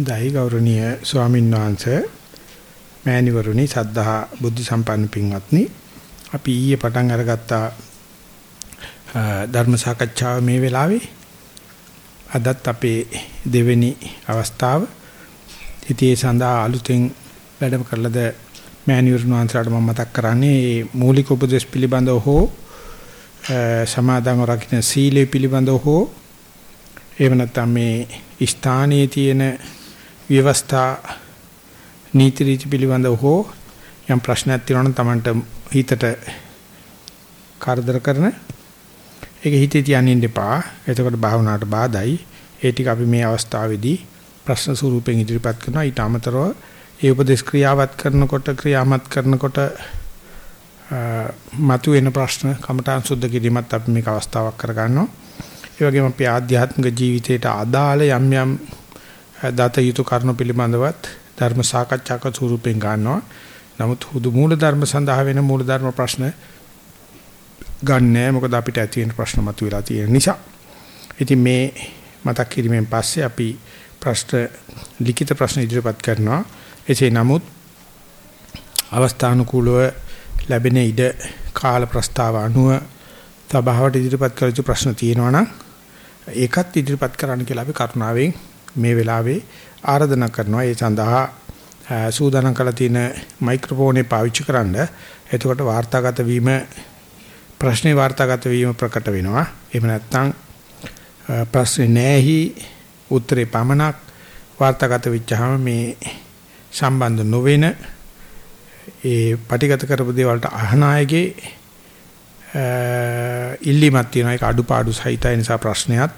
දෛ ගෞරවනීය ස්වාමීන් වහන්සේ මෑණිවරුනි සද්ධා බුද්ධ සම්පන්න පින්වත්නි අපි ඊයේ පටන් අරගත්ත ධර්ම සාකච්ඡාව මේ වෙලාවේ. අදත් අපේ දෙවෙනි අවස්ථාව. ඉතින් සඳහා අලුතෙන් වැඩම කරලද මෑණිවරුන් වහන්සේලාට මම මතක් කරන්නේ මූලික උපදේශ පිළිබඳව හෝ සමාදන් රකින්න සීලය පිළිබඳව හෝ එහෙම නැත්නම් මේ ස්ථානයේ තියෙන ව්‍යවස්ථා නීති රීති පිළිබඳව හෝ යම් ප්‍රශ්නයක් තියෙනවා නම් Tamanට හිතට කරදර කරන ඒක හිතේ තියන්න එපා. එතකොට භාවනාවට බාධායි. ඒ ටික අපි මේ අවස්ථාවේදී ප්‍රශ්න ස්වරූපෙන් ඉදිරිපත් කරනවා. ඊට අමතරව ඒ උපදේශ ක්‍රියාවත් කරනකොට ක්‍රියාමත් කරනකොට මතුවෙන ප්‍රශ්න කමඨාන් සුද්ධ කිරීමත් අපි මේක අවස්ථාවක් කරගන්නවා. ඒ වගේම අපේ ආධ්‍යාත්මික ජීවිතයට අදාළ යම් යම් දත යුතු කරුණු පිළිබඳවත් ධර්ම සාකච්ඡාක ස්වරූපෙන් ගන්නවා. නමුත් හුදු මූල ධර්ම සඳහා වෙන මූල ධර්ම ප්‍රශ්න ගන්නෑ. මොකද අපිට ඇති වෙන ප්‍රශ්න මතුවලා තියෙන නිසා. ඉතින් මේ මතක් කිරීමෙන් පස්සේ අපි ප්‍රශ්න ලිඛිත ප්‍රශ්න ඉදිරිපත් කරනවා. එසේ නමුත් අවස්ථානුකූලව ලැබෙන ඉඩ කාල ප්‍රස්තාව අනුව තභාවට ඉදිරිපත් කළ යුතු ප්‍රශ්න තියෙනවා නම් ඒකත් ඉදිරිපත් කරන්න කියලා අපි කරුණාවෙන් මේ වෙලාවේ ආරාධනා කරනවා. ඒ සඳහා සූදානම් කරලා තියෙන මයික්‍රොෆෝනේ පාවිච්චි කරන්න. එතකොට වාර්තාගත වීම ප්‍රශ්නේ වාර්තාගත වීම ප්‍රකට වෙනවා. එහෙම නැත්නම් ප්‍රශ්නේ නැහි උත්තරේ පමණක් වාර්තාගත වෙච්චාම මේ සම්බන්ධ නොවන ඒ පටිගත කරපු දේවල්ට අහන අයගේ ඉල්ලීමක් තියෙනවා ඒක අඩුපාඩු සහිතයි නිසා ප්‍රශ්නයත්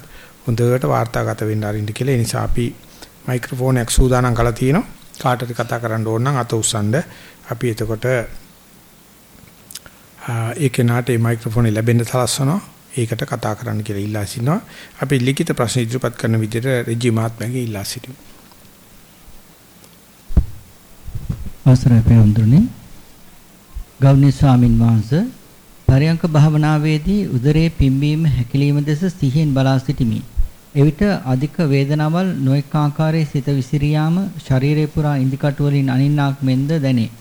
හොඳට වාර්තාගත වෙන්න අරින්න කියලා. ඒ නිසා අපි මයික්‍රොෆෝන් එක සූදානම් කරලා තිනවා. කාටද කතා කරන්න ඕන නම් අත උස්සන්න. අපි එතකොට ඒකේ නාටේ මයික්‍රොෆෝනේ ලැබෙන්න සලස්වනවා. ඒකට කතා කරන්න කියලා ඉල්ලා සිටිනවා. අපි ලිඛිත ප්‍රශ්න ඉදිරිපත් කරන විදිහට රජි මහත්මයාගේ ඉල්ලා සිටිමු. අවසරයි පෙරඳුනේ. ගෞණීය ස්වාමින් වහන්සේ පරයන්ක භාවනාවේදී උදරයේ පිම්බීම හැකිලිම දෙස සිහියෙන් බලා සිටිමි. එවිට අධික වේදනාවල් නොඑක ආකාරයේ සිත විසිරියාම ශරීරය පුරා ඉදිකටු වලින් අනින්නාක් මෙන්ද දැනේ.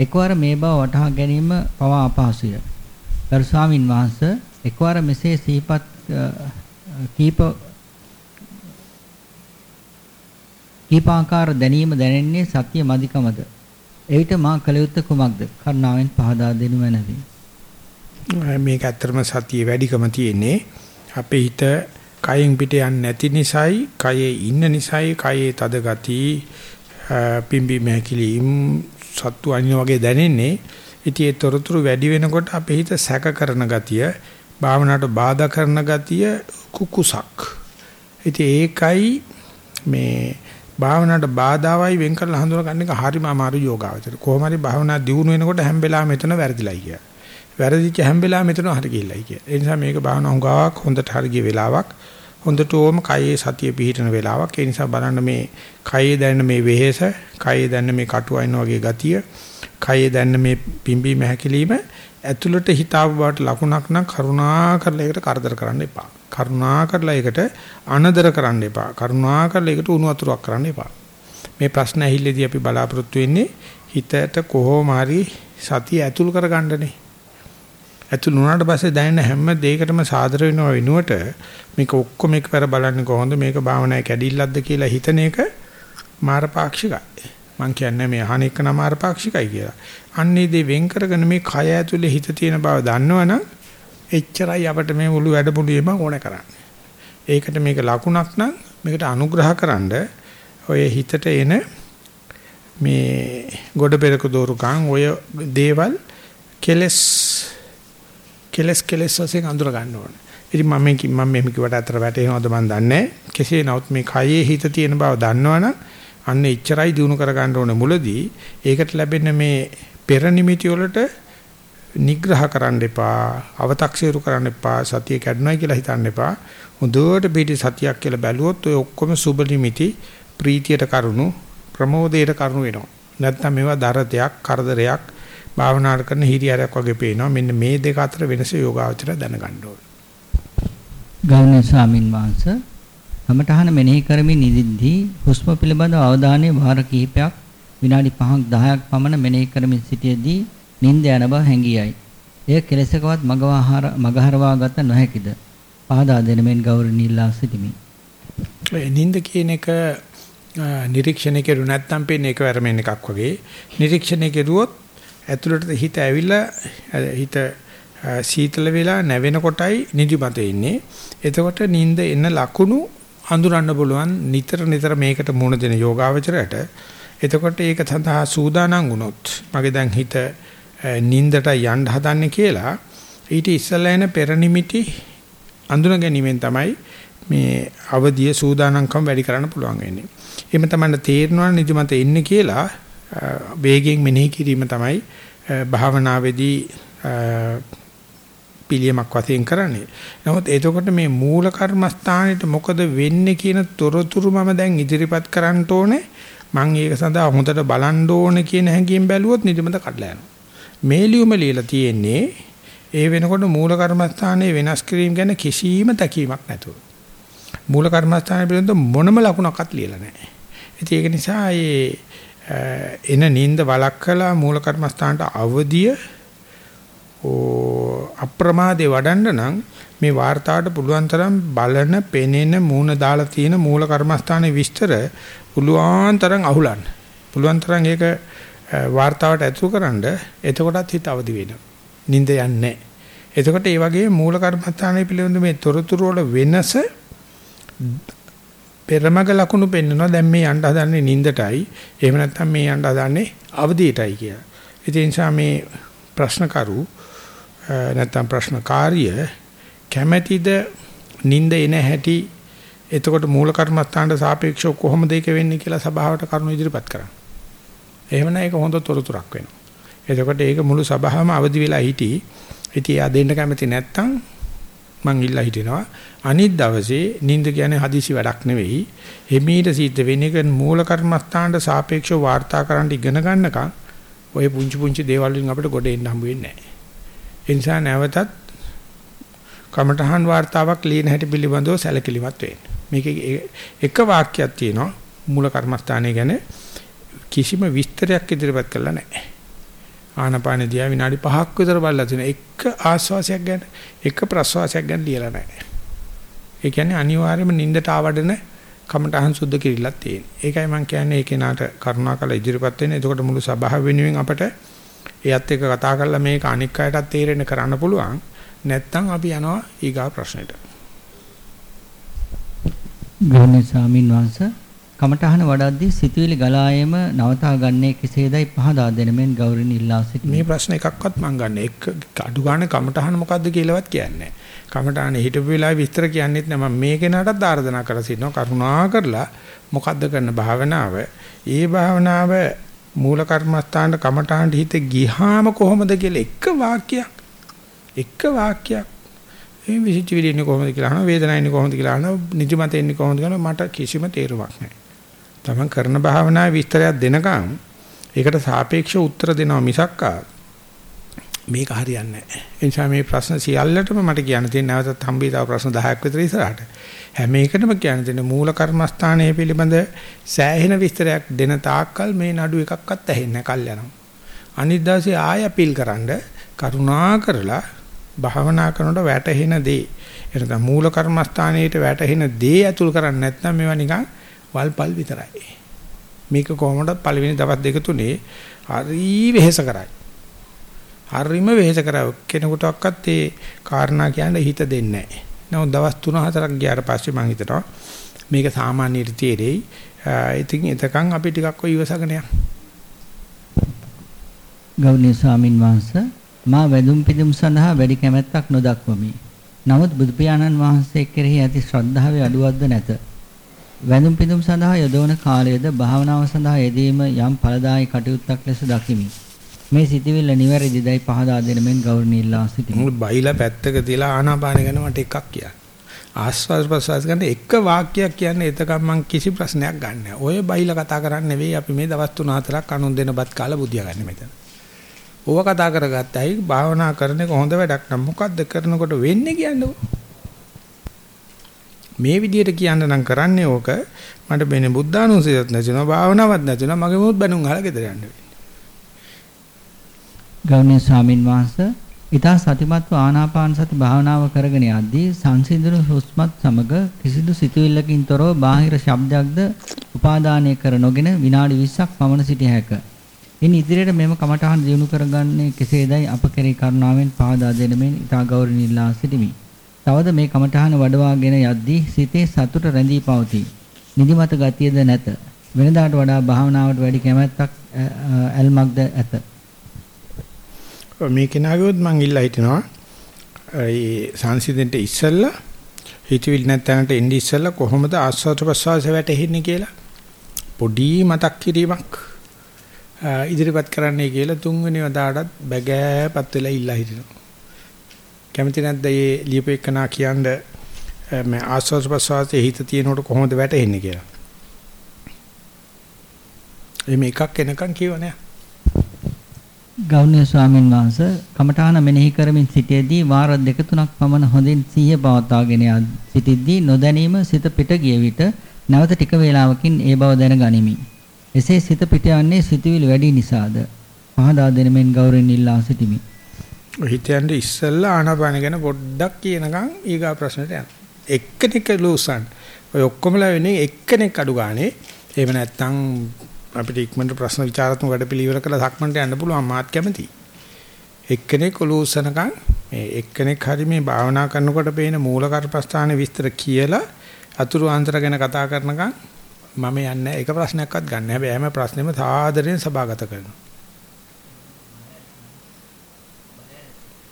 එකවර මේ බව වටහා ගැනීම පවා අපහසුය. ගරු ස්වාමින් වහන්සේ එකවර මෙසේ සිහිපත් කීප කීපාකාර දැනීම දැනෙන්නේ සත්‍ය මදිකමද? එවිට මා කළ යුත්තේ කුමක්ද? කරුණාවෙන් පහදා දෙනු මැනවි. මේක ඇත්තටම සතිය වැඩිකම තියෙන්නේ අපේ හිත කයෙන් පිට යන්නේ නැති නිසායි කයේ ඉන්න නිසායි කයේ තද ගති පිම්බි මහකිලිම් සත්තු අනින වගේ දැනෙන්නේ. ඉතින් ඒ තොරතුරු වැඩි වෙනකොට අපේ හිත සැක කරන ගතිය භාවනාවට බාධා කරන ගතිය කුකුසක්. ඉතින් ඒකයි මේ භාවනාවට බාධාවයි වෙන් කරලා හඳුනා ගන්න එක හරිම අමාරු යෝගාවචර. කොහොම හරි භාවනා දියුණු වෙනකොට හැම වෙලාවෙම එතන වැරදිලා කියලා වැරදිච්ච හැම වෙලාවෙම මෙතන හරි ගිහිල්ලයි කිය. ඒ නිසා මේක භාවනා හුඟාවක් හොඳට හරි ගිය වෙලාවක්. හොඳට ඕම කයේ සතිය පිහිටන වෙලාවක්. ඒ නිසා බලන්න මේ කයේ දැනෙන මේ වෙහෙස, කයේ දැනෙන මේ කටුවයින් වගේ ගතිය, කයේ දැනෙන මේ පිම්බි මහකිලිම ඇතුළට හිතාව බවට ලකුණක් නම් කරුණා කරලා ඒකට කරදර කරන්න එපා. කරුණා කරලා ඒකට අනදර කරන්න එපා. කරුණා කරලා ඒකට උණු වතුරක් කරන්න එපා. මේ ප්‍රශ්න ඇහිල්ලේදී අපි බලාපොරොත්තු වෙන්නේ හිතට කොහොම හරි සතිය ඇතුල් කරගන්නනේ. ඇතුළු වුණාට පස්සේ දැනෙන හැම දෙයකටම සාදර වෙනව වෙනුවට මේක ඔක්කොම එකවර බලන්නේ කොහොමද මේක භාවනාවේ කැඩිල්ලක්ද කියලා හිතන එක මාරපාක්ෂිකයි. මං කියන්නේ මේ අහන එක නම මාරපාක්ෂිකයි කියලා. අන්නේ දේ වෙන් කරගෙන මේ කය ඇතුලේ හිත තියෙන බව දන්නවනම් එච්චරයි අපිට මේ මුළු වැඩමුළුවේම ඕන කරන්නේ. ඒකට මේක ලකුණක් නම් මේකට අනුග්‍රහකරනද ඔය හිතට එන මේ ගොඩ පෙරක දෝරුකම් ඔය දේවල් කෙලස් කෙලස් කෙලස් වශයෙන් අඳුර ගන්න ඕනේ. ඉතින් මම මේ මම මෙහෙම කිව්වට අතර වැටෙනවද මන් දන්නේ කෙසේ නමුත් මේ කයේ හිත තියෙන බව දන්නවනම් අන්න එච්චරයි දිනු කර ගන්න ඕනේ මුලදී. ඒකට ලැබෙන මේ පෙර නිමිති වලට නිග්‍රහ කරන්න එපා, අව탁සීරු කරන්න එපා, සතිය කැඩුනයි කියලා හිතන්න එපා. හොඳට පිටි සතියක් කියලා බැලුවොත් ඔය ඔක්කොම සුබ නිමිති ප්‍රීතියට කරුණු, ප්‍රමෝදයට කරුණු වෙනවා. නැත්නම් මේවා දරතයක්, කරදරයක්, භාවනාවට කරන හිරියරයක් වගේ පේනවා. මෙන්න මේ දෙක අතර වෙනස යෝගාවචර දැනගන්න ඕනේ. ගෞරවනීය ස්වාමින් වහන්සේ කමඨහන මෙනෙහි කරමින් නිදිද්දී හුස්ම පිළිබඳව අවධානය වාර කිහිපයක් විනාඩි 5ක් 10ක් පමණ මෙනෙහි කරමින් සිටියේදී නිින්ද යන බව හැඟියයි. එය කෙලෙසකවත් මගහරවා ගත නොහැකිද? පහදා දෙන මෙන් ගෞරවණීයලා සිටිමි. නිින්ද කියන එක නිරීක්ෂණය කරු නැත්නම් පේන එකවරම එකක් වගේ නිරීක්ෂණය කරුවොත් ඇතුළට හිත ඇවිල්ලා හිත සීතල වෙලා නැවෙන කොටයි නිදිමත ඉන්නේ. එතකොට නිින්ද එන ලකුණු අඳුරන්න පුළුවන් නිතර නිතර මේකට මුණ දෙන යෝගාවචරයට. එතකොට ඒක සඳහා සූදානම් වුණොත් මගේ දැන් හිත නිින්දට යන්න හදන්නේ කියලා ඊට ඉස්සෙල්ලා එන පෙර නිමිටි අඳුන ගැනීමෙන් තමයි මේ අවදිය සූදානම්කම් වැඩි කරන්න පුළුවන් වෙන්නේ. එහෙම තමයි තේරෙනවා නිදිමත එන්නේ කියලා වේගයෙන් මෙනෙහි කිරීම තමයි භාවනාවේදී පිළියමක් වශයෙන් කරන්නේ. නමුත් එතකොට මේ මූල කර්මස්ථානෙට මොකද වෙන්නේ කියන තොරතුරු මම දැන් ඉදිරිපත් කරන්න ඕනේ. මම ඒක සඳහා හොඳට බලන්න ඕනේ කියන හැඟීම් බැලුවොත් නිදිමත කඩලා යනවා. මේ ලියුම ලියලා තියෙන්නේ ඒ වෙනකොට මූල කර්මස්ථානයේ වෙනස් කිරීම ගැන කිසිම තැකීමක් නැතුව. මූල කර්මස්ථානයේ පිළිබඳ මොනම ලකුණක්වත් ලියලා නැහැ. ඉතින් ඒක නිසා ඒ එන නිින්ද වළක්වලා මූල කර්මස්ථානට අවදිය අප්‍රමාදේ වඩන්න නම් මේ වார்த்தාවට පුළුවන් තරම් බලන, පෙනෙන, මූණ දාලා තියෙන මූල කර්මස්ථානයේ විස්තර පුළුවන් තරම් අහුලන්න. පුළුවන් තරම් ඒක වார்த்தාවට ඇතුළු කරන්න. එතකොටත් හිත අවදි වෙනවා. නිින්ද යන්නේ එතකොට මේ වගේ මූල කර්මස්ථානයේ පිළිබඳ මේ තොරතුරු වල වෙනස පෙරමග ලකුණු පෙන්වනවා දැන් මේ යන්න හදන්නේ නිින්දටයි එහෙම නැත්නම් මේ යන්න හදන්නේ අවදියටයි කියලා. ඒ නිසා මේ ප්‍රශ්න කරු නැත්නම් ප්‍රශ්නකාරිය කැමැතිද නිින්ද එන හැටි එතකොට මූල කර්මස්ථානට සාපේක්ෂව කොහොමද ඒක වෙන්නේ කියලා සභාවට කරුණු ඉදිරිපත් කරන්න. එහෙම නැහැ ඒක හොඳ තොරතුරක් වෙනවා. එතකොට ඒක මුළු සභාවම අවදි වෙලා හිටි. ඉතින් ආ දෙන්න කැමති නැත්නම් මං ඉල්ලා හිටිනවා. අනිත් දවසේ නිින්ද කියන්නේ හදිසි වැඩක් නෙවෙයි. හිමීට සිද්ධ වෙන එක මූල කර්මස්ථානට සාපේක්ෂව වාර්තා කරන්න ඉගෙන ගන්නකම් ඔය පුංචි පුංචි දේවල් වලින් අපිට ගොඩ එන්න හම්බ වෙන්නේ නැහැ. ඒ නිසා නැවතත් කමඨහන් වාර්තාවක් ලියන හැටි පිළිබඳව සැලකිලිමත් වෙන්න. මේකේ එක වාක්‍යයක් තියෙනවා මූල කර්මස්ථානය ගැන කිසිම විස්තරයක් ඉදිරිපත් කරලා නැහැ. ආනපාන දිහා විනාඩි 5ක් විතර බලලා තියෙන එක ආස්වාසයක් ගැන එක ප්‍රස්වාසයක් ගැන ලියලා නැහැ. ඒ කියන්නේ අනිවාර්යයෙන්ම නිින්දට ආවඩන කමටහන් සුද්ධ කිරිල්ලක් තියෙන. ඒකයි මම කියන්නේ ඒ කෙනාට කරුණාකර ඉදිරිපත් වෙන්න. එතකොට මුළු සභාව වෙනුවෙන් අපට එයත් එක්ක කතා කරලා මේක අනික් අයටත් තේරෙන්න කරන්න පුළුවන්. නැත්තම් අපි යනවා ඊගා ප්‍රශ්නෙට. ගෞරවනීය ස්වාමින් වහන්සේ කමඨහන වඩද්දී සිතුවිලි ගලායම නවතා ගන්නේ කෙසේදයි පහදා දෙන මෙන් ගෞරවණීය ඉල්ලා සිටිනවා. මේ ප්‍රශ්න එකක්වත් මම ගන්න. එක අඩු ගන්න කමඨහන මොකද්ද කියලාවත් කියන්නේ නැහැ. කමඨහන හිටපු වෙලාවේ විස්තර කියන්නෙත් නෑ මම මේ කෙනාටත් ආර්දනා කරලා සිටිනවා. කරුණා කරලා මොකද්ද කරන භාවනාව? ඒ භාවනාව මූල කර්මස්ථානට කමඨාන්ට හිත ගිහාම කොහොමද කියලා එක වාක්‍යයක් එක වාක්‍යයක් මේ විසිචිවිලි ඉන්නේ කොහොමද කියලා අහනවා වේදනාව ඉන්නේ කොහොමද කියලා අහනවා නිදිමත ඉන්නේ කොහොමද කියලා මට කිසිම තේරුමක් නැහැ. තමන් කරන භාවනාවේ විස්තරයක් දෙනකම් ඒකට සාපේක්ෂව උත්තර දෙනවා මිසක්කා මේක හරියන්නේ නැහැ. ඒ නිසා මේ ප්‍රශ්න සියල්ලටම මට කියන්න තියෙන නැවතත් හම්බී තව ප්‍රශ්න 10ක් විතර ඉස්සරහට. හැම එකටම කියන්න තියෙන මූල කර්මස්ථානයේ පිළිබඳ සෑහෙන විස්තරයක් දෙන තාක්කල් මේ නඩු එකක්වත් ඇහෙන්නේ නැහැ කල් යනවා. අනිත් දවසේ ආය අපීල් කරන්න කරුණා කරලා භාවනා කරනකොට වැටහෙන දේ එනකම් මූල කර්මස්ථානයේට වැටහෙන දේ අතුල් කරන්නේ නැත්නම් මේවා නිකන් වල්පල් විතරයි. මේක කොහොමද පළවෙනි දවස් දෙක තුනේ හරි වෙහෙස කරයි. හරිම වෙහෙස කරව කෙනෙකුටවත් ඒ කාරණා කියන්න හිත දෙන්නේ නැහැ. නමුත් දවස් 3-4ක් ගියාට පස්සේ මම හිතනවා මේක සාමාන්‍යයට තේරෙයි. ඉතින් එතකන් අපි ටිකක් ඔය ඉවසගෙන යමු. ගෞරවනීය ස්වාමින් වහන්සේ මා වැඳුම් පිදුම් සඳහා වැඩි කැමැත්තක් නොදක්වමි. නමුත් බුදු පියාණන් වහන්සේ කෙරෙහි ඇති ශ්‍රද්ධාවේ අඩුවක්ද නැත. වැඳුම් පිදුම් සඳහා යොදවන කාලයේද භාවනාව සඳහා යෙදීම යම් ඵලදායී කටයුත්තක් ලෙස දකිමි. මේ සිටිවිල්ල නිවැරදිදයි පහදා දෙන මෙන් ගෞරවණීයලා සිටිමි. මුළු බයිලා පැත්තක තියලා ආනාපාන ගැන මට එකක් කියන්න. ආස්වාද ප්‍රසවාස ගන්න එක වාක්‍යයක් කියන්නේ එතකම් මම කිසි ප්‍රශ්නයක් ගන්න ඔය බයිලා කතා කරන්නේ නෙවෙයි අපි මේ දවස් 3-4ක් අනුන් දෙනපත් කාලා බුදියා ගන්න මෙතන. ඕව කතා කරගත්තයි භාවනා කරන එක හොඳ වැඩක් නම් මොකද්ද කරනකොට වෙන්නේ කියන්නේ මේ විදිහට කියන්න නම් කරන්නේ ඕක මට වෙන බුද්ධානුසයත් නැතිනවා භාවනාවක් නැතිනවා මගේ මොහොත් බණුන් අහලා ගෙදර යන්න වෙන්නේ. ගෞණීය ස්වාමින් වහන්සේ ඊතා සතිමත්ව ආනාපාන සති භාවනාව කරගෙන යද්දී සංසිඳුණු හුස්මත් සමග කිසිදු සිතුවිල්ලකින් තොරව බාහිර ශබ්දයක්ද උපාදානය කර නොගෙන විනාඩි 20ක් පමණ සිටිය හැකිය. ඉන් ඉදිරියට මෙම කමඨහන් දිනු කරගන්නේ කෙසේදයි අප කෙරේ කරුණාවෙන් පහදා දෙන මෙන් ඊතා ගෞරවණීයලා සිටිමි. තවද මේ කමඨහන වඩවාගෙන යද්දී සිතේ සතුට රැඳී පවතී. නිදිමත ගතියද නැත. වෙනදාට වඩා භාවනාවට වැඩි කැමැත්තක් ඇල්මක්ද ඇත. මේ කෙනාගේවත් මං ඉල්ලා හිටිනවා ඒ සංසිඳෙන්ට ඉස්සෙල්ලා හිතවිලි නැත්නම්ට එන්නේ ඉස්සෙල්ලා කොහොමද ආස්වාද ප්‍රසවාස වැටෙන්නේ කියලා පොඩි මතක් කිරීමක් ඉදිරිපත් කරන්නයි කියලා තුන්වෙනි වදාටත් බැගෑපත් වෙලා ඉල්ලා හිටිනවා කැමති නැද්ද මේ ලියපෙකනා කියන්නේ මේ ආස්වාද ප්‍රසවාසයේ හිත තියෙනකොට කොහොමද වැටෙන්නේ කියලා එimhe එකක් එනකන් කියව නෑ ගෞණ්‍ය ස්වාමින් වහන්සේ කමඨාන මෙනෙහි කරමින් සිටියේදී වාර දෙක තුනක් පමණ හොඳින් සිහිය පවත්වාගෙන සිටිද්දී නොදැනීම සිත පිට ගිය විට නැවත ටික වේලාවකින් ඒ බව දැනගනිමි. එසේ සිත පිට යන්නේ සිතුවිලි වැඩි නිසාද? පහදා දෙනමින් ගෞරවයෙන් ඉල්ලා සිටිමි. හිතයන්ට ඉස්සෙල්ලා ආනාපාන ගැන පොඩ්ඩක් කියනකම් ඊගා ප්‍රශ්නට යන්න. එක්කෙනෙක් ලූසන්. ඔය ඔක්කොමලා වෙන්නේ එක්කෙනෙක් අඩු ගානේ. එහෙම නැත්නම් අපිට ඉක්මනට ප්‍රශ්න විචාරාත්මක වැඩපිළිවෙල කළා සක්මන්ට යන්න පුළුවන් මාත් කැමතියි. එක්කෙනෙක් ඔලූසනකම් මේ එක්කෙනෙක් හරි මේ භාවනා කරනකොට පේන මූල කර්පස්ථානයේ විස්තර කියලා අතුරු ආන්තර ගැන කතා කරනකම් මම යන්නේ එක ප්‍රශ්නයක්වත් ගන්න. හැබැයි හැම ප්‍රශ්නෙම සාදරයෙන් සභාගත කරනවා.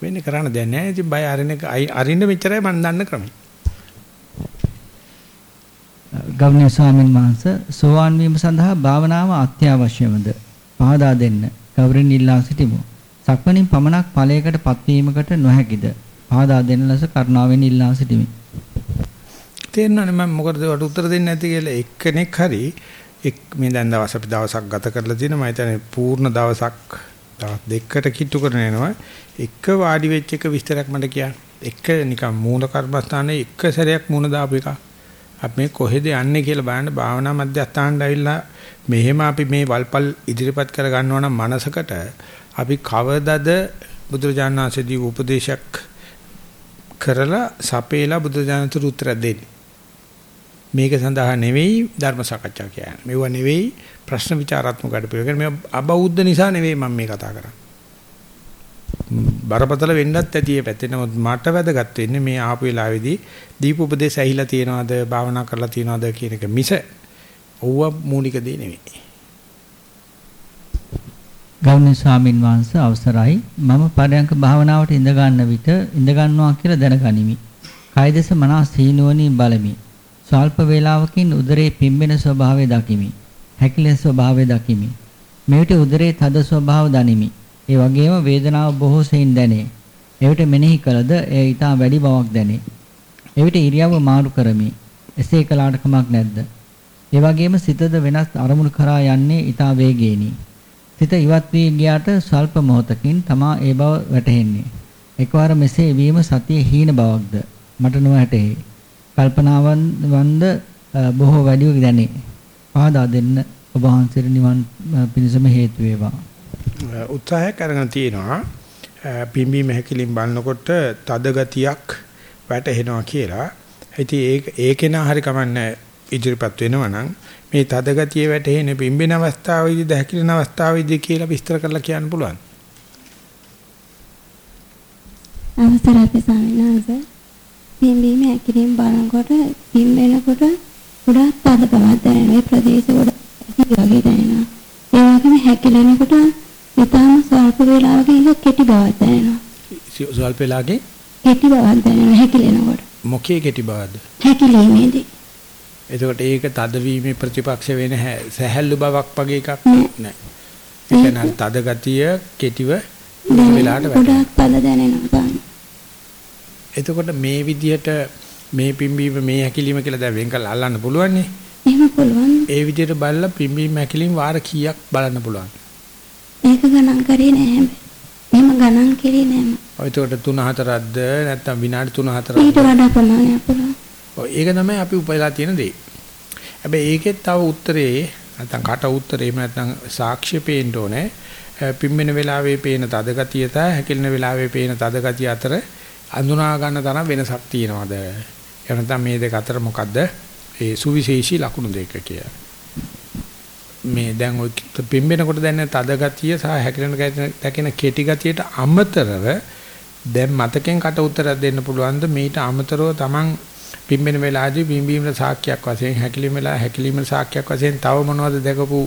වෙන්නේ කරන්න දෙයක් නැහැ. ඉතින් බය අරින්න අරින්න මෙච්චරයි මම දන්න ක්‍රමය. ගෞරවනීය ස්වාමීන් වහන්සේ සෝවාන් වීම සඳහා භාවනාව අත්‍යවශ්‍යමද? පහදා දෙන්න. ගෞරවයෙන් ඉල්ලා සිටිමු. සක්මණින් පමණක් ඵලයකට පත්වීමකට නොහැකිද? පහදා දෙන ලෙස කරුණාවෙන් ඉල්ලා සිටිමි. තේරෙනවනේ මම මොකටද වට උත්තර දෙන්නේ නැති කියලා එක්කෙනෙක් හරි එක් මේ දැන් දවස් අපි දවසක් ගත කරලා තියෙනවා මම හිතන්නේ පූර්ණ දවසක් දවස් දෙකකට කිට්ටු කරන එනවා එක වාඩි වෙච්ච එක විස්තරයක් මට කියන්න එක නිකන් මූල කර්මස්ථානයේ එක සැරයක් මූණ දාපු එකක්. අපි මේ කොහෙද යන්නේ කියලා බලන්න භාවනා මධ්‍යස්ථානට ඇවිල්ලා මෙහෙම අපි මේ වල්පල් ඉදිරිපත් කර ගන්නවා නම් මනසකට අපි කවදද බුදුරජාණන් වහන්සේදී උපදේශයක් කරලා සපේලා බුදුරජාණන්තුරු උත්තර දෙන්නේ? මේක සඳහා නෙවෙයි ධර්ම සාකච්ඡා කියන්නේ. මේව නෙවෙයි ප්‍රශ්න විචාරාත්මක අඩපියක. මේ අබෞද්ධ නිසා නෙවෙයි මම මේ කතා කරන්නේ. බරපතල වෙන්නත් ඇති ඒ පැත්තේ. නමුත් මට වැදගත් වෙන්නේ මේ ආපු වෙලාවේදී දීප උපදේශ ඇහිලා තියනවාද, භාවනා කරලා තියනවාද කියන එක මිස ඕව මූලික දේ නෙවෙයි. ගෞරවනීය ස්වාමින් වහන්සේ අවසරයි මම පරයන්ක භාවනාවට ඉඳ ගන්න විට ඉඳ ගන්නවා කියලා දැනගනිමි. කයදස මනස සීනුවණින් බලමි. ස්වල්ප වේලාවකින් උදරේ පිම්බෙන ස්වභාවය දකිමි. හැකිලෙන ස්වභාවය දකිමි. මෙවිට උදරේ තද ස්වභාව දනිමි. ඒ වගේම වේදනාව බොහෝ සෙයින් දැනේ. එවිට මෙනෙහි කළද එය ඊට වැඩි බවක් දැනේ. එවිට ඉරියව්ව මාරු කරමි. එසේ කළාට කමක් නැද්ද? ඒ වගේම සිතද වෙනස් අරමුණු කරා යන්නේ ඊට වේගේනි. සිත ඉවත් වී ගියාට ස්වල්ප මොහොතකින් තමා ඒ බව වැටහෙන්නේ. එකවර මෙසේ වීම සතියේ හීන බවක්ද මට නොඇතේ. කල්පනාවන් වන්ද බොහෝ වැඩි දැනේ. පහදා දෙන්න ඔබ වහන්සේට නිවන් පිණසම හේතු වේවා. උත්සාහයක් අරගෙන තියෙනවා පිම්බීම හැකිලින් බලනකොට තද ගතියක් වැටෙනවා කියලා. ඉතින් ඒක ඒකේනා හරි කමන්නේ ඉදිරිපත් වෙනවා නම් මේ තද ගතිය වැටෙන පිම්බෙන අවස්ථාවේදී ද හැකිලෙන අවස්ථාවේදී කියලා විස්තර කරලා කියන්න පුළුවන්. අවසරයි ස්වාමීන් වහන්සේ. පිම්බීම හැකිලින් බලනකොට පිම්බෙනකොට ගොඩාක් තද බවක් දැනෙනවා. මේ ප්‍රදේශ ගොඩ වගේ දැනෙනවා. ඒ වගේම හැකිලෙනකොට ඊටාම ස්වල්ප වේලාවකින් ඒක කෙටි බවක් දැනෙනවා. ස්වල්ප වේලාවකින් කෙටි බවක් දැනෙනවා හැකිලෙනකොට. මොකේ කෙටි බවක්ද? හැකිලීමේදී. එතකොට ඒක තදවීමේ ප්‍රතිපක්ෂ වෙන සැහැල්ලු බවක් වගේ එකක් නෑ. ඒක නම් තද ගතිය කෙටිව වෙලාවට ගොඩාක් තද දැනෙනවා. එතකොට මේ විදිහට මේ පිම්බීම මේ හැකිලිම කියලා දැන් වෙන් කරලා අල්ලන්න පුළුවන් නේ. එහෙම පුළුවන්. ඒ විදිහට බලලා පිම්බීම හැකිලිම වාර කීයක් බලන්න පුළුවන්. ඒක ගණන් කරේ නෑ. එහෙම ගණන් කරේ නෑ. ඔය එතකොට 3 4ක්ද නැත්නම් විනාඩි 3 4ක්ද? ඊට වඩා ප්‍රමාණයක් පුළුවන්. ඔව් ඒක තමයි අපි උපයලා තියෙන දේ. හැබැයි ඒකෙත් තව උත්තරේ නැත්නම් කට උත්තරේ එහෙම නැත්නම් සාක්ෂ්‍ය පේන්න ඕනේ. පිම්බෙන වෙලාවේ පේන තද ගතිය සහ හැකිලෙන වෙලාවේ පේන තද ගතිය අතර අඳුනා ගන්න තරම් වෙනසක් තියෙනවද? එහෙම නැත්නම් මේ දෙක අතර මොකද්ද? ඒ සුවිශේෂී ලක්ෂණ දෙක කියලා. මේ දැන් ඔය පිම්බෙනකොට දැනෙන තද ගතිය සහ හැකිලෙන දැකෙන කෙටි ගතියට අමතරව දැන් මතකෙන් කට උත්තරයක් දෙන්න පුළුවන්ද? මේට අමතරව Taman පිම්බෙන වෙලාවේදී පිම්බීමේ සාක්කයක් වශයෙන් හැකිලිම වෙලා හැකිලිමේ සාක්කයක් වශයෙන් තව මොනවද දැකපු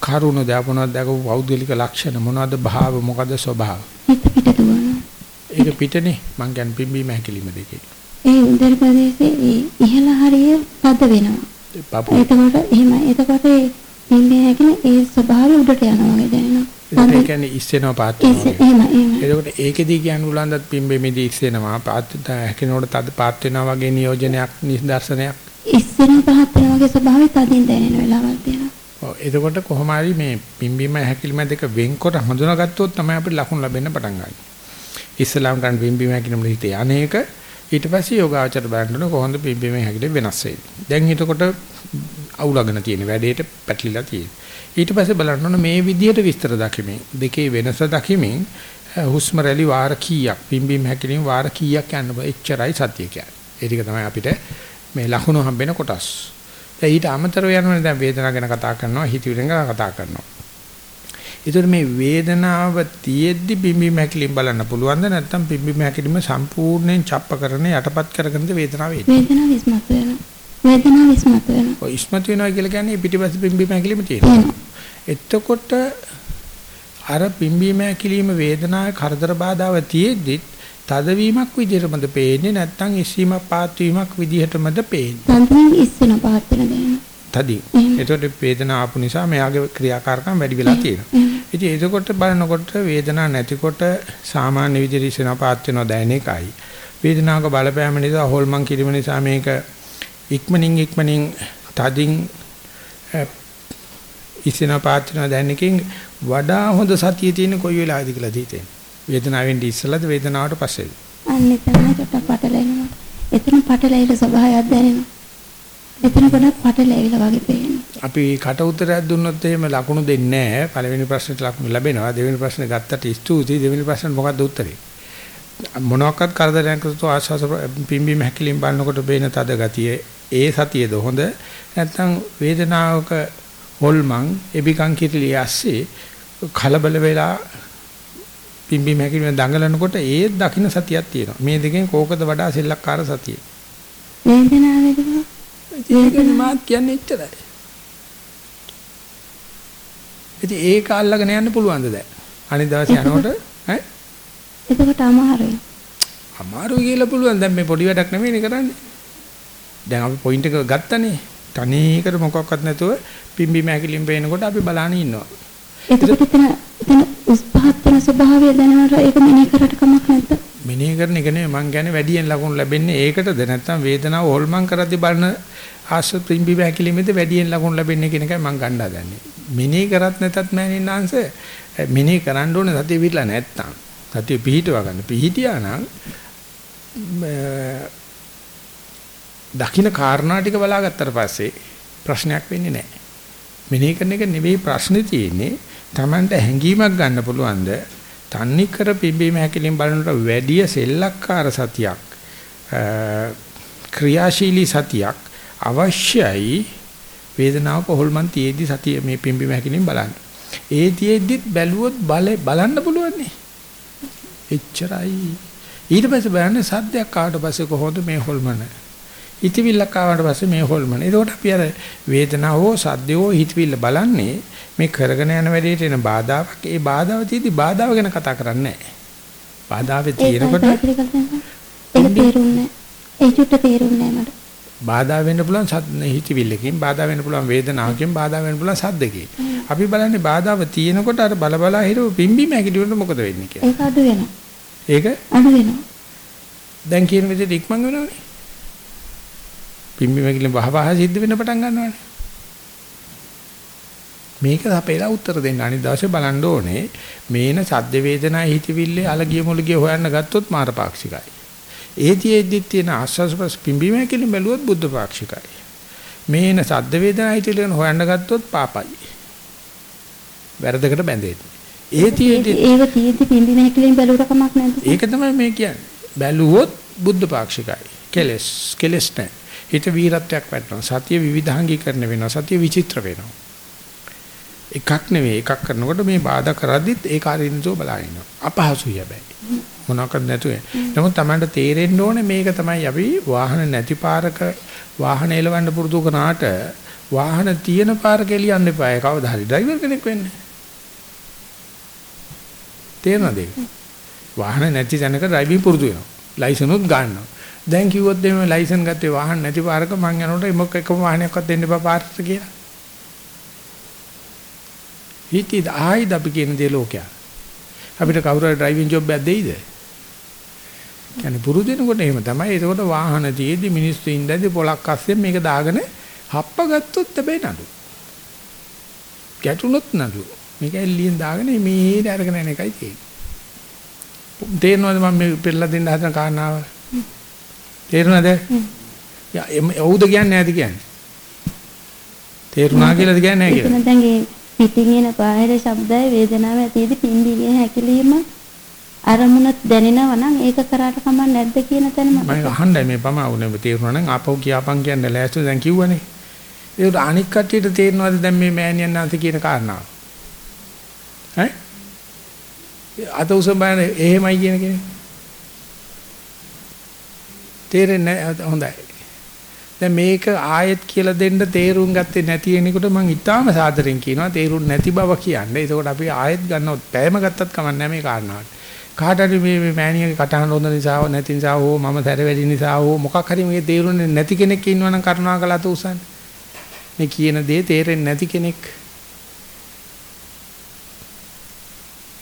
කරුණ දැකපුණාද දැකපු පෞද්ගලික ලක්ෂණ මොනවද? භාව මොකද? ස්වභාව. ඒක පිටනේ. මං කියන්නේ පිම්බීම හැකිලිම දෙකේ ඒ උදර ප්‍රදේශයේ ඒ ඉහළ හරිය තද වෙනවා. එතකොට එහෙමයි. එතකොට ඒ පිම්බේ හැකින ඒ ස්වභාවය උඩට යනවා වගේ දැනෙනවා. ඒ කියන්නේ ඉස්සෙනවා පාත් වෙනවා. එතකොට ඒකෙදී කියන්න උලන්දත් පිම්බෙමේදී ඉස්සෙනවා පාත් හැකිනකොට තද පාත් වෙනවා වගේ නියෝජනයක් නිදර්ශනයක් ඉස්සර පහත් වෙන වගේ ස්වභාවය තදින් දැනෙන වෙලාවක් තියෙනවා. ඔව් එතකොට කොහොම හරි මේ පිම්බීම හැකිලිම දෙක වෙන්කොට හඳුනාගත්තොත් තමයි අපිට ලකුණු ලැබෙන්න පටන් ගන්නේ. ඉස්ලාම් ගන්න පිම්බීම හැකිලිම හිතේ අනේක ඊට පස්සේ යෝගාචර බලන්න කොහොමද පිම්බීම හැකිලිම වෙනස් වෙන්නේ. දැන් එතකොට අවුලගෙන තියෙන වැඩේට පැටලිලා තියෙන. ඊට පස්සේ බලන්න ඕන මේ විදිහට විස්තර දකිමින් දෙකේ වෙනස දකිමින් හුස්ම රැලි වාර කීයක් පිම්බීම හැකිලිම වාර කීයක් යන්න බෑ. එච්චරයි සත්‍ය කියන්නේ. ඒ ටික තමයි අපිට මේ ලකුණු හම්බෙන කොටස්. දැන් ඊට අමතරව යනවනේ දැන් වේදනාව ගැන කතා කරනවා හිතවිලි ගැන කතා කරනවා. ඒතර මේ වේදනාව තියෙද්දි බිම්බි මැකිලින් බලන්න පුළුවන්ද නැත්නම් බිම්බි මැකිලිම සම්පූර්ණයෙන් ڇප්ප කරන යටපත් කරගෙනද වේදනාව එන්නේ. වේදනාව විස්මතු වෙනවා. වේදනාව විස්මතු වෙනවා. ඔය ඉස්මතු වෙනවා කියලා කියන්නේ පිටිපස්ස බිම්බි මැකිලිම තියෙනවා. එතකොට අර බිම්බි මැකිලිම වේදනාවේ කරදර බාධාව තියෙද්දි තදවීමක් විදිහටමද පේන්නේ නැත්නම් ඉස්සීමක් පාත්වීමක් විදිහටමද පේන්නේ. තන්ත්‍රයෙන් ඉස්සෙන පහත් වෙන දැනෙනවා. තදින්. එතකොට වේදනාව ආපු නිසා මෙයාගේ ක්‍රියාකාරකම් වැඩි වෙලා තියෙනවා. ඉතින් එතකොට බලනකොට වේදනාවක් නැතිකොට සාමාන්‍ය විදිහට ඉස්සෙනවා පාත් වෙනවා දැනෙන එකයි. වේදනාවක බලපෑම නිසා හොල්මන් කිරීම නිසා මේක ඉක්මනින් ඉක්මනින් තදින් ඉස්සෙනවා පාත් වෙනවා දැනෙන එකෙන් වඩා හොඳ සතිය තියෙන කොයි වෙලාවද කියලා හිතෙන්නේ. වේදනාවෙන් ඉස්සලද වේදනාවට පස්සේද? අන්න එතන චුට්ටක් පටලැවෙනවා. එතන පටලැවිල ස්වභාවයක් දැනෙනවා. එතන ගොඩක් පටලැවිලා වගේ පේනවා. අපි කට උත්තරයක් දුන්නොත් එහෙම ලකුණු දෙන්නේ නැහැ. පළවෙනි ප්‍රශ්නෙට ලකුණු ලැබෙනවා. දෙවෙනි ප්‍රශ්නේ ගත්තට ස්තුතියි. දෙවෙනි ප්‍රශ්නෙට මොකක්ද උත්තරේ? මොනවාක්වත් කරදරයක් නැතුව ආශාස පිම්බීම හැකිලින් බලනකොට බේන තද ගතිය ඒ සතියද හොඳ නැත්නම් වේදනාවක හොල්මන් එබිකන් කිරිලි ඇස්සේ කලබල වෙලා පිම්බීම හැකිලිම දඟලනකොට ඒ දකින්න සතියක් තියෙනවා. මේ දෙකෙන් කෝකද වඩා සෙල්ලක්කාර සතිය. වේදනාවේදී ඒකනේ මාත් කියන්නේ එච්චරයි. ඉතින් ඒක අල්ලගෙන යන්න පුළුවන්ද දැන්? අනිත් දවසේ යනකොට ඈ එතකොට අමාරුයි. අමාරුයි කියලා පුළුවන්. දැන් මේ පොඩි වැඩක් නෙමෙයිනේ කරන්නේ. දැන් අපි පොයින්ට් එක ගත්තනේ. තනීකර මොකක්වත් නැතුව පිම්බි මෑකිලින් පේනකොට අපි බලාන ඉන්නවා. එතකොට එතන එතන උස් පහත් වෙන ස්වභාවය දැනනට ඒක මෙනෙහි කරට කමක් නැද්ද? මෙනෙහි කරන එක නෙමෙයි මං කියන්නේ වැඩියෙන් ලකුණු ලැබෙන්නේ ඒකටද නැත්නම් වේදනාව හොල්මන් කරද්දී බලන ආශ්‍ර පිම්බි මෑකිලිමේද වැඩියෙන් ලකුණු ලැබෙන්නේ කියන එකයි මං ගන්න හදන්නේ. මෙනෙහි කරත් නැතත් මෑනින් ආංශ මෙනෙහි කරන්න ඕනේ සතිය පිටලා නැත්තම්. සතිය පිහිටව ගන්න. පිහිටියා නම් දකින්න කාරණා ටික බලාගත්තට පස්සේ ප්‍රශ්නයක් වෙන්නේ නැහැ. මෙනෙහි කරන එක නෙවෙයි ප්‍රශ්නේ තියෙන්නේ. Tamanට හැඟීමක් ගන්න පුළුවන්ද? තන්නි කර පිම්බීම හැකලින් බලනකොට වැඩි සෙල්ලක්කාර සතියක් ක්‍රියාශීලී සතියක් අවශ්‍යයි වේදනාවක හොල්මන් තියේදී සතිය මේ පිම්බීම හැකලින් බලන්න. ඒ තියේද්දිත් බැලුවොත් බල බලන්න පුළුවන්. එච්චරයි. ඊට පස්සේ බලන්න සද්දයක් ආවට පස්සේ කොහොමද මේ හොල්මන? හිතවිල්ලක් ආවට පස්සේ මේ හොල්මන. ඒකට අපි අර වේදනාවෝ සද්දයෝ හිතවිල්ල බලන්නේ මේ කරගෙන යන වැඩේට එන බාධාවක්. ඒ බාධාව තියදී බාධාව ගැන කතා කරන්නේ නැහැ. බාධාවේ තියෙනකොට ඒක තේරුන්නේ ඒ චුට්ට තේරුන්නේ මට. බාධා වෙන්න පුළුවන් හිතවිල්ලකින් බාධා වෙන්න පුළුවන් වේදනාවකින් බාධා වෙන්න පුළුවන් සද්දකින්. අපි බලන්නේ බාධාව තියෙනකොට අර බල බල හිරව පිම්බීම හැකිලිවට මොකද වෙන්නේ කියලා. ඒක අඩු වෙනවා. ඒක අඩු වෙනවා. දැන් කියන විදිහට ඉක්මන් වෙනවනේ. පිම්බීම හැකිලිම වහවහ සිද්ධ වෙන්න පටන් ගන්නවානේ. මේක අපේලා උත්තර දෙන්න අනිත් දවසේ බලන්න ඕනේ මේන සද්ද වේදනා හිතවිල්ලේ අලගිය මුලගිය හොයන්න ගත්තොත් මාරපාක්ෂිකයි. ඒතිෙද්දි තියෙන ආස්වාස් ප්‍රස් පිම්බීම හැකිලිම බැලුවොත් බුද්ධ පාක්ෂිකයි. මේන සද්ද වේදනා හිතෙලන හොයන්න ගත්තොත් පාපයි. වැරදකට බැඳෙන්නේ. ඒතිෙද්දි ඒව තියෙද්දි පිම්බීම හැකිලිම බැලුවට කමක් නැද්ද? ඒක තමයි මේ කියන්නේ. බැලුවොත් බුද්ධ පාක්ෂිකයි. කෙලස් කෙලස් නැහැ. හිත වීරත්වයක් වටනවා. සතිය විවිධාංගීකරණ වෙනවා. සතිය විචිත්‍ර වෙනවා. එකක් නෙවෙයි එකක් කරනකොට මේ බාධා කරද්දිත් ඒක හරිනසෝ බලනවා. අපහසුයි හැබැයි. මොනවාක්වත් නැතුව. නමුත් Tamanට තේරෙන්න ඕනේ මේක තමයි අපි වාහන නැති පාරක වාහන එලවන්න පුරුදු කරනාට වාහන තියෙන පාරක එලියන්න එපා. ඒ කවදා හරි ඩ්‍රයිවර් කෙනෙක් වෙන්න. තේරෙනවද ඒක? වාහන නැති තැනක ඩ්‍රයිවිං පුරුදු වෙනවා. ලයිසන්ුත් ගන්නවා. දැන් කිව්වොත් එimhe ලයිසන් ගත්තේ වාහන නැති පාරක මං යනකොට මොකක් එකම වාහනයක්වත් දෙන්න එපා පාරට කියලා. හිතේ ආයිද අපි කියන දේ ලෝකයා. අපිට කවුරු හරි ඩ්‍රයිවිං ජොබ් එකක් දෙයිද? කියන්නේ පුරුදු වෙනකොට එහෙම තමයි. ඒකෝට වාහන තියේදී මිනිස්සු ඉඳදී පොලක් අස්සෙන් මේක දාගෙන හප්ප ගත්තොත් හැබැයි නඩු. ගැටුනොත් නඩු. මේක එල්ලියෙන් දාගෙන මේ අරගෙන යන එකයි තියෙන්නේ. තේරෙනවද මම මේ පෙරලා දෙන්න හදන කාරණාව? තේරුණාද? යා ඔව්ද කියන්නේ නැද්ද කියන්නේ? තේරුණා කියලාද කියන්නේ නැහැ කියලා? එතන දැන් පිටින් එන බාහිර ශබ්දය වේදනාව ඇතිදී පිම්බීමේ හැකිලිම අරමුණත් දැනෙනවා නම් ඒක කරාට කමක් නැද්ද කියන තැන මම අහන්නයි මේ පමාවුනේ තේරුණා නම් ආපහු කියපන් කියන්නේ ලෑස්ති දැන් කිව්වනේ. ඒක අනික් කට්ටියට තේරෙනවද දැන් මේ මෑණියන් නැන්ත කියන කාරණාව? ඈ? අත උසම බයන එහෙමයි කියන කෙනෙක්. තේරෙන්නේ හොඳයි. දැන් මේක ආයෙත් කියලා දෙන්න තේරුම් ගත්තේ නැති කෙනෙකුට මම ඉතාම සාදරෙන් කියනවා. තේරුම් නැති බව කියන්නේ. ඒකෝට අපි ආයෙත් ගන්නවත් පැයම ගත්තත් කමක් නැහැ මේ කාරණාවට. කාට හරි මේ මේ මෑණියගේ කටහඬ හොඳ නිසා නැති නිසා හෝ මම සැර වැඩි නිසා හෝ මොකක් හරි මේ තේරුන්නේ නැති කෙනෙක් ඉන්නවනම් කරුණාකරලා උසන්න. මේ කියන දේ තේරෙන්නේ නැති කෙනෙක්.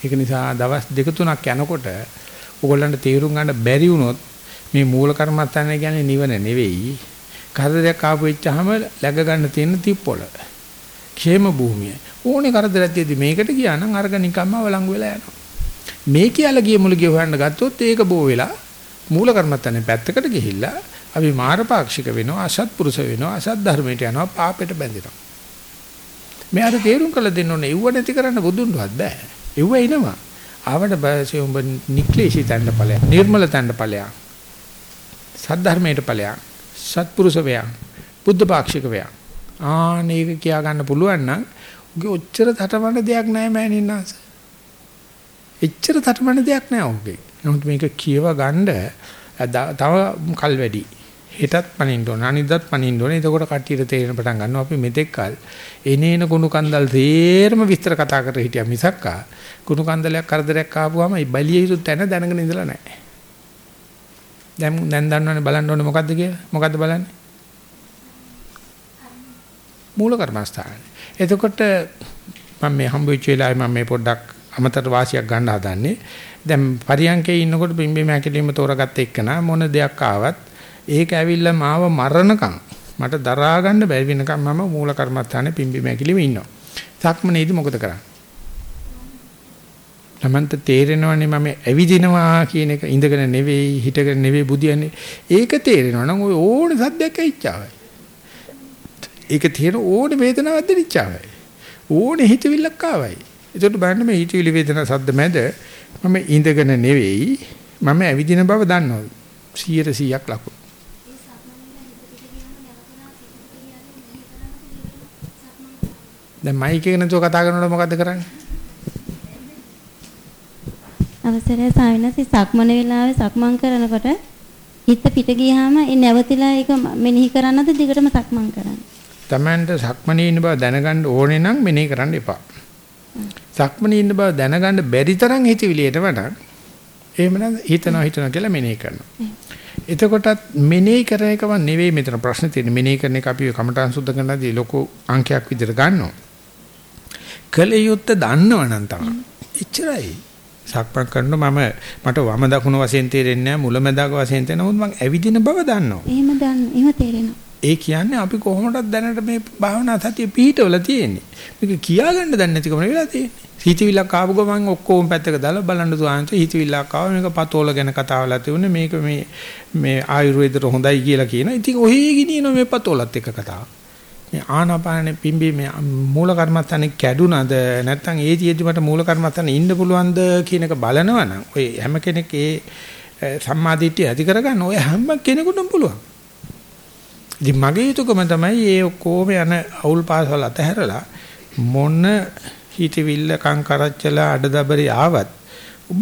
ඒක නිසා දවස් දෙක තුනක් යනකොට ඕගොල්ලන්ට තේරුම් ගන්න බැරි වුණොත් මේ මූල කර්මස්ථානය කියන්නේ නිවන නෙවෙයි කරදරයක් ආපු වෙච්චාම läග ගන්න තියෙන තිප්පොළ. ക്ഷേම භූමිය. ඕනේ කරදරයක් තියෙදි මේකට ගියා නම් අර්ග නිකම්ම වළංගු වෙලා යනවා. මේ කියලා ගිය මුල ගිය හොයන්න ගත්තොත් ඒක බෝ වෙලා මූල කර්මත්තනේ පැත්තකට ගිහිල්ලා අපි මාරපාක්ෂික වෙනවා අසත්පුරුෂ වෙනවා අසත් ධර්මයට යනවා පාපෙට බැඳෙනවා. මෙයාට තේරුම් කළ දෙන්න ඕනේ එව්ව නැති කරන්න බුදුන්වත් බෑ. එව්ව එනවා. ආවට බයසේ උඹ නික්ලේශී තණ්ඩ ඵලයක් නිර්මල තණ්ඩ ඵලයක් සද්ධ ධර්මයට ඵලයක් සත්පුරුෂ වේයන් බුද්ධ පාක්ෂික වේයන් ආනේක කියා ගන්න පුළුවන් නම් උගේ ඔච්චර තටමඬ දෙයක් නැහැ මෑණින්නාස එච්චර තටමඬ දෙයක් නැහැ උගේ නමුත් මේක කියව ගන්න තව කල් වැඩි හෙටත් පනින්න ඕන අනිද්දාත් පනින්න ඕන එතකොට කට්ටියට තේරෙන පටන් ගන්නවා අපි මෙතෙක් කල් එනේන කුණු කන්දල් තේරම විස්තර කතා කර හිටියා මිසක්කා කුණු කන්දලයක් කරදරයක් ආපුවාම බැලිය යුතු තැන දැනගෙන ඉඳලා නැහැ දැන් දැන් දන්නවනේ බලන්න ඕනේ මොකද්ද කියලා. මොකද්ද බලන්නේ? මූල කර්මස්ථාන. එතකොට මම මේ හම්බ වෙච්ච වෙලාවේ මම මේ පොඩ්ඩක් අමතර වාසියක් ගන්න හදන්නේ. දැන් පරියන්කේ ඉන්නකොට බිම්බේ මෑකලීම තෝරගත්ත එක්කන මොන දෙයක් ආවත් ඒක ඇවිල්ලා මාව මරණකම් මට දරා ගන්න බැරි වෙනකම් මම මූල කර්මස්ථානේ පිම්බි මෑකලීම ඉන්නවා. සක්මනේදී මොකද කරන්නේ? Tamanta තේරෙනවනේ මම ඇවිදිනවා කියන එක ඉඳගෙන නෙවෙයි හිටගෙන නෙවෙයි බුදියන්නේ. ඒක තේරෙනවා නම් ඔය ඕන සද්දයක් ඇවිච්චාවයි. ඒක තේර ඕන වේදනාවක් දෙනිච්චාවයි. ඕන හිතවිල්ලක් ආවයි. ඒකට බලන්න මේ හිතවිලි වේදනා සද්ද මැද මම ඉඳගෙන නෙවෙයි මම ඇවිදින බව දන්නවා. 100%ක් ලකුණු. දැන් මයික් එක නැතුව කතා කරනකොට මොකද්ද කරන්නේ? අවසරයි ස්වාමීනි සක්මන වෙලාවේ සක්මන් කරනකොට හිත පිට ගියාම ඒ නැවතිලා ඒක මෙනෙහි කරන්නද දිගටම සක්මන් කරන්න. Tamanට සක්මනේ ඉන්න බව දැනගන්න ඕනේ නම් මෙනෙහි කරන්න එපා. සක්මනේ ඉන්න බව දැනගන්න බැරි තරම් හිතවිලියට වඩා එහෙමනම් හිතනවා හිතනවා කියලා මෙනෙහි කරනවා. එතකොටත් මෙනෙහි කරන එකම නෙවෙයි මෙතන ප්‍රශ්නේ තියෙන්නේ මෙනෙහි කරන එක අපි කමඨාන් සුද්ධ කරනදී ලොකු අංකයක් විදිහට ගන්නවා. කලියුත් දන්නවනම් තමයි. එච්චරයි. සක්මන් කරනකොට මම මට වම දකුණ වශයෙන් තේරෙන්නේ නැහැ මුලැමැදාක වශයෙන් තේරෙනවා. නමුත් මම ඇවිදින බව දන්නවා. එහෙම දන්න එහෙම තේරෙනවා. ඒ කියන්නේ අපි කොහොමදත් දැනට මේ භාවනා සතිය පිහිටවල තියෙන්නේ. මේක කියාගන්න දන්නේ නැතිකම නෙවෙලා තියෙන්නේ. හිතවිල්ලක් ආපු ගමන් ඔක්කොම පැත්තක දාලා බලන්න දුආන්ත හිතවිල්ලක් ආව මේක පතෝල ගැන කතාවලා තියුනේ මේක මේ මේ ආයුර්වේදයට හොඳයි කියලා කියන. ඉතින් ඔහේ ගිනින මේ පතෝලත් එක්ක කතාව. මේ ආනාපානෙ පිම්බි මේ මූල කර්මස්ථානේ කැඩුනද නැත්නම් ඒ තියෙදි මට මූල කර්මස්ථානේ ඉන්න පුළුවන්ද කියන එක බලනවනම් ඔය හැම කෙනෙක් ඒ සම්මාදිට්ඨිය ඇති කරගන්න ඔය හැම කෙනෙකුටම පුළුවන්. ඉතින් මගේ යුතුයකම තමයි ඒ ඔක්කොම යන අවුල් පාසල් අතහැරලා මොන හිතවිල්ල කංකරච්චල අඩදබරේ ආවත් ඔබ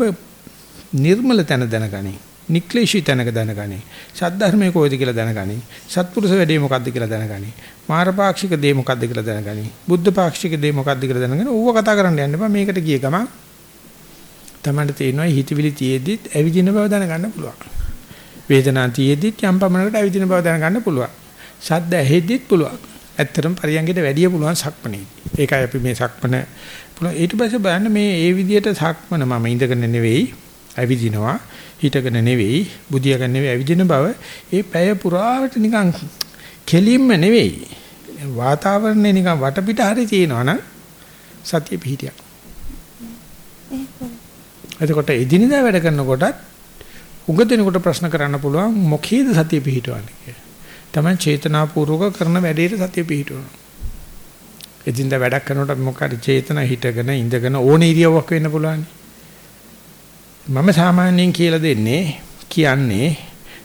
නිර්මල තැන දැනගනි. නික්ලේශී තැනක දැනගනි. සද්ධර්මයේ කොයිද කියලා දැනගනි. සත්පුරුෂ වැඩේ මොකද්ද කියලා දැනගනි. මාරපාක්ෂික දේ මොකද්ද කියලා දැනගනි. බුද්ධ පාක්ෂික දේ මොකද්ද කියලා දැනගනි. ඌව කතා කරන්න යන්න එපා. මේකට ගිය ගමන් තමයි තේරෙනවා හිතවිලි තියේදිත් ඇවිදින බව දැනගන්න පුළුවන්. වේදනා තියේදිත් යම් පමණකට ඇවිදින බව දැනගන්න පුළුවන්. ශබ්ද ඇහෙද්දිත් පුළුවන්. ඇත්තටම පරියංගෙට වැඩිය පුළුවන් සක්මනේ. ඒකයි අපි මේ සක්මන පුළුවන් ඊට පස්සේ බලන්න මේ ඒ විදිහට සක්මන මම ඉඳගෙන නෙවෙයි ඇවිදිනවා හිටගෙන නෙවෙයි බුදියාගෙන නෙවෙයි ඇවිදින බව ඒ පැය පුරාවට නිකන් කෙලින්ම නෙවෙයි වාතාවරණය නිකන් වටපිට හරි තියෙනවා නම් සතිය පිහිටියක්. එතකොට එදිනෙදා වැඩ කරනකොටත් උග දෙනකොට ප්‍රශ්න කරන්න පුළුවන් මොකේද සතිය පිහිටවන්නේ කියලා. තමයි චේතනාපූර්වක කරන වැඩේට සතිය පිහිටවනවා. එදින්දා වැඩක් කරනකොට මොකද චේතන හිටගෙන ඉඳගෙන ඕන ඉරියව්වක් වෙන්න පුළුවන්. මම සාමාන්‍යයෙන් කියලා දෙන්නේ කියන්නේ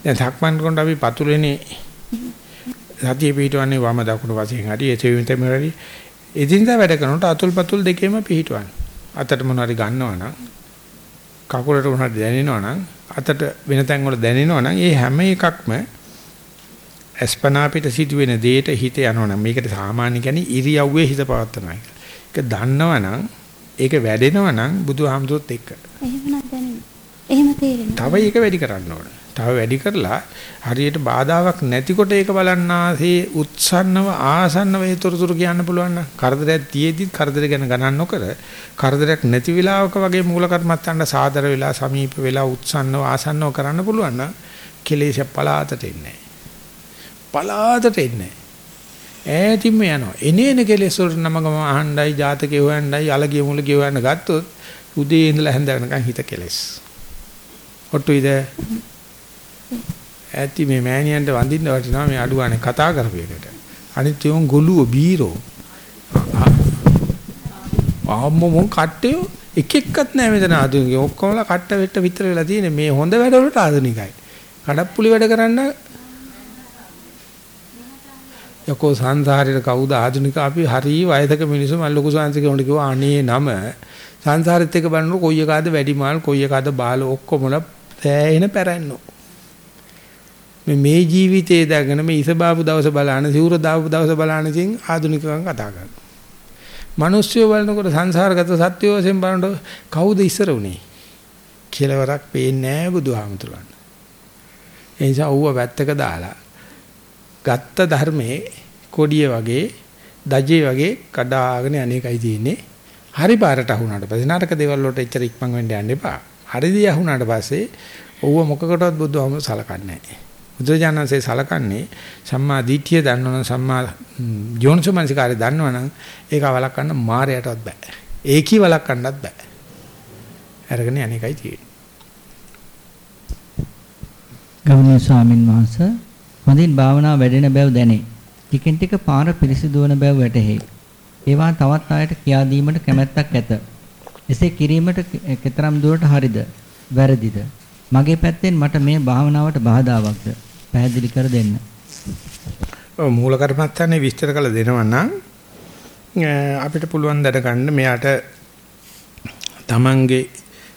දැන් සක්මන් කරනකොට අපි පතුලේනේ සතිය පිහිටවන්නේ වම දකුණු වශයෙන් හරි එසෙවින් තමයි හරි එදින්දා වැඩ කරනකොට අතුල් පතුල් දෙකේම පිහිටවන්නේ. අතට මොනවාරි ගන්නවා නම් කකුලට මොනවාරි දැනෙනවා නම් අතට වෙන තැන් වල දැනෙනවා නම් ඒ හැම එකක්ම අස්පනා පිට සිදුවෙන දෙයට හිත යනවනම් මේකට සාමාන්‍ය කියන්නේ ඉරියව්වේ හිත පවත්නවා එක. ඒක දන්නවනම් ඒක වැඩෙනවනම් බුදුහාමුදුරුවොත් එක්ක. එහෙම නැත්නම් එහෙම තේරෙනවා. තව ඒක වැඩි කරන්න ඕන. තව වැඩි කරලා හරියට බාධාවක් නැතිකොට ඒක බලන්නාසේ උත්සන්නව ආසන්නව ඒතරතුරු කියන්න පුළුවන් නම් කරදරයක් තියේදිත් කරදර ගැන ගණන් නොකර කරදරයක් නැති වෙලාවක වගේ මූල කර්මත්තන්ට සාදර වෙලා සමීප වෙලා උත්සන්නව ආසන්නව කරන්න පුළුවන් නම් කෙලෙස් පලාතට එන්නේ පලාතට එන්නේ ඈතින්ම යනවා එනේන කෙලෙස් වලට නමගම අහණ්ඩයි ජාතකේ හොයන්නයි අලගිය මුලගිය හොයන්න ගත්තොත් උදේ ඉඳලා හැන්ද වෙනකන් හිත කෙලෙස් ඔට්ටුයිද ඇති මේ මෑණියන්ට වඳින්න වටිනවා මේ අඩුවානේ කතා කරපු එකට. අනිත් උන් ගොළුව බීරෝ. ආම්මෝ මොන් කට්ටේ එක එක්කත් නැහැ මෙතන ආධුනික. ඔක්කොමලා කට්ට වෙට්ට විතර වෙලා තියෙන්නේ මේ හොඳ වැඩවලට ආධුනිකයි. කඩප්පුලි වැඩ කරන්න යකෝ සංසාරේ කවුද ආධුනික අපි හරි වයසක මිනිස්සු මම ලොකු සංසික උන්ට කිව්වා අනේ නම සංසාරෙත් එක බලනකොට කොයි එකාද වැඩිමාල් කොයි එකාද බාල ඔක්කොමලා තෑහෙන පැරැන්නෝ මේ මේ ජීවිතයේ දගෙන මේ ඉස බාපු දවස බලන සිවුර දාපු දවස බලන ඉතින් ආධුනිකයන් කතා කරනවා. මිනිස්සු බලනකොට සංසාරගත සත්‍ය වශයෙන් බලනකොට කවුද ඉස්සර උනේ? කෙලවරක් පේන්නේ නැහැ බුදුහාමුදුරන්. ඒ නිසා ඌව වැත්තක දාලා ගත්ත ධර්මයේ කොඩිය වගේ දජේ වගේ කඩාගෙන අනේකයි තියෙන්නේ. හරි පාරට අහුණාට පස්සේ නාටක දේවල් වලට එච්චර ඉක්මන් වෙන්න යන්න එපා. හරිදී අහුණාට පස්සේ ඌව මොකකටවත් බුදුහාමුදුර සලකන්නේ නැහැ. බුදුජානන්සේ සලකන්නේ සම්මා දිට්ඨිය දන්නවනම් සම්මා යෝනිසමනසිකාරය දන්නවනම් ඒක වළක්වන්න මායයටවත් බෑ. ඒකී වළක්වන්නත් බෑ. අරගෙන අනේකයි තියෙන්නේ. ගෞරවනීය ස්වාමින් වහන්සේ හොඳින් භාවනා වැඩෙන බව දැනේ. ටිකෙන් ටික පාර පිරිසිදු වන බව වැටහෙයි. ඒවා තවත් අයට කියා දීමට කැමැත්තක් ඇත. එසේ කිරීමට කතරම් දුරට හරිද? වැරදිද? මගේ පැත්තෙන් මට මේ භාවනාවට බාධාවක්ද? පැහැදිලි කර දෙන්න. ඔව් මූල කර්මස්ථානේ විස්තර කළ දෙනවා නම් අපිට පුළුවන් දැනගන්න මෙයාට තමන්ගේ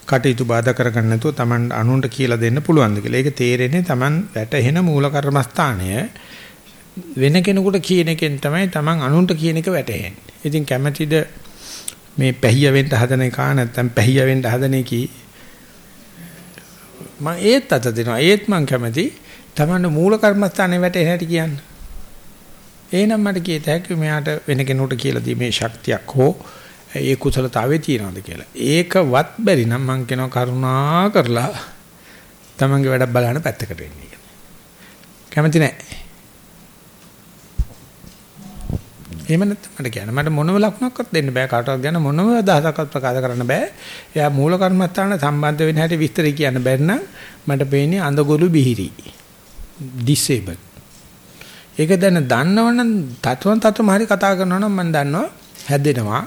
කටයුතු බාධා කරගන්න නැතුව තමන් අනුන්ට කියලා දෙන්න පුළුවන්ද කියලා. ඒක තේරෙන්නේ තමන් වැටහෙන මූල කර්මස්ථානය වෙන කෙනෙකුට කියන එකෙන් තමයි තමන් අනුන්ට කියන එක වැටහෙන්නේ. ඉතින් කැමැතිද මේ පැහිය වෙන්න හදන එක නැත්නම් පැහිය වෙන්න හදන එකී මම ඒත් අත දෙනවා. ඒත් මම කැමති තමන්න මූල කර්මස්ථානේ වැටෙන හැටි කියන්න. එහෙනම් මට කියත හැකි මෙයාට වෙන කෙනෙකුට කියලා දීමේ ශක්තියක් හෝ ඒ කුසලතාවේ තියනවාද කියලා. ඒකවත් බැරි නම් මම කියනවා කරුණා කරලා තමන්ගේ වැඩක් බලන්න පැත්තකට වෙන්න කියලා. කැමති නැහැ. එහෙම නැත්නම් මට කියන්න මට මොනම ලකුණක්වත් දෙන්න බෑ කාටවත් ගැන මොනම අදහසක්වත් ප්‍රකාශ කරන්න බෑ. එයා මූල කර්මස්ථාන සම්බන්ධ වෙන හැටි විස්තර කියන්න බැරි නම් මට පේන්නේ අඳගොළු බිහිරි. disable. ඒක දැන දන්නවනම් තත්වන තත්වම හරි කතා කරනවා නම් මම දන්නවා හැදෙනවා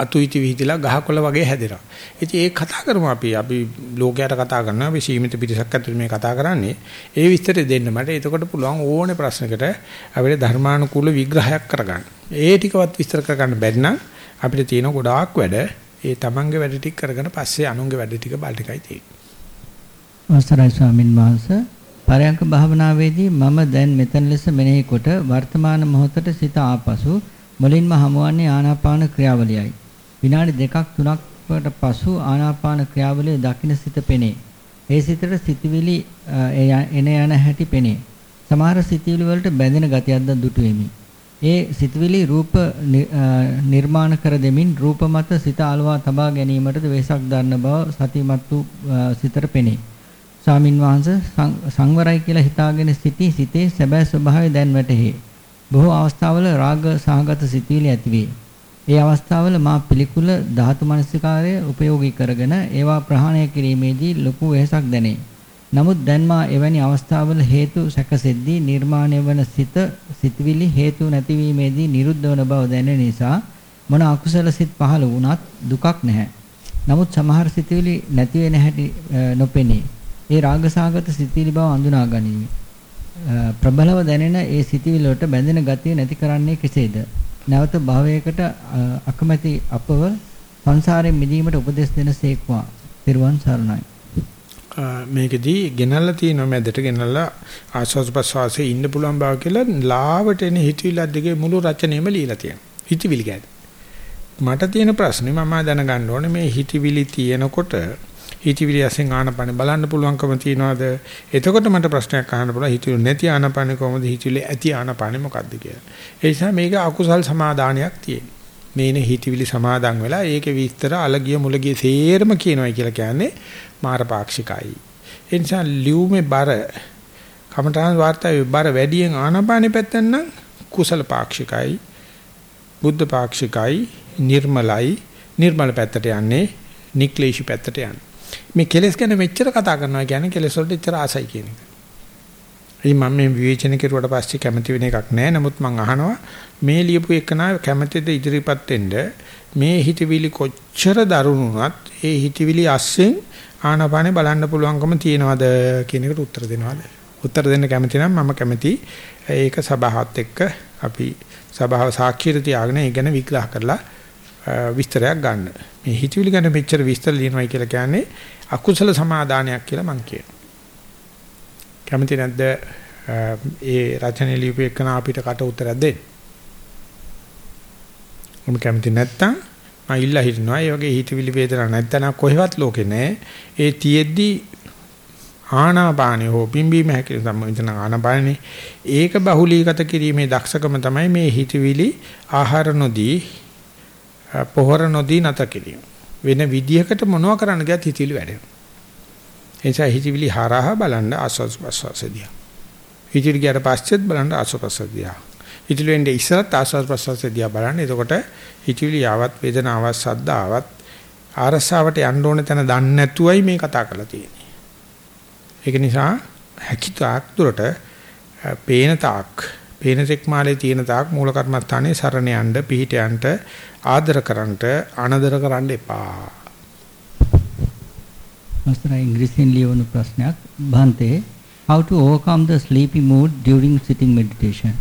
අතුයිති විහිදලා ගහකොළ වගේ හැදෙනවා. ඉතින් ඒක කතා කරමු අපි. අපි ලෝකයට කතා කරනවා. අපි සීමිත පිටසක් ඇතුළේ මේ කතා කරන්නේ. ඒ විස්තරය දෙන්න මට. එතකොට පුළුවන් ඕනේ ප්‍රශ්නකට අපිට ධර්මානුකූල විග්‍රහයක් කරගන්න. ඒ ටිකවත් විස්තර කරගන්න බැරි නම් අපිට තියෙන ගොඩාක් වැඩ. ඒ තමන්ගේ වැඩ ටික කරගෙන පස්සේ අනුන්ගේ වැඩ ටික බල ටිකයි තියෙන්නේ. අවසරයි ස්වාමින් වහන්සේ පරයන්ක භාවනාවේදී මම දැන් මෙතන ලෙස මෙනෙහි කොට වර්තමාන මොහොතට සිත ආපසු මුලින්ම හමුවන්නේ ආනාපාන ක්‍රියාවලියයි. විනාඩි දෙකක් තුනක්කට පසු ආනාපාන ක්‍රියාවලිය දකින්න සිත පෙනේ. ඒ සිතට සිතවිලි එන යන හැටි පෙනේ. සමහර සිතවිලි වලට බැඳෙන ගතියක්ද දුටු වෙමි. ඒ සිතවිලි රූප නිර්මාණ කර දෙමින් රූප මත සිත අලවා තබා ගැනීමටද වෙසක් දරන බව සතිමත් වූ සිතට පෙනේ. ස්වාමින් වහන්සේ සංවරයි කියලා හිතාගෙන සිටි සිතේ සැබෑ ස්වභාවය දැන් වැටහේ. බොහෝ අවස්ථාවල රාග සහගත සිතවිලි ඇතිවේ. ඒ අවස්ථාවල මා පිළිකුල ධාතු මනසිකාරය උපයෝගී කරගෙන ඒවා ප්‍රහාණය කිරීමේදී ලොකු වෙහසක් දැනේ. නමුත් දැන් මා එවැනි අවස්ථාවල හේතු සැකසෙද්දී නිර්මාණය වන සිත සිතවිලි හේතු නැතිවීමේදී නිරුද්ධ වන බව දැනෙන නිසා මොන අකුසල සිත් පහළ වුණත් දුකක් නැහැ. නමුත් සමහර සිතවිලි නැති වෙන හැටි නොපෙනී. ඒ රාගසාගත සිතවිලි බව අඳුනා ගනිමි. ප්‍රබලව දැනෙන ඒ සිතවිලි වලට බැඳෙන ගතිය නැති කරන්නේ කෙසේද? නැවත භවයකට අකමැති අපව සංසාරයෙන් මිදීමට උපදෙස් දෙන සේක්වා. පිරුවන් සරණයි. මේකෙදී ගෙනල්ලා තියෙනවා මැදට ගෙනල්ලා ආස්වාද ප්‍රසවාසයේ ඉන්න පුළුවන් බව කියලා ලාවට එන හිතවිල්ල දෙකේ මුළු රචනෙම লীලා තියෙනවා. හිතවිලි ගැද. මට තියෙන ප්‍රශ්නේ මම දැනගන්න ඕනේ මේ හිතවිලි තියෙනකොට හිතවිලි අසෙන් ආනපන බලන්න පුළුවන්කම තියනවාද? එතකොට මට ප්‍රශ්නයක් අහන්න පුළුවන් හිතවිලි නැති ආනපන කොහොමද හිතවිලි ඇති ආනපන මොකද්ද කියලා. ඒ නිසා මේක අකුසල් සමාදානයක් තියෙනවා. මේන හිතවිලි සමාදන් වෙලා ඒකේ විස්තර අලගිය මුලගිය සේරම කියනවා කියලා කියන්නේ මාරපාක්ෂිකයි. ඒ නිසා ලියුමේ බර කමඨාන් වාර්තාවේ බර වැඩියෙන් ආනපානෙ පැත්තෙන් නම් කුසල පාක්ෂිකයි. බුද්ධ පාක්ෂිකයි නිර්මලයි නිර්මල පැත්තට යන්නේ නික්ලේශී පැත්තට යන්නේ. මේ කෙලස් ගැන මෙච්චර කතා කරනවා කියන්නේ කෙලස් වලට එච්චර ආසයි කියන එක. ඉතින් මම මේ විවේචන කෙරුවට පස්සේ කැමති වෙන එකක් නැහැ. නමුත් මම අහනවා මේ ලියපු එකනා කැමතිද ඉදිරිපත් වෙන්න මේ හිතවිලි කොච්චර දරුණු වුණත් ඒ හිතවිලි අස්සෙන් ආනාපානේ බලන්න පුළුවන්කම තියනවද කියන එකට උත්තර දෙනවද? උත්තර දෙන්න කැමති නම් මම කැමති ඒක සභාවත් එක්ක අපි සභාව සාක්ෂියට තියාගෙන ඒ ගැන විග්‍රහ කරලා විස්තරයක් ගන්න. මේ හිතවිලි ගැන මෙච්චර විස්තර ලියනවායි කියලා කියන්නේ අකුසල සමාදානයක් කියලා මම කියනවා. කැමති නැද්ද ඒ රචනය ලියපු එකන අපිට කට උත්තරයක් දෙන්න? මම කැමති නැත්තම් මම ඉල්ලා හිටිනවා. ඒ වගේ හිතවිලි වේදනා නැත්තන කොහෙවත් ලෝකේ නැහැ. ඒ තියෙද්දි ආනාපානෙ හෝ පිම්බීම හැකින සම්බන්ධන ආනාපානෙ ඒක බහුලීගත කිරීමේ දක්ෂකම තමයි මේ හිතවිලි ආහාර නොදී පොහොර නොදී නැත කිරීම. වෙන විදියකට මොනව කරන්න ගියත් හිතවිලි වැඩෙනවා. ඒ නිසා හිතවිලි හරහා බලන්න ආස්වාස් ප්‍රසවාසදියා. හිතවිලි ගියට පස්සෙත් බලන්න ආස්වාස් ප්‍රසවාසදියා. හිතවිලි වෙන්නේ ඉස්සරත් ආස්වාස් ප්‍රසවාසදියා බලන්න. එතකොට හිතවිලි ආවත් වේදනාවක් සද්දාවත් ආරසාවට යන්න ඕන තැන දන්නේ නැතුවයි මේ කතා කරලා තියෙන්නේ. ඒක නිසා හැකිතාක් දුරට පේන තාක් පේන තෙක් මාලේ තියෙන තාක් මූල කර්මස්ථානේ සරණ යන්න පිහිට යන්න ආදර කරන්නට අනදර කරන්න එපා. මස්තර ඉංග්‍රීසියෙන් ලියවුණු ප්‍රශ්නයක් භාන්තේ how to overcome the sleepy mood during sitting meditation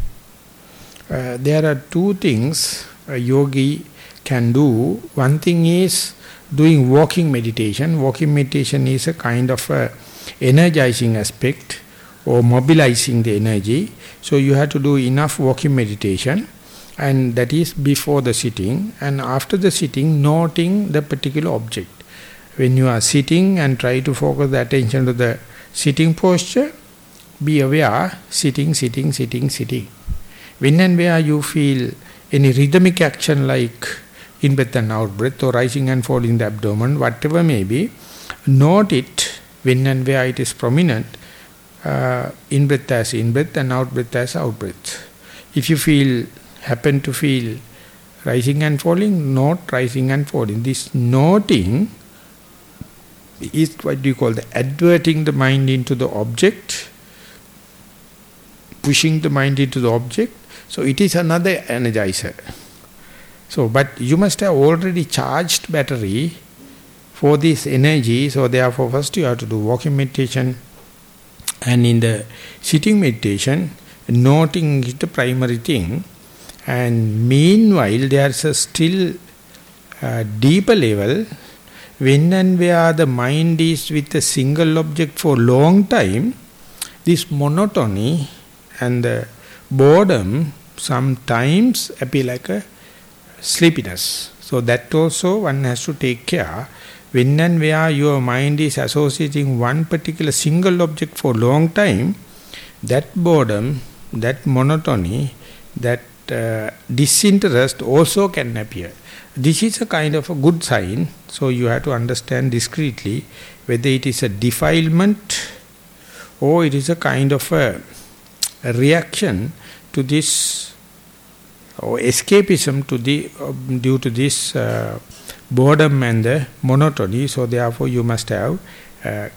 uh, there are two things a yogi can do one thing is doing walking meditation walking meditation is a kind of a energizing aspect or mobilizing the energy so you have to do enough walking meditation and that is before the sitting and after the sitting noting the particular object. When you are sitting and try to focus the attention to the sitting posture, be aware sitting, sitting, sitting, sitting. When and where you feel any rhythmic action like in breath and out breath or rising and falling the abdomen, whatever may be, note it when and where it is prominent, uh, in breath as in breath and out breath as out breath. If you feel happen to feel rising and falling, not rising and falling. This noting is what do you call the adverting the mind into the object, pushing the mind into the object. So it is another energizer. So, but you must have already charged battery for this energy. So therefore, first you have to do walking meditation, and in the sitting meditation, noting is the primary thing. And meanwhile, there's a still uh, deeper level when and where the mind is with a single object for long time, this monotony and the boredom sometimes appear like a sleepiness. So that also one has to take care. When and where your mind is associating one particular single object for long time, that boredom, that monotony, that uh, disinterest also can appear. This is a kind of a good sign, so you have to understand discreetly whether it is a defilement or it is a kind of a, a reaction to this or escapism to the uh, due to this uh, boredom and the monotony. So therefore you must have uh,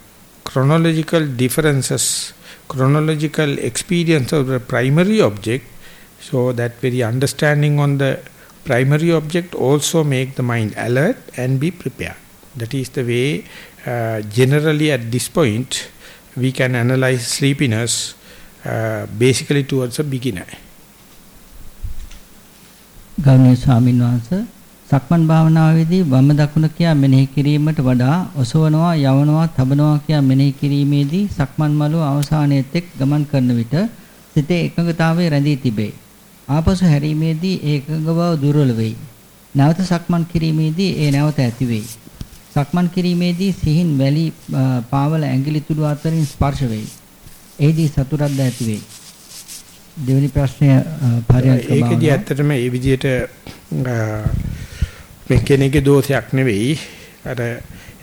chronological differences, chronological experience of the primary object. So that very understanding on the primary object also make the mind alert and be prepared. That is the way uh, generally at this point we can analyze sleepiness uh, basically towards a beginner. ගෞරවනීය ස්වාමීන් වහන්සේ සක්මන් භාවනාවේදී වම දකුණ කියා මෙනෙහි කිරීමට වඩා ඔසවනවා යවනවා තබනවා කියා මෙනෙහි කිරීමේදී සක්මන් මළුව අවසානයේ තෙක් ගමන් කරන විට සිතේ එකඟතාවය රැඳී තිබේ. ආපසු හැරීමේදී ඒ එකඟ බව දුර්වල වෙයි. නැවත සක්මන් කිරීමේදී ඒ නැවත ඇති වෙයි. සක්මන් කිරීමේදී සිහින් වැලි පාවල ඇඟිලි තුඩු අතරින් ස්පර්ශ වෙයි. එෙහිදී සතුටක්ද ඇති වෙයි. දෙවෙනි ප්‍රශ්නය පරියන්ක බව. ඒකදී ඇත්තටම මේ විදිහට මේ කෙනෙකුගේ දෝෂයක් නෙවෙයි. අර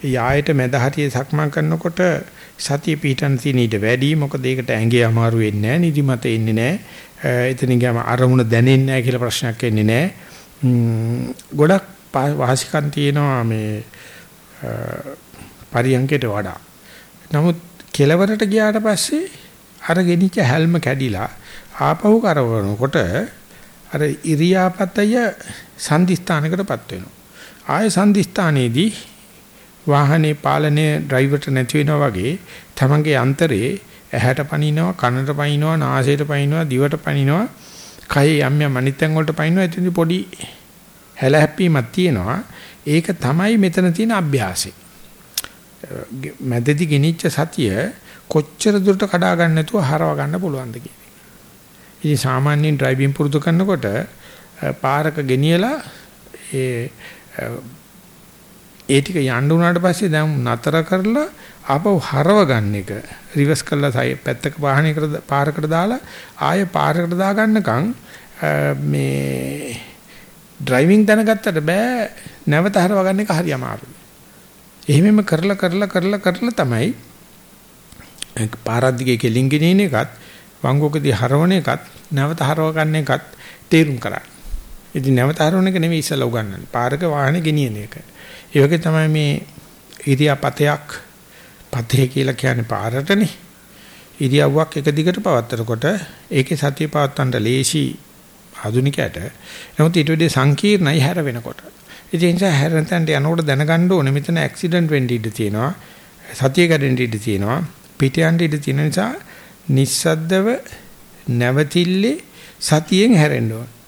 යායට මැද හරිය සක්මන් කරනකොට සතිය පිටන් තියෙන ඊට වැඩි මොකද ඒකට ඇඟේ අමාරු වෙන්නේ නැහැ නිදිමත එන්නේ නැහැ එතනින් ගම අරමුණ දැනෙන්නේ නැහැ කියලා ප්‍රශ්නයක් එන්නේ නැහැ. ගොඩක් වාසිකම් තියෙනවා මේ පරියන්කයට වඩා. නමුත් කෙලවරට ගියාට පස්සේ අර ගෙනිච්ච හැල්ම කැඩිලා ආපහු කරවනකොට අර ඉරියාපතය සංදිස්ථානකටපත් වෙනවා. ආය සංදිස්ථානයේදී වාහනේ පාලනය ඩ්‍රයිවර්ට නැති වෙනවා වගේ තමන්ගේ අන්තරේ ඇහැට පනිනවා කනට පනිනවා නාසයට පනිනවා දිවට පනිනවා කය යම් යම් අනිත්යන් වලට පනිනවා එතනදි පොඩි හැලහැප්පීමක් තියෙනවා ඒක තමයි මෙතන තියෙන අභ්‍යාසය මැදදී ගෙනිච්ච සතිය කොච්චර දුරට කඩා ගන්න නැතුව හරව ගන්න පුළුවන්ද කියන එක. ඉතින් සාමාන්‍යයෙන් ඩ්‍රයිවිං පුරුදු කරනකොට පාරක ගෙනියලා ඒ ඒ ටික යන්න උනාට පස්සේ දැන් නතර කරලා ආපහු හරව ගන්න එක රිවර්ස් කරලා පැත්තක වාහනයකට පාරකට දාලා ආය පාරකට දා ගන්නකම් මේ ඩ්‍රයිවිං දැනගත්තට බෑ නැවත හරව ගන්න එක හරි අමාරුයි. එහෙමම කරලා කරලා කරලා කරලා තමයි පාරක් දිගේ කෙලින් ගෙනින එකත් වංගුකදී හරවන එකත් නැවත හරව ගන්න එකත් තේරුම් කරා. ඉතින් නැවත හරවන එක නෙමෙයි ඉස්සලා උගන්වන්නේ. පාරක වාහනේ ගෙනියන එක. ඒ වගේ තමයි මේ ඉරියාපතයක් පතේ කියලා කියන්නේ පාරටනේ. ඉරියව්වක් එක දිගට පවත්තරකොට ඒකේ සතිය පවත්තන්න ලේසි ආධුනිකයට. නමුත් ඊට වඩා සංකීර්ණයි හැර වෙනකොට. ඒ නිසා හැරෙන්තන්ට යනකොට දැනගන්න ඕනේ මෙතන ඇක්සිඩන්ට් වෙන්න ඉඩ තියෙනවා. සතිය කැඩෙන්න ඉඩ තියෙනවා. පිට යන්න ඉඩ තියෙන නිසා නිස්සද්දව නැවතිල්ලේ සතියෙන් හැරෙන්න ඕනේ.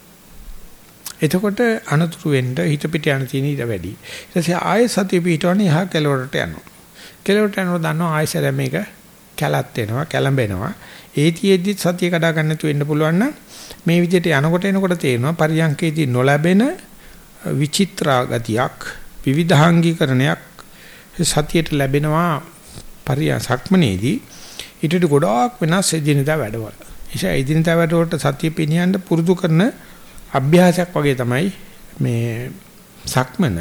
එතකොට අනතුරු වෙන්න හිත පිට යන තියෙන ඊට වැඩි. ඊට පස්සේ ආයෙ සතිය පිටවන්නේ යහ කෙලවරට යනවා. කෙලවරට යනකොට දන්නවා ආයෙසර මේක කැලත් වෙනවා, කැළඹෙනවා. ඒතියෙදි සතිය කඩා ගන්න තු වෙන්න පුළුවන් නම් මේ විදිහට යනකොට එනකොට තේරෙනවා පරියන්කේදී නොලැබෙන විචිත්‍රා ගතියක්, විවිධාංගීකරණයක් සතියට ලැබෙනවා පරිය සක්මනේදී ඊටට ගොඩාක් වෙනස් එදිනදා වැඩවල. එيشා එදිනදා වැඩවලට සතිය පිනියන්න පුරුදු කරන අභ්‍යාසයක් වගේ තමයි මේ සක්මන.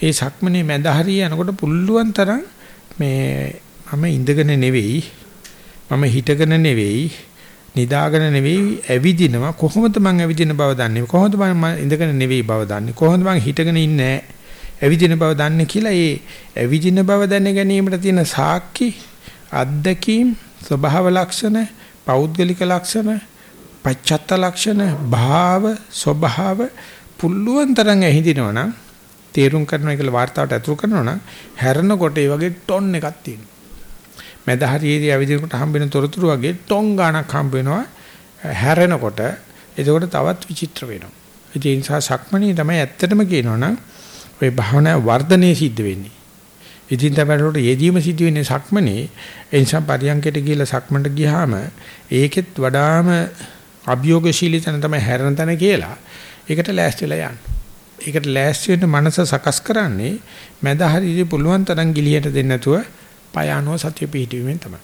ඒ සක්මනේ මැද හරිය යනකොට පුළුවන් තරම් මේ මම ඉඳගෙන නෙවෙයි මම හිටගෙන නෙවෙයි නිදාගෙන නෙවෙයි ඇවිදිනවා. කොහොමද මං ඇවිදින බව දන්නේ? කොහොමද මං ඉඳගෙන නෙවෙයි බව දන්නේ? කොහොමද මං හිටගෙන ඉන්නේ ඇවිදින බව දන්නේ කියලා ඒ ඇවිදින බව දැන ගැනීමට තියෙන සාක්ෂි අත්දැකීම් ස්වභාව ලක්ෂණ පෞද්ගලික ලක්ෂණ පච්චත්ත ලක්ෂණ භාව ස්වභාව පුල්ලුවන් තරම් ඇහිඳිනවා නම් තේරුම් කරනවා කියලා වார்த்தාවට අතුරු කරනවා නම් හැරෙනකොට ඒ වගේ ටොන් එකක් තියෙනවා. මැද හරියේදී අවදිනකොට හම්බෙන තොරතුරු වගේ ටොන් ගාණක් හම්බ වෙනවා හැරෙනකොට. එතකොට තවත් විචිත්‍ර වෙනවා. ඒ නිසා සක්මණේ තමයි ඇත්තටම කියනවා නම් ඔය භාවනා වර්ධනයේ සිද්ධ වෙන්නේ. ඉතින් තමයි යෙදීම සිද්ධ වෙන්නේ සක්මණේ. ඒ නිසා පරියංකයට ගිහලා සක්මණට ගියාම ඒකෙත් වඩාම අභියෝගශීලී තැන තමයි හැරෙන තැන කියලා. ඒකට ලෑස්තිලා යන්න. ඒකට ලෑස්ති වෙන්න මනස සකස් කරන්නේ මැද හරියට පුළුවන් තරම් ගිලියට දෙන්න නැතුව පයානෝ සතිය පිහිටීමෙන් තමයි.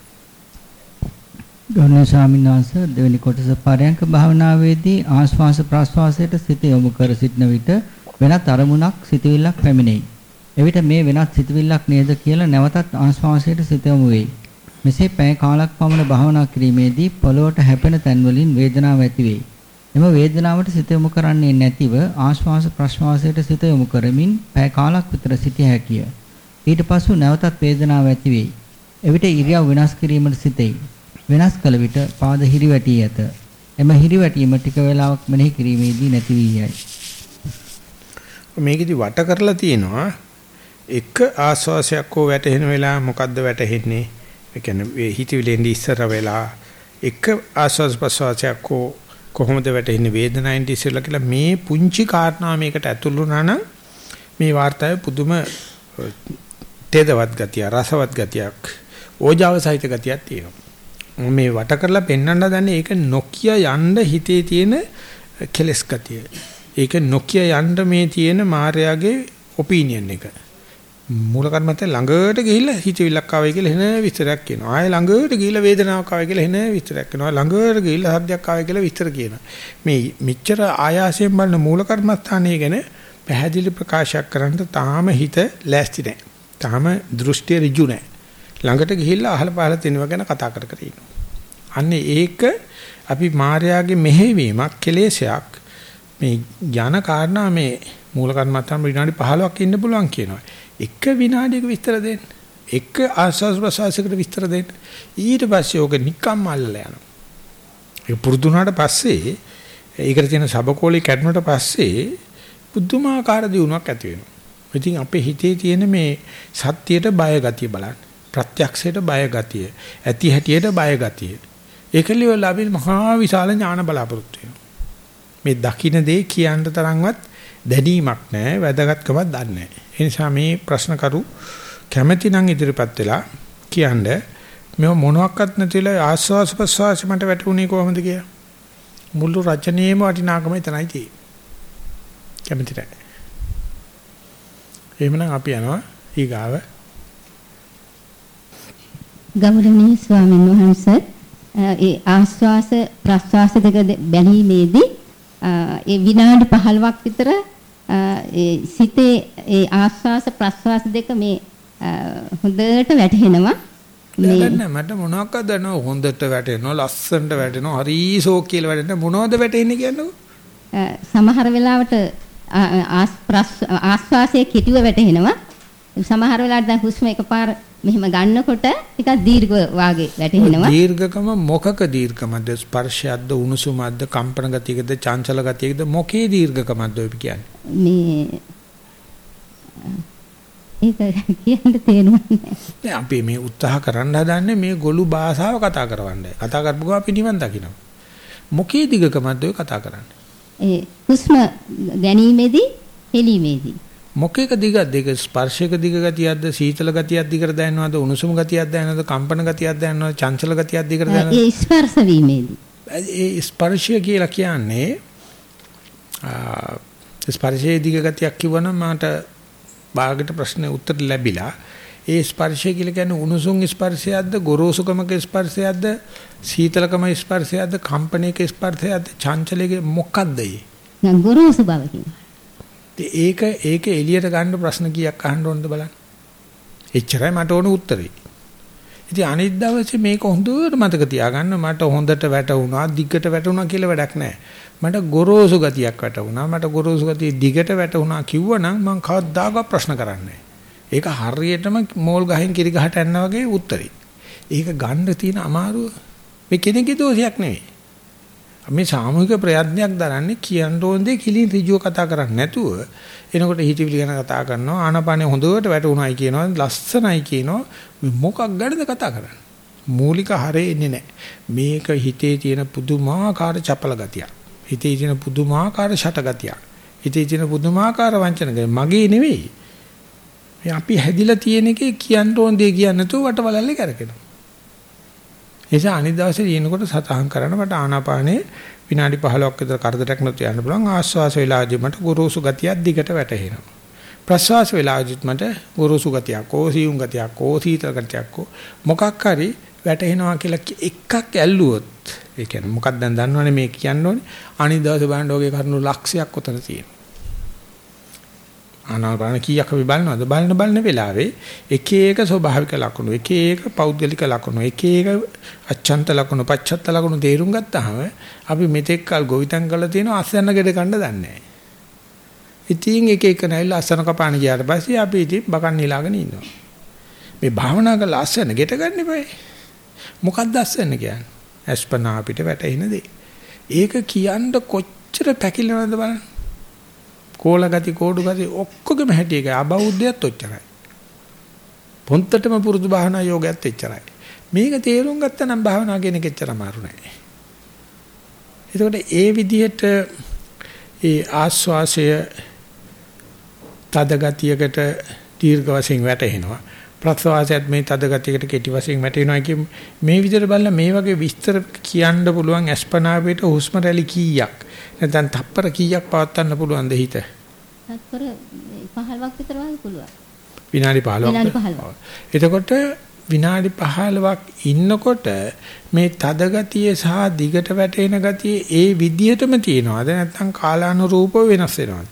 ගෞරවනීය ස්වාමීන් වහන්සේ දෙවෙනි කොටස පරයන්ක භාවනාවේදී ආශ්වාස ප්‍රශ්වාසයට සිත යොමු කර සිටන විට වෙනත් අරමුණක් සිතවිල්ලක් පැමිණෙයි. එවිට මේ වෙනත් සිතවිල්ලක් නේද කියලා නැවතත් ආශ්වාසයට සිත යොමු වෙයි. මෙසේ පැය කාලක් පමණ භාවනා කිරීමේදී පොළොවට හැපෙන තැන්වලින් වේදනාවක් ඇති වෙයි. එම වේදනාවට සිත යොමු කරන්නේ නැතිව ආශ්වාස ප්‍රශ්වාසයට සිත යොමු කරමින් පැය කාලක් විතර සිටිය හැකිය. ඊට පසු නැවතත් වේදනාවක් ඇති වෙයි. එවිට ඉරියව් වෙනස් කිරීමට සිටෙයි. වෙනස් කළ විට පාද හිරිවැටී ඇත. එම හිරිවැටීම ටික වේලාවක් මෙනෙහි කිරීමේදී නැති වී යයි. මේකෙදි වට කරලා තියෙනවා එක ආස්වාසයක් හෝ වැටෙන වෙලාව මොකද්ද වැටෙන්නේ ඒ කියන්නේ හිතවිලෙන් ඉස්සර වෙලා එක ආස්වාස් ප්‍රසවාසයක් කොහොමද වැටෙන්නේ වේදනায়ෙන් ඉස්සෙල්ලා කියලා මේ පුංචි කාරණා මේකට ඇතුළු වුණා නම් මේ වார்த்தාවේ පුදුම තේදවත් ගතිය රසවත් ගතියක් ඕජාව සහිත ගතියක් තියෙනවා. මේ වට කරලා පෙන්වන්න දන්නේ ඒක නොකිය යන්න හිතේ තියෙන කෙලස් ගතිය. ඒක නොකිය යන්න මේ තියෙන මායාවේ ඔපිනියන් එක. මූල කර්මත්තේ ළඟට ගිහිල්ලා හිතවිල්ලක් ආවයි කියලා එන විස්තරයක් කියනවා. ආයෙ ළඟට ගිහිල්ලා වේදනාවක් ආවයි කියලා එන විස්තරයක් කියනවා. ළඟට ගිහිල්ලා හබ්දයක් ආවයි කියලා විස්තර කියනවා. මේ මෙච්චර ආයාසයෙන් බලන මූල කර්මස්ථානය ගැන පැහැදිලි ප්‍රකාශයක් කරන්න තාම හිත ලෑස්ති නැහැ. තාම දෘෂ්ටි ඍජු නැහැ. ළඟට ගිහිල්ලා අහල පහල තියෙනවා ගැන කතා කර කර ඉන්නවා. අන්නේ ඒක අපි මායාවේ මෙහෙවීමක් කෙලෙසයක් මේ ඥාන කාරණා මේ මූල කර්මස්ථාන විනාඩි 15ක් ඉන්න පුළුවන් කියනවා. එක විනාඩියක විස්තර දෙන්න. එක ආස්වාස් ප්‍රසවාසයකට විස්තර දෙන්න. ඊට පස්සේ ඕක නිකම්ම අල්ලලා යනවා. ඒක පුරුදුනාට පස්සේ ඒකට තියෙන සබකෝලේ කැඩුනට පස්සේ පුදුමාකාර දියුණුවක් ඇති වෙනවා. ඉතින් අපේ හිතේ තියෙන මේ සත්‍යයට බය ගතිය බලන්න. ප්‍රත්‍යක්ෂයට බය ගතිය. ඇති හැටියට බය ගතිය. ඒකලිවල අපි මහා විශාල ඥාන බලාපොරොත්තු වෙනවා. මේ දකින්න දේ කියන්න තරම්වත් දැනීමක් නැහැ, වැදගත්කමක් දන්නේ නැහැ. ඒ නිසා මේ ප්‍රශ්න කරු කැමැති නම් ඉදිරිපත් වෙලා කියන්නේ මේ මොනවත් නැතිලා ආස්වාස් ප්‍රස්වාස මට වැටුනේ කොහොමද කියලා. මුළු රචනයේම වටිනාකම එතනයි තියෙන්නේ. කැමැති නැහැ. එහෙමනම් අපි යනවා ඊගාව. ගෞරවනීය ස්වාමීන් වහන්සේ ඒ ආස්වාස ප්‍රස්වාස දෙක බැලීමේදී ඒ විනාඩි 15ක් විතර ඒ සිතේ ඒ ආස්වාස ප්‍රස්වාස දෙක මේ හොඳට වැටහෙනවා. මේ මට මොනවාක්ද දනව හොඳට වැටෙනවා ලස්සනට වැටෙනවා. හරිසෝ කියලා වැටෙනවා මොනවද වැටෙන්නේ කියන්නකෝ සමහර වෙලාවට ආස්වාසයේ කෙටිව වැටෙනවා සමහර වෙලාවට දැන් හුස්ම එකපාර මෙහෙම ගන්නකොට ටිකක් දීර්ඝ වාගේ වැටෙනවා. දීර්ඝකම මොකක දීර්ඝමද? ස්පර්ශයක්ද, උණුසුමක්ද, කම්පන ගතියකද, චංචල ගතියකද මොකේ දීර්ඝකමද ඔය කියන්නේ? මේ ඒක කියන්න තේරුන්නේ නැහැ. අපි මේ උත්සාහ කරන්න හදන්නේ මේ ගොළු භාෂාව කතා කරවන්නයි. කතා කරපුවා අපි නිවන් දකිනවා. මොකේ දිගකමද ඔය කතා කරන්නේ? ඒ හුස්ම ගැනීමේදී හෙලීමේදී මොකේක දිගද ඒක ස්පර්ශයක දිග ගතියක්ද? සීතල ගතියක් දිගට දැනෙනවද? උණුසුම ගතියක් දැනෙනවද? කම්පන ගතියක් දැනෙනවද? චංචල ගතියක් දිගට දැනෙනවද? ඒ ස්පර්ශ වීමේදී. ඒ ස්පර්ශය කියලා කියන්නේ ස්පර්ශයේ දිග ගතියක් කිව්වනම් මට භාගයට ප්‍රශ්නේ උත්තර ලැබිලා ඒ ස්පර්ශය කියලා කියන්නේ උණුසුම් ස්පර්ශයක්ද? ගොරෝසුකමක ස්පර්ශයක්ද? සීතලකම ස්පර්ශයක්ද? කම්පනයක ස්පර්ශයක්ද? චංචලයේ මොකක්ද ඒ? ගොරෝසු බව කියන්නේ ඒක ඒක එළියට ගන්න ප්‍රශ්න කීයක් අහන්න ඕනද බලන්න. එච්චරයි මට ඕන උත්තරේ. ඉතින් අනිත් දවසේ මේක හොඳට මතක තියාගන්න මට හොඳට වැටුණා දිගට වැටුණා කියලා වැඩක් නැහැ. මට ගොරෝසු ගතියක් වැටුණා මට ගොරෝසු ගතිය දිගට වැටුණා කිව්වනම් මං කවදාකවත් ප්‍රශ්න කරන්නේ ඒක හරියටම මෝල් ගහෙන් කිරි ගහට යනවා වගේ උත්තරේ. ඒක ගන්න තියෙන අමාරුව මේ කෙනෙකුගේ දෝෂයක් නෙවෙයි. මේ සාමූහික ප්‍රයත්නයක් දරන්නේ කියන්න ඕන දේ කිලින් ඍජුව කතා කරන්නේ නැතුව එනකොට හිතවිලි ගැන කතා කරනවා ආනපානෙ හොඳට වැටුණායි කියනවා ලස්සනයි කියනවා. මොකක් ගැනද කතා කරන්නේ? මූලික හරේ එන්නේ නැහැ. මේක හිතේ තියෙන පුදුමාකාර චපල ගතියක්. හිතේ තියෙන පුදුමාකාර ෂට ගතියක් හිතේ තියෙන පුදුමාකාර වංචන මගේ නෙවෙයි. අපි හැදිලා තියෙන එකේ කියන්න ඕන දේ කියන්නේ නැතුව වටවලල්ලේ කරකිනවා. නිසා අනිත් දවසේ දිනකොට සතහන් කරන මට ආනාපානේ විනාඩි 15ක් විතර කරදරයක් නැතුව යන්න පුළුවන්. ආස්වාස වේලාදී මට ගුරුසු ගතියක් දිගට වැටහෙනවා. ප්‍රස්වාස වේලාදීත් මට ගුරුසු ගතියක් ඕසියුම් ගතියක් ඕසීතල ගතියක් මොකක් හරි වැටහෙනවා කියලා එකක් ඇල්ලුවොත් ඒ කියන්නේ මොකක්ද දැන් දන්නවනේ මේ කියන්න ඕනේ අනිත් දවසේ බලන්න ඔගේ කරුණු ලක්ෂයක් උතන තියෙනවා. ආනාපාන කීයක් අපි බලනවද බලන බලන වෙලාවේ එක එක ස්වභාවික ලක්ෂණ එක එක පෞද්ගලික ලක්ෂණ එක එක අච්ඡන්ත ලක්ෂණ පච්ඡත්ත ලක්ෂණ තේරුම් ගත්තාම අපි මෙතෙක් කල් ගොවිතැන් කරලා තියෙන අසන්න ගෙඩ කන්න දන්නේ නැහැ. ඉතින් එක එක නැවිලා අසන කපාන ගියාට පස්සේ අපි ඉතින් බකන් නිලාගෙන ඉන්නවා. මේ භාවනා කරලා අසන්න ගෙට ගන්න බෑ. මොකක්ද අසන්න කියන්නේ? අස්පනා අපිට වැටෙන දේ. ඒක කියන්න කොච්චර පැකිලෙනවද බලන්න. කෝල ගති කෝඩු ගති ඔක්කොගෙම හැටි එකයි අබෞද්ධයත් ඔච්චරයි. පොන්තටම පුරුදු භාවනා යෝගයත් එච්චරයි. මේක තේරුම් ගත්තා නම් භාවනා කියන එක එච්චර අමාරු නෑ. එතකොට ඒ විදිහට ඒ ආස්වාසය තද ගතියකට දීර්ඝ වශයෙන් වැටෙනවා. ප්‍රස්වාසයත් මේ තද ගතියකට කෙටි වශයෙන් වැටෙනවා කිය මේ විදිහට බලලා මේ වගේ විස්තර කියන්න පුළුවන් අස්පනාවේට හුස්ම රැලි කීයක් නැත්නම් තප්පර කීයක් පවත්වන්න පුළුවන්ද හිත? තත්පර 15ක් විතර වගේ පුළුවන්. විනාඩි 15ක්. විනාඩි 15ක්. එතකොට විනාඩි 15ක් ඉන්නකොට මේ තද ගතිය සහ දිගට වැටෙන ගතිය ඒ විදිහටම තියෙනවද නැත්නම් කාලානුරූපව වෙනස් වෙනවද?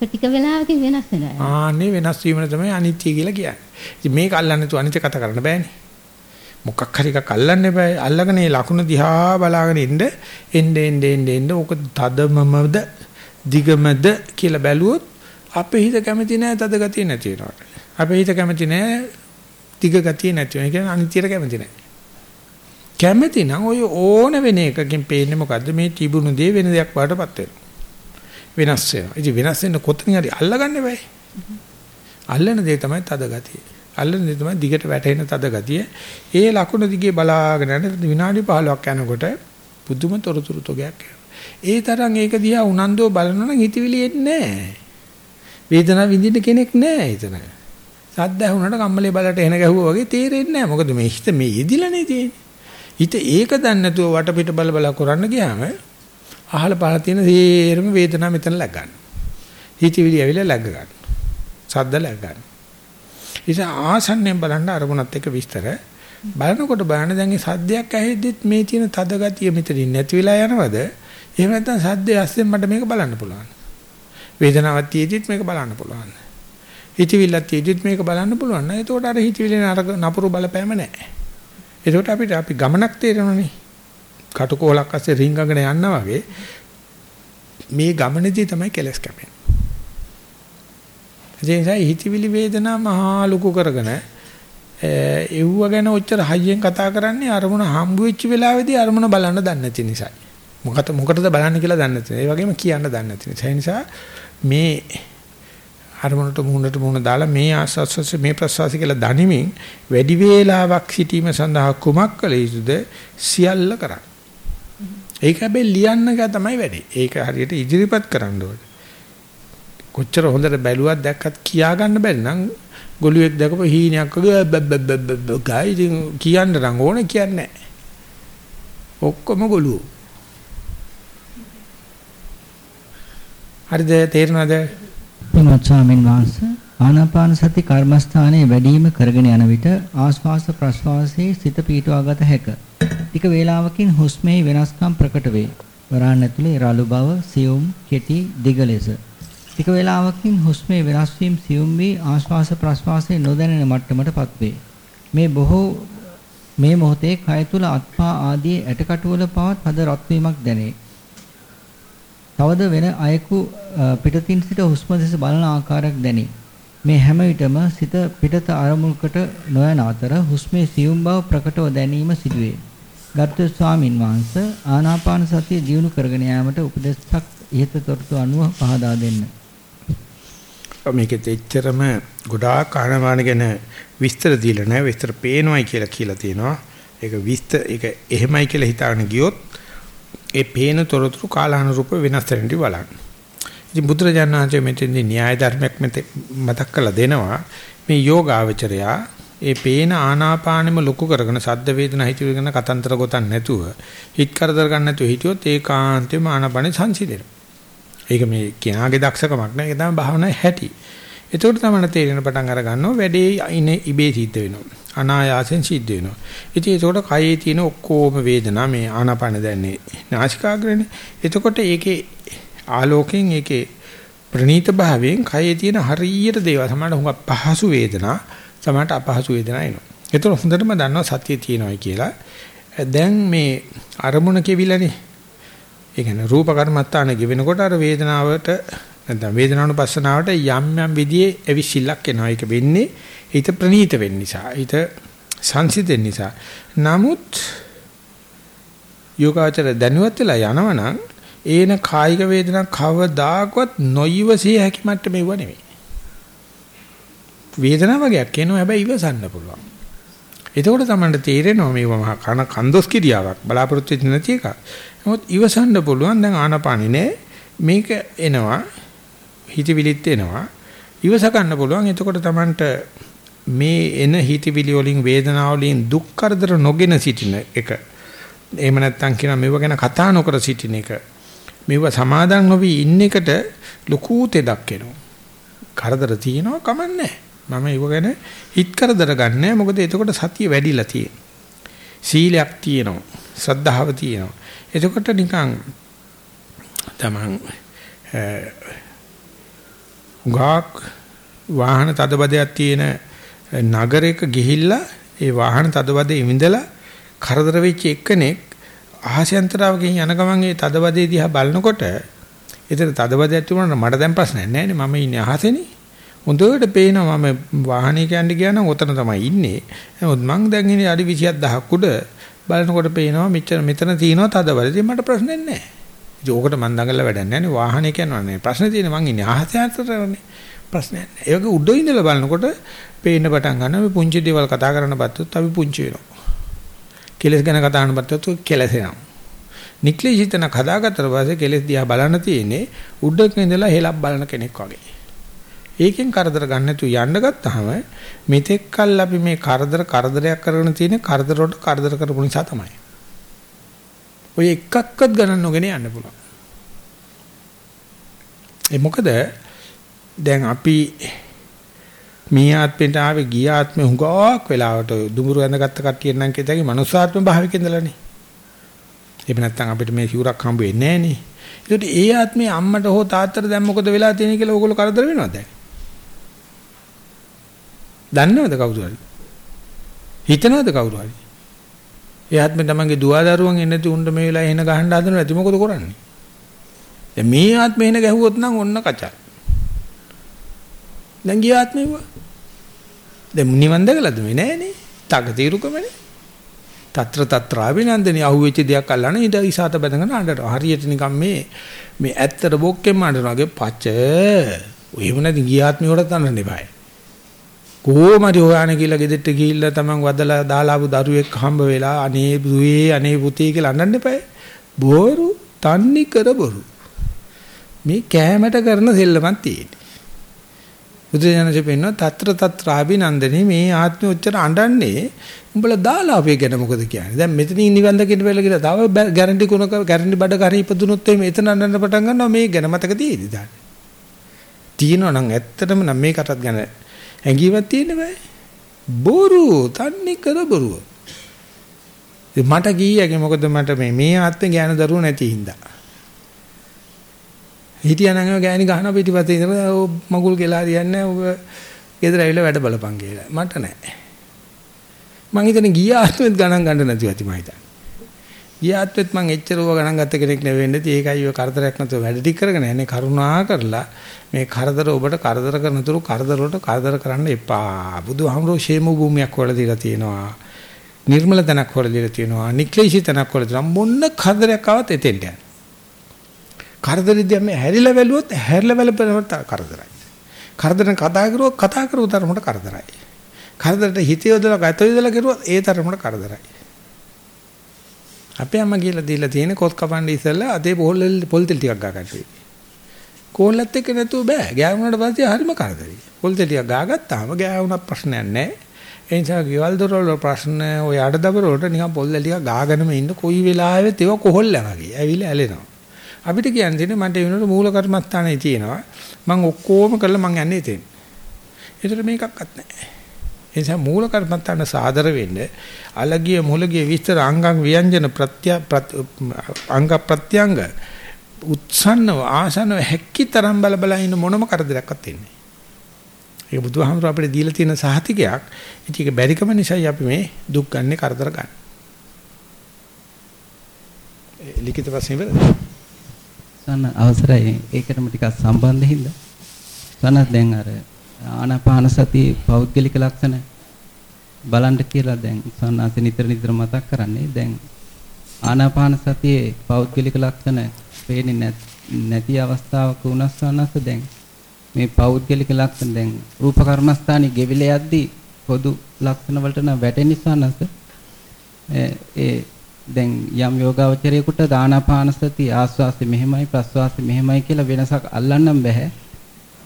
ටික වෙලාවකින් වෙනස් වෙනවා. ආන්නේ වෙනස් වීම තමයි අනිත්‍ය කියලා කියන්නේ. ඉතින් මේක අල්ලන්නේ තු අනිත්‍ය කතා කරන්න බෑනේ. මොකක් හරි එකක් අල්ලන්න එපා. අල්ලගෙන මේ ලකුණ දිහා බලාගෙන ඉන්න එන්න එන්න එන්න එන්න ඕක තදමමද දිගමද කියලා බැලුවොත් අපේ හිත කැමති නෑ තද ගතිය නැති වෙනවට. අපේ හිත කැමති නෑ දිග ගතිය නැති වෙන. ඒ කියන්නේ අනිත්‍යයට කැමති නෑ. කැමති නම් ඔය ඕන වෙන එකකින් පේන්නේ මොකද්ද මේ තිබුණු දේ වෙන දෙයක් වඩටපත් වෙනවා. වෙනස් වෙනවා. ඉතින් වෙනස් වෙන්න කොතනින් හරි අල්ලගන්න බෑ. අල්ලන දේ තමයි තද ගතිය. අල්ලන දේ තමයි දිගට වැටෙන තද ගතිය. ඒ ලකුණ දිගේ බලාගෙන යන විනාඩි 15ක් යනකොට පුදුම තොරතුරු තොගයක් ඒ තරම් ඒක දිහා උනන්දුව බලනවා නම් හිතවිලි එන්නේ නැහැ. වේදනාව විඳින්න කෙනෙක් නැහැ එතන. සද්ද ඇහුනට කම්මලේ බලට එන ගැහුවා වගේ තේරෙන්නේ නැහැ. මොකද මේ හිත මේ යෙදිලානේ තියෙන්නේ. හිත ඒක දන්නේ නැතුව වටපිට බල බල කරන්න ගියාම අහල පහල තියෙන සේරම වේදනාව මෙතන läග ගන්න. හිතවිලි ඇවිල්ලා läග ගන්න. සද්ද läග ගන්න. ඉතින් ආසන්නෙන් බලන්න අරමුණත් එක්ක විස්තර බලනකොට බලන්න දැන් මේ සද්දයක් ඇහෙද්දිත් මේ තියෙන තද ගතිය මෙතනින් නැති වෙලා යනවද? එහෙම නැත්නම් සද්දේ ඇස්සෙන් මට මේක බලන්න පුළුවන්. වේදනාවක් තියෙද්දිත් මේක බලන්න පුළුවන්. හිතවිල්ලක් තියෙද්දිත් මේක බලන්න පුළුවන්. නේද? එතකොට අර හිතවිල්ලේ නපුරු බලපෑම නැහැ. එතකොට අපිට අපි ගමනක් තේරෙනවනේ. කටුකොලක් අස්සේ රිංගගෙන යනවා වගේ මේ ගමනේදී තමයි කෙලස් කැපෙන්නේ. ඒ නිසා හිතවිලි වේදනා මහා ලොකු කරගෙන එව්ව ගැන ඔච්චර හයියෙන් කතා කරන්නේ අරමුණ හම්බ වෙච්ච වෙලාවේදී අරමුණ බලන්න දන්නේ නැති නිසායි. මොකද මොකටද බලන්න කියලා දන්නේ නැති. ඒ වගේම කියන්න දන්නේ නැති නිසා. ඒ නිසා මේ අරමුණට මුහුණට මුහුණ දාලා මේ ආස්වාස්ස මේ ප්‍රසවාස කියලා දනිමින් වැඩි වේලාවක් සිටීම සඳහා කුමක් කළ යුතුද සියල්ල කරන්න. ඒක හැබැයි ලියන්න එක තමයි වැඩේ. ඒක හරියට ඉදිරිපත් කරන්න ඕනේ. කොච්චර හොඳට බැලුවත් දැක්කත් කියා ගන්න බැරි නම් ගොළුෙක් දැකපු හීනයක් වගේ ගායි ඉතින් කියන්න නම් ඕනේ කියන්නේ නැහැ. ඔක්කොම ගොළුෝ. හරිද තේරෙනවද? පින්වත් ස්වාමීන් වහන්සේ ආනාපාන සති කර්මස්ථානයේ වැඩිම කරගෙන යන විට ආස්වාස ප්‍රස්වාසයේ සිත පීඨවාගත හැක. ටික වේලාවකින් හුස්මේ වෙනස්කම් ප්‍රකට වේ. වරාන් ඇතුලේ රළු බව, සියුම්, කෙටි, දිග ලෙස. ටික වේලාවකින් හුස්මේ වෙනස් වීම සියුම් වී ආශ්වාස ප්‍රශ්වාසයේ නොදැනෙන මට්ටමටපත් වේ. මේ බොහෝ මේ මොහොතේ කය තුල අත්පා ආදී ඇටකටුවල පවත් හද රත්වීමක් දැනේ. තවද වෙන අයෙකු පිටතින් සිට හුස්ම දෙස බලන ආකාරයක් දැනේ. මේ හැම විටම සිත පිටත අරමුණකට නොයන අතර හුස්මේ සියුම් බව ප්‍රකටව දැනීම සිදුවේ. ගර්ථ ස්වාමින් වහන්සේ ආනාපාන සතිය දියුණු කරගෙන යාමට උපදේශක් ඉහත තොරතුරු අනුව පහදා දෙන්න. මේකෙත් එච්චරම ගොඩාක් ආනාපාන ගැන විස්තර දීලා නැහැ. විස්තර පේනවයි කියලා කියලා තියෙනවා. ඒක විස්තර ඒක එහෙමයි කියලා හිතාගෙන ගියොත් ඒ පේන තොරතුරු කාලානුරූප වෙනස් වෙන්නටි බලන්න. ඉතින් බුදුරජාණන් වහන්සේ මෙතෙන්දී න්‍යාය ධර්මයක් මතක් කරලා දෙනවා. මේ යෝගාවචරයා ඒ පේන ආනාපානෙම ලොකු කරගෙන සද්ද වේදනා හිතවිගෙන කතන්තර ගොතන් නැතුව හිත කරදර ගන්න නැතුව හිටියොත් ඒකාන්තයෙන්ම ආනාපානෙ සංසිඳෙනවා. ඒක මේ කෙනාගේ දක්ෂකමක් නෑ ඒක තමයි භාවනාවේ හැටි. එතකොට තමයි තේරෙන පටන් අර ගන්නවා වැඩේ ඉනේ ඉබේ සිද්ධ වෙනවා. අනායාසෙන් සිද්ධ වෙනවා. ඉතින් ඒකට කයේ තියෙන ඔක්කොම වේදනා මේ ආනාපාන දැන්නේ නාසිකාග්‍රේනේ. එතකොට ඒකේ ආලෝකයෙන් ඒකේ ප්‍රනීත භාවයෙන් කයේ තියෙන හරියට දේවල් සමහරට හුඟක් පහසු වේදනා සමහරට අපහසු වේදනා එනවා. ඒතර හොඳටම දන්නවා සතිය තියෙනවායි කියලා. දැන් මේ අරමුණ කෙවිලානේ. ඒ කියන්නේ රූප කර්මත්තාන ගෙවෙනකොට අර වේදනාවට නැත්නම් වේදනානුපස්සනාවට යම් යම් විදිහේ ඇවිසිල්ලක් එනවා. ඒක වෙන්නේ හිත ප්‍රනීත වෙන්න නිසා. හිත සංසිඳෙන්න නිසා. නමුත් යෝගාචර දැනුවත් වෙලා යනවනම් ඒන කායික වේදනා කවදාකවත් නොයවසිය හැකි මට්ටමේ වුණ නෙවෙයි. වේදනාව වගේක් එනවා හැබැයි ඉවසන්න පුළුවන්. එතකොට තමයි තේරෙනවා මේ මහා කන කන්දොස් කිරියාවක්. බලාපොරොත්තු වෙන්නේ නැති එක. නමුත් ඉවසන්න පුළුවන් දැන් ආනපානෙ නෑ. මේක එනවා. හිතවිලිත් එනවා. ඉවස ගන්න පුළුවන්. එතකොට Tamanට මේ එන හිතවිලි වලින් වේදනාව වලින් දුක් කරදර නොගෙන සිටින එක. එහෙම නැත්නම් කියන මේව ගැන කතා නොකර සිටින එක. මේව සමාදන් නොවි ඉන්න එකට ලොකු තෙදක් එනවා. කරදර තියෙනවා කමන්නේ. මම ඒව ගැන හිත කරදර ගන්නෑ. මොකද එතකොට සතිය වැඩිලා තියෙන. සීලයක් තියෙනවා. ශ්‍රද්ධාව තියෙනවා. එතකොට නිකන් තමන් උගාක් වාහන තදබදයක් තියෙන නගරයක ගිහිල්ලා ඒ වාහන තදබදේ ඉඳලා කරදර වෙච්ච එක්කෙනෙක් අහසෙන්තරවකින් යන ගමන් ඒ තදබදේ දිහා බලනකොට එතන තදබදයක් තිබුණාට මට දැන් ප්‍රශ්නයක් නැහැ නේ මම ඉන්නේ අහසේනේ හොඳට පේනවා මම වාහනේ යන්න ගියා නම් ඔතන තමයි ඉන්නේ. නමුත් මං දැන් ඉන්නේ අඩි 20000ක් උඩ. බලනකොට පේනවා මෙච්චර මෙතන තියෙනවා තදබදේ මට ප්‍රශ්නයක් නැහැ. ඉතින් ඕකට මන් දඟලලා වැඩක් නැහැ නේ. වාහනේ යනවානේ ප්‍රශ්නේ තියෙන්නේ මං ඉන්නේ අහසේ අතරනේ ප්‍රශ්නයක් නැහැ. ඒක උඩ ඉඳලා බලනකොට පේන්න පටන් ගන්නවා. මේ පුංචි දේවල් කතා කරන්න බත්තොත් අපි පුංචි වෙනවා. කෙලස් ගැන කතා කරන්න බත්තොත් කෙලසෙනවා නික්ලිෂිතන කදාගත්තට පස්සේ කෙලස් දිහා බලන්න තියෙන්නේ උඩක ඉඳලා හෙලක් බලන කෙනෙක් වගේ. ඒකෙන් කරදර ගන්න නැතුව යන්න ගත්තාම මෙතෙක් කල් අපි මේ කරදර කරදරයක් කරගෙන තියෙන කරදර වලට කරදර කරපු නිසා තමයි ඔය එකක්වත් ගණන් නොගෙන යන්න පුළුවන්. ඒ මොකද දැන් අපි මේ ආත්මෙට ආවේ ගිය ආත්මෙ හුඟක් වෙලාවට දුඹුරු ඇඳගත්ත කට්ටිය නම් කියතයි මනුස්සාත්ම භාවික ඉඳලානේ. එහෙම නැත්නම් අපිට මේ සිවුරක් හම්බ වෙන්නේ නැහනේ. ඒකට ඒ ආත්මේ අම්මට හෝ තාත්තට දැන් මොකද වෙලා තියෙන්නේ කියලා ඕගොල්ලෝ කරදර වෙනවද දැන්? දන්නවද කවුරු හරි? හිතනවද කවුරු හරි? එයාත් මේ තමන්ගේ දුව දරුවන් එන්නේ නැති උන්ට මේ වෙලාවේ එන ගහන්න හදන නැති මොකද කරන්නේ? දැන් මේ ආත්මේ එන ගැහුවොත් නම් ඔන්න කචා. දැන් ගිය ආත්මේ වා. දැන් නිවන් දැකලාද මේ නෑනේ. තක తీරුකමනේ. తත්‍ර తත්‍රාభిනන්දනි අහුවෙච්ච දෙයක් අල්ලන ඉඳ ඉසాత බඳගෙන අඬනවා. හරියට නිකන් මේ මේ ඇත්තට බොක්කෙන් අඬනවාගේ පච. ඔය එහෙම නැති ගිය ආත්මේ වලත් අඬන්න එපායි. කොහොම හරි හොයාන කියලා ගෙදෙට්ට ගිහිල්ලා තමන් වදලා දාලාපු දරුවෙක් හම්බ වෙලා අනේ දුවේ අනේ පුතේ කියලා අඬන්න එපා. බොරු තන්නි කර බොරු. මේ කෑමට කරන සෙල්ලමක් තියෙන්නේ. බුදුජානක පෙන්වන తත්‍ර తත්‍රාභිනන්දනේ මේ ආත්මෙ ඔච්චර අඬන්නේ උඹලා දාලා අපේ ගැන මොකද කියන්නේ දැන් මෙතනින් නිවන් දකින්න බැල කියලා තව ගැරන්ටි කුණක ගැරන්ටි බඩ කරේ ඉපදුනොත් එimhe එතන අඬන්න පටන් ගන්නවා මේ ගැන මතක තියෙයිද දාන්න තියෙනවා නම් ඇත්තටම නම් මේකටත් ගැන ඇඟිවත් තියෙන්න බෑ. බොරු තන්නේ කර බොරුව. මට කීයගේ මොකද මට මේ මේ ආත්මේ ඥාන දරුවෝ නැති හින්දා. හිටියානම් ඒ ගෑණි ගහන පිටිපස්සේ ඉඳලා ඔය මගුල් කියලා හරියන්නේ ඔබ ගෙදර ඇවිල්ලා වැඩ බලපන් කියලා. මට නෑ. මං හිතන්නේ ගිය ආත්මෙත් ගණන් ගන්න නැතුව ඇති මම හිතන්නේ. ගිය ආත්මෙත් මං එච්චරව ගණන් ගත්ත කෙනෙක් නෙවෙන්නේ. ඒකයි ඔය කරදරයක් නැතුව වැඩ ටික කරගෙන යන්නේ කරුණා කරලා මේ කරදර ඔබට කරදර කරන තුරු කරදර වලට කරදර කරන්න එපා. බුදුහාමුදුරෝ ෂේම භූමියක් වල දීලා තියෙනවා. නිර්මල තැනක් වල දීලා තියෙනවා. නික්ලේශී තැනක් වල තියෙනවා. මොන්න කරදරයක් ආවත් එතෙන්ට යන්න. කරදරෙදී මේ හැරිලා වැළුවොත් හැරිලා වැළපෙනවට කරදරයි. කරදරෙන් කතා කරුවොත් කතා කරුව තරමට කරදරයි. කරදරට හිත යොදලා ගත යොදලා කරුවොත් ඒ තරමට කරදරයි. අපේ අම්මා කියලා දීලා තියෙන කොත් කපන්න ඉස්සෙල්ලා අතේ පොල් පොල් තෙල් ටිකක් ගා ගන්න. කෝල්ලත් එක්ක නැතුව බෑ. ගෑවුනට පස්සේ හරිම කරදරයි. පොල් තෙල් ටිකක් ගාගත්තාම ගෑවුනක් ප්‍රශ්නයක් නැහැ. ඒ නිසා ගෙවල් දොරවල ප්‍රශ්න ඔය අඩදබර වලට නිකන් පොල් ටිකක් ගාගෙනම ඉන්න කොයි වෙලාවෙත් ඒව කොහොල්ලා වගේ. ඇවිල්ලා ඇලෙනවා. අපිට කියන්න තියෙන්නේ මට ඒ වෙනකොට මූල කර්මස්ථානේ තියෙනවා. මම ඔක්කොම කරලා මං යන්නේ එතෙන්. ඒතර මේකක්වත් නැහැ. ඒ නිසා මූල කර්මස්ථාන සාදර වෙන්න අලගිය මුලගිය විස්තර අංගං ව්‍යංජන ප්‍රත්‍ය අංග ප්‍රත්‍යංග උත්සන්නව ආසනව හැක්කිතරම් බල බල ඉන්න මොනම කරදරයක්වත් එන්නේ. ඒක බුදුහාමුදුර අපිට දීලා තියෙන සහතිකයක්. ඉතින් ඒක බැරිකම නිසායි අපි මේ දුක් ගන්න කරදර ගන්න. ලිඛිත ප්‍රශ්න ඉවරද? සන්න අවසරයි ඒකටම ටිකක් සම්බන්ධ හින්දා. සන්න දැන් අර ආනාපාන සතිය පෞද්ගලික ලක්ෂණ බලන්න කියලා දැන් සන්නාස නිතර නිතර මතක් කරන්නේ. දැන් ආනාපාන සතියේ පෞද්ගලික ලක්ෂණ පේන්නේ නැති අවස්ථාවක වුණත් සන්නාස දැන් මේ පෞද්ගලික ලක්ෂණ දැන් රූප කර්මස්ථානයේ ගෙවිල යද්දී පොදු ලක්ෂණ වලට නම් වැටෙන සන්නාස ඒ දැන් යම් යෝගාවචරයේකට දානාපාන සති ආස්වාසි මෙහෙමයි ප්‍රස්වාසි මෙහෙමයි කියලා වෙනසක් අල්ලන්නම් බෑ.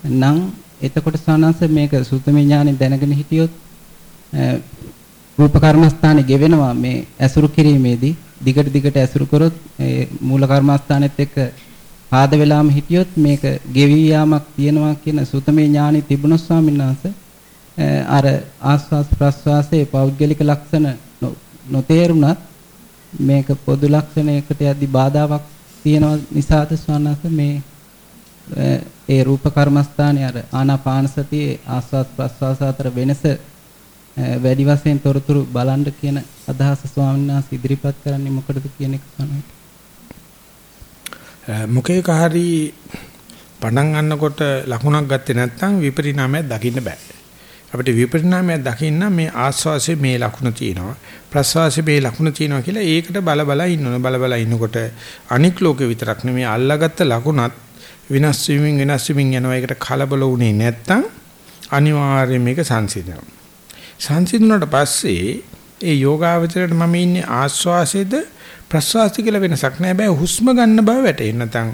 නම් එතකොට සානංශ මේක සුතමේ ඥානෙ දැනගෙන හිටියොත් රූප කර්මස්ථානේ ගෙවෙනවා මේ ඇසුරු කිරීමේදී. දිගට දිගට ඇසුරු කරොත් ඒ මූල කර්මස්ථානෙත් එක්ක ආද වෙලාම හිටියොත් මේක ගෙවි යාමක් තියෙනවා කියන සුතමේ ඥානෙ තිබුණොත් ස්වාමීන් වහන්සේ අර ආස්වාස් ප්‍රස්වාසයේ පෞද්ගලික ලක්ෂණ නොතේරුණත් මේක පොදු ලක්ෂණයකට යද්දි බාධාවක් තියෙන නිසාද ස්වාමීන් මේ ඒ රූප කර්මස්ථානයේ අර ආනාපාන සතියේ ආස්වාස් ප්‍රස්වාස අතර වෙනස වැඩි වශයෙන් තොරතුරු බලන්න කියන අදහස ස්වාමීන් වහන්සේ ඉදිරිපත් කරන්නේ මොකටද කියන එක තමයි. මොකේක හරි පණන් ගන්නකොට ලකුණක් ගත්තේ නැත්නම් විපරිණාමයක් දකින්න බෑ. අපිට විපරිණාමයක් දකින්න මේ ආස්වාසේ මේ ලකුණ තියෙනවා ප්‍රස්වාසේ මේ ලකුණ තියෙනවා කියලා ඒකට බල බල ඉන්නවනේ බල බල ඉන්නකොට අනික් ලෝකේ විතරක් නෙමෙයි අල්ලාගත්ත ලකුණත් විනාශ වීමින් විනාශ වීමින් යනවා. ඒකට කලබල වුණේ නැත්තම් අනිවාර්යයෙන් මේක සංසිඳනවා. සංසිඳුණාට පස්සේ ඒ යෝගාවචරයට මම ඉන්නේ ආස්වාසයේද ප්‍රස්වාසය කියලා වෙනසක් නෑ. හැබැයි හුස්ම ගන්න බව වැටෙන්නේ නැත්නම්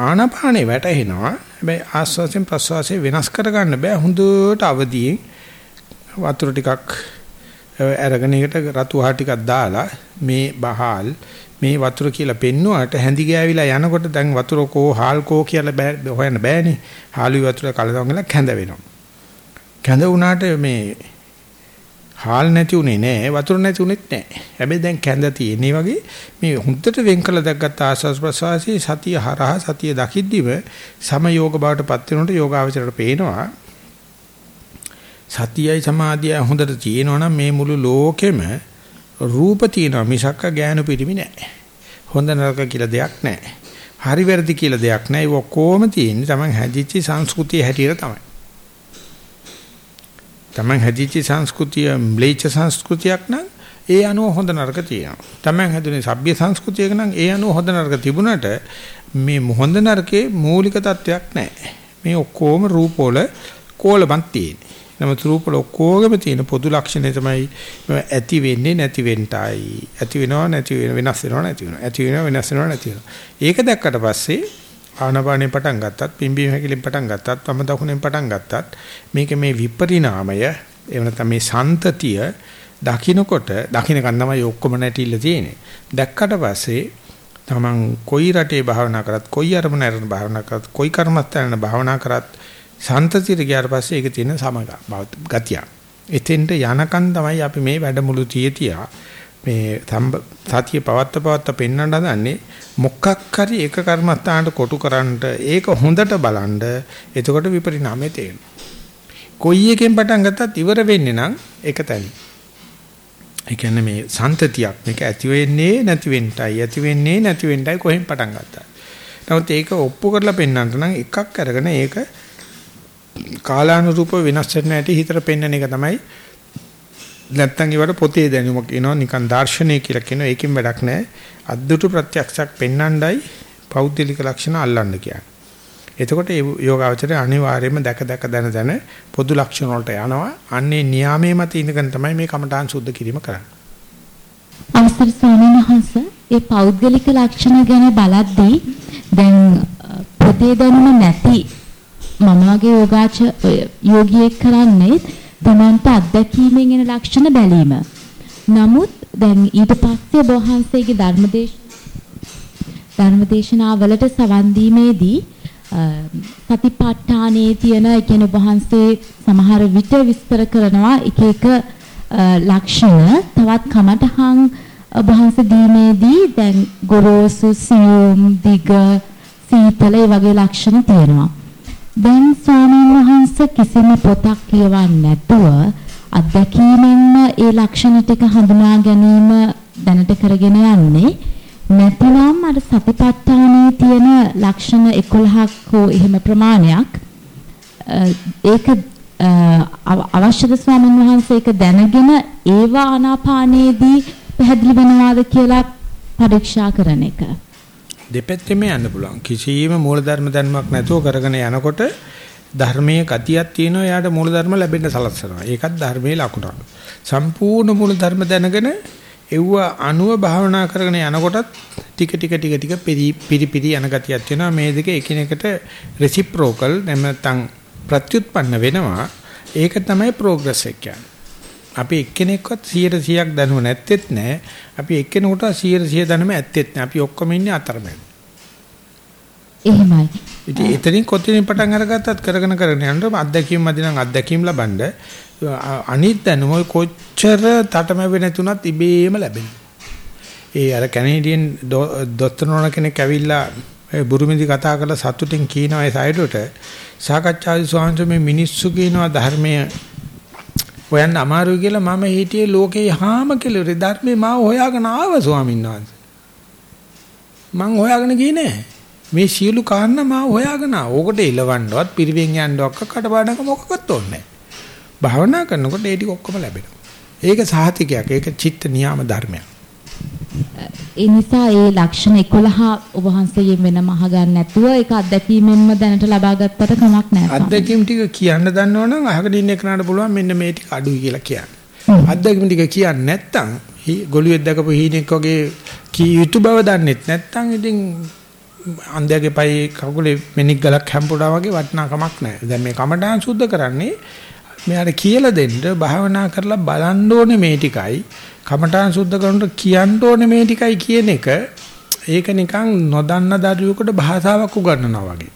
ආනපානේ වැටෙනවා. හැබැයි ආස්වාසයෙන් ප්‍රස්වාසයෙන් වෙනස් කරගන්න බෑ. හොඳට අවදියෙන් වතුර ටිකක් අරගෙන එකට රතු ආහාර ටිකක් දාලා මේ බහල් මේ වතුර කියලා පෙන්නුවාට හැඳි ගෑවිලා යනකොට දැන් වතුර කෝ හාල් කෝ කියලා හොයන්න බෑනේ. හාලුයි වතුර කලදම් වෙලා කැඳ වෙනවා. කැඳ වුණාට මේ හාල් නැති උනේ නෑ වතුර නැති උනේත් නෑ. හැබැයි දැන් කැඳ තියෙන්නේ වගේ මේ හුද්දට වෙන් කළ දැක්ගත් ආස්වාස් ප්‍රසවාසී සතිය හරහා සතිය දකිද්දිම සමයෝග බවට පත් වෙනකොට යෝගාවචරයට පේනවා. සතියයි සමාධියයි හොඳට තියෙනවනම් මේ මුළු ලෝකෙම රූප තියෙනවා මිසක්ක ගෑනු පිරිමි නැහැ. හොඳ නරක කියලා දෙයක් නැහැ. හරි වැරදි කියලා දෙයක් නැහැ. ඒ ඔක්කොම තියෙන්නේ Taman හැදිච්ච සංස්කෘතිය හැටියට තමයි. Taman හැදිච්ච සංස්කෘතිය ම්ලේච්ඡ සංස්කෘතියක් නම් ඒ අනුව හොඳ නරක තියෙනවා. Taman හැදුනේ සભ્ય සංස්කෘතියක නම් ඒ අනුව හොඳ නරක තිබුණට මේ හොඳ නරකේ මූලික තත්වයක් නැහැ. මේ ඔක්කොම රූපවල කෝලමක් තියෙන්නේ. නමුත් රූප ලොක්කෝගෙම තියෙන පොදු ලක්ෂණය තමයි ඇති වෙන්නේ නැති වෙන්නයි. ඇති වෙනව නැති වෙන වෙනස් වෙනව නැති වෙනව. ඇති වෙනව වෙනස් වෙනව නැති වෙනව. ඒක දැක්කට පස්සේ ආනපානේ පටන් ගත්තත් පිම්බීම හැකිලින් පටන් ගත්තත් වම දකුණෙන් පටන් ගත්තත් මේක මේ විපරිණාමය එහෙම නැත්නම් මේ සන්තතිය දකින්නකොට දකින්නකන් තමයි ඔක්කොම නැටිල්ල තියෙන්නේ. දැක්කට පස්සේ තමන් කොයි රටේ භාවනා කරත් කොයි අරමුණ අරන් භාවනා කරත් කොයි කර්මස්ථානන භාවනා කරත් සන්තතියට ගියාට පස්සේ ඒක තියෙන සමග ගතිය. එතෙන්ට යනකන් තමයි අපි මේ වැඩමුළු තියතියා මේ සතිය පවත්ත පවත්ත පෙන්වන්න හදන්නේ මොකක් හරි එක කර්මස්ථානට කොටු කරන්නට ඒක හොඳට බලන්න එතකොට විපරිණාමය තේරෙනවා. කොයි එකෙන් පටන් ගත්තත් ඉවර වෙන්නේ නම් ඒක තැනි. ඒ කියන්නේ මේ සන්තතියක් මේක ඇති වෙන්නේ නැති වෙන්නයි ඇති වෙන්නේ නැති වෙන්නයි කොහෙන් පටන් ගත්තා. නමුත් ඒක ඔප්පු කරලා පෙන්වන්න නම් එකක් අරගෙන ඒක කාලානුරූප වෙනස් වෙන හැටි හිතට පෙන්වන එක තමයි නැත්තම් ඒවට පොතේ දැනුමක් එනවා නිකන් දාර්ශනික කියලා කියනවා ඒකෙන් වැඩක් නැහැ අද්දුටු ප්‍රත්‍යක්ෂයක් පෙන්වන්නයි පෞද්ගලික ලක්ෂණ අල්ලන්න කියන්නේ. එතකොට ඒ යෝගාවචරය අනිවාර්යයෙන්ම දැක දැක දන දන පොදු ලක්ෂණ වලට යනවා. අන්නේ නියාමයේ මත ඉඳගෙන තමයි මේ කමඨාන් සුද්ධ කිරීම කරන්නේ. අවසර ස්වාමීන් වහන්සේ ඒ පෞද්ගලික ලක්ෂණ ගැන බලද්දී දැන් පොතේ දැනුම නැති මම වගේ යෝගාච යෝගියෙක් කරන්නේ තමන්ට අත්දැකීමෙන් එන ලක්ෂණ බැලීම. නමුත් දැන් ඊට පස්සේ බෝහන්සේගේ ධර්මදේශ ධර්මදේශනාවලට සවන් දීමේදී සතිපට්ඨානයේ තියෙන කියන වහන්සේ සමහර විට විස්තර කරනවා එක එක ලක්ෂණ තවත් කමටහන් වහන්සේ දීමේදී දැන් ගොරෝසු සියුම් දිග සීතල වගේ ලක්ෂණ තියෙනවා. දැන් ස්වාමීන් වහන්සේ කිසිම පොතක් කියවන්නේ නැතුව අත්දැකීමෙන්ම ඒ ලක්ෂණ ටික හඳුනා ගැනීම දැනට කරගෙන යන්නේ නැතිනම් අර සතිපට්ඨානයේ තියෙන ලක්ෂණ 11ක් හෝ එහෙම ප්‍රමාණයක් ඒක අවශ්‍යද ස්වාමීන් වහන්සේ ඒක දැනගෙන ඒවා ආනාපානයේදී පැහැදිලි වෙනවාද කියලා පරීක්ෂා කරන එක. දෙපැත්තෙම යන්න පුළුවන්. කිසියම් මූලධර්ම දැනුමක් නැතුව කරගෙන යනකොට ධර්මයේ ගතියක් තියෙනවා එයාට මූලධර්ම ලැබෙන්න සලස්සනවා. ඒකත් ධර්මයේ ලකුණක්. සම්පූර්ණ මූලධර්ම දැනගෙන එව්ව අණුව භාවනා කරගෙන යනකොටත් ටික ටික ටික ටික පිරි පිරි යන ගතියක් තියෙනවා මේ දෙක එකිනෙකට රෙසිප්‍රොකල් නැත්නම් ප්‍රත්‍යুৎපන්න වෙනවා ඒක තමයි ප්‍රෝග්‍රස් එක අපි එක්කෙනෙක්වත් 100%ක් දැනුව නැත්තේත් නෑ. අපි එක්කෙනෙකුට 100% දැනුම ඇත්තේත් නෑ. අපි ඔක්කොම ඉන්නේ අතරමැද. එහෙමයි. ඉතින් එතනින් කොතනින් පටන් අරගත්තත් කරගෙන කරගෙන යනකොට අත්දැකීම් මැදි නම් අත්දැකීම් ලබනද අනිත් දැනුම කොච්චර තටමැවෙ නැතුණත් ඉබේම ලැබෙනවා. ඒ අර කැනේඩියන් දොස්තර නෝන කෙනෙක් ඇවිල්ලා බුරුමිදි කතා කරලා සතුටින් කියනවා ඒ සයිඩට සාකච්ඡාදී ස්වාමීන් මේ මිනිස්සු කියනවා ධර්මය හොයන්න අමාරුයි කියලා මම හිටියේ ලෝකේ හාම කෙලවරේ ධර්මේ මාව හොයාගෙන ආව ස්වාමීන් වහන්සේ. මං හොයාගෙන ගියේ නෑ. මේ සියලු කාරණා මාව හොයාගෙන ආව. ඕකට ඉලවන්නවත් පිරිවෙන් යන්නවත් කටපාඩම්ක මොකක්වත් ඕනේ නෑ. භාවනා කරනකොට ඒ ටික ඔක්කොම ලැබෙනවා. ඒක සාහිතිකයක්. ඒක චිත්ත නියාම ධර්මයක්. ඒ නිසා ඒ ලක්ෂණ 11 ඔබ වහන්සේගෙන් වෙනම අහගන්න නැතුව ඒක අත්දැකීමෙන්ම දැනට ලබා ගත්තට කමක් නැහැ. අත්දැකීම් ටික කියන්න දන්නවනම් අහගෙන ඉන්න කෙනාට පුළුවන් මෙන්න මේ ටික අඩුයි කියලා කියන්න. අත්දැකීම් ටික කියන්නේ නැත්තම් ගොළුෙක් දැකපු හීනෙක් වගේ කී යුතු බව දන්නෙත් නැත්තම් ඉතින් අන්දයාගේ පයි කකුලේ මෙනික් ගලක් හැම්පුණා වගේ වටිනාකමක් නැහැ. දැන් මේ කමඩාන් සුද්ධ කරන්නේ මෙයාට කියලා දෙන්න භාවනා කරලා බලන්න ඕනේ මේ ටිකයි කමඨාන් සුද්ධ කරනකොට කියන්න ඕනේ මේ ටිකයි කියන එක. ඒක නිකන් නොදන්න දරුවෙකුට භාෂාවක් උගන්වනවා වගේ.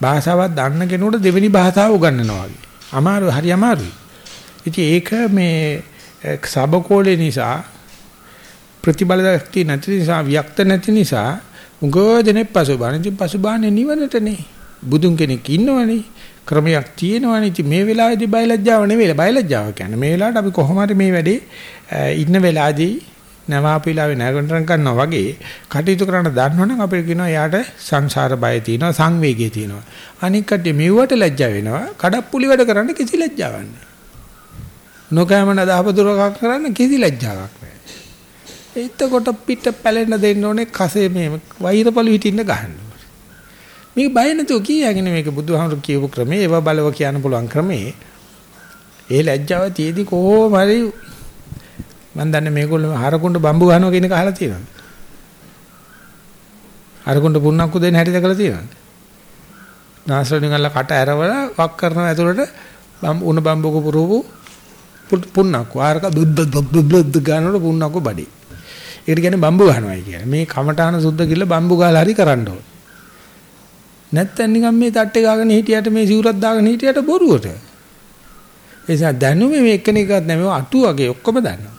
භාෂාවක් දන්න කෙනෙකුට දෙවෙනි භාෂාව උගන්වනවා වගේ. අමාරු හරි අමාරුයි. ඉතින් ඒක මේ සබකෝලේ නිසා ප්‍රතිබල ශක්තිය නැති නිසා වික්ත නැති නිසා උගෝදෙනේ පසුබාන. ඉතින් පසුබානේ නිවනටනේ. බුදුන් කෙනෙක් ඉන්නවනේ. ක්‍රමයක් තියෙනවනේ. ඉතින් මේ වෙලාවේදී බයලජ්ජාව නෙවෙයි බයලජ්ජාව කියන්නේ. මේ වෙලාවට අපි කොහොම හරි මේ වැඩේ ඉන්න වෙලාවේදී නවාපිලාවේ නැගණන් කරනවා වගේ කටයුතු කරන්න දන්නවනම් අපිට කියනවා එයාට සංසාර බය තියෙනවා සංවේගය තියෙනවා. අනික් කට්ටිය මෙව්වට ලැජ්ජා වෙනවා. කඩප්පුලි වැඩ කරන්න කිසි ලැජ්ජාවක් නැහැ. නොකෑමන දහපදුරක් කරන්න කිසි ලැජ්ජාවක් නැහැ. එතකොට පිට පැලෙන්න දෙන්න ඕනේ කසේ මේ වෛරපළු හිටින්න ගහන්න. මේක බය නැතුව කියාගෙන මේක බුදුහාමුදුරු කියපු ක්‍රමේ ඒව බලව කියන්න පුළුවන් ක්‍රමේ. ඒ ලැජ්ජාව තියේදී කොහොම හරි මම දන්නේ මේගොල්ලෝ හරකුණ්ඩ බම්බු ගහනවා කියන එක අහලා තියෙනවද? හරකුණ්ඩ පුන්නක්කු දෙන්න හැටි දැකලා තියෙනවද? නාසරණින් අල්ල කට ඇරවල වක් කරනවා ඇතුළට උණ බම්බුක පුරවපු පුන්නක්කු ආරක දුද්ද දුද්ද ගන්නකොට පුන්නක්කු බඩේ. ඒකට කියන්නේ බම්බු ගහනවායි කියන්නේ මේ කමඨාන සුද්ධ කිල්ල බම්බු ගාලා හරි කරන්න ඕනේ. නැත්තම් නිකන් මේ තට්ටේ ගාගෙන හිටියට මේ සිවුරක් දාගෙන හිටියට බොරුවට. ඒ නිසා දැනුමේ මේ එක්කෙනෙක්වත් නැමෙව අටු වගේ ඔක්කොම දන්නවා.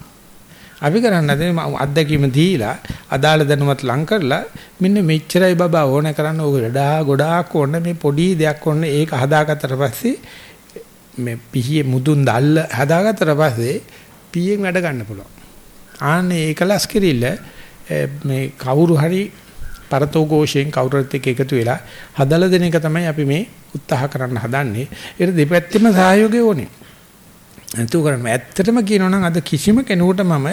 අපි කරන්න හදන්නේ අත්දැකීම දීලා අදාළ දැනුමත් ලං කරලා මෙන්න මෙච්චරයි බබා ඕන කරන්න ඕක ගොඩා ගොඩාක් ඕන මේ පොඩි දෙයක් ඕන ඒක හදාගත්තට පස්සේ මේ පිහියේ මුදුන් දැල්ල හදාගත්තට පස්සේ පිහියෙන් වැඩ ගන්න පුළුවන්. ආන්නේ ඒකලස් කිරිල්ල මේ කවුරු හරි පරතෝ ഘോഷයෙන් කවුරුත් එක්ක එකතු වෙලා හදලා දෙන එක තමයි අපි මේ උත්සාහ කරන්න හදන්නේ. ඒකට දෙපැත්තෙම සහයෝගය ඕනේ. නැතු කරන්නේ ඇත්තටම කියනවා නම් අද කිසිම කෙනෙකුට මම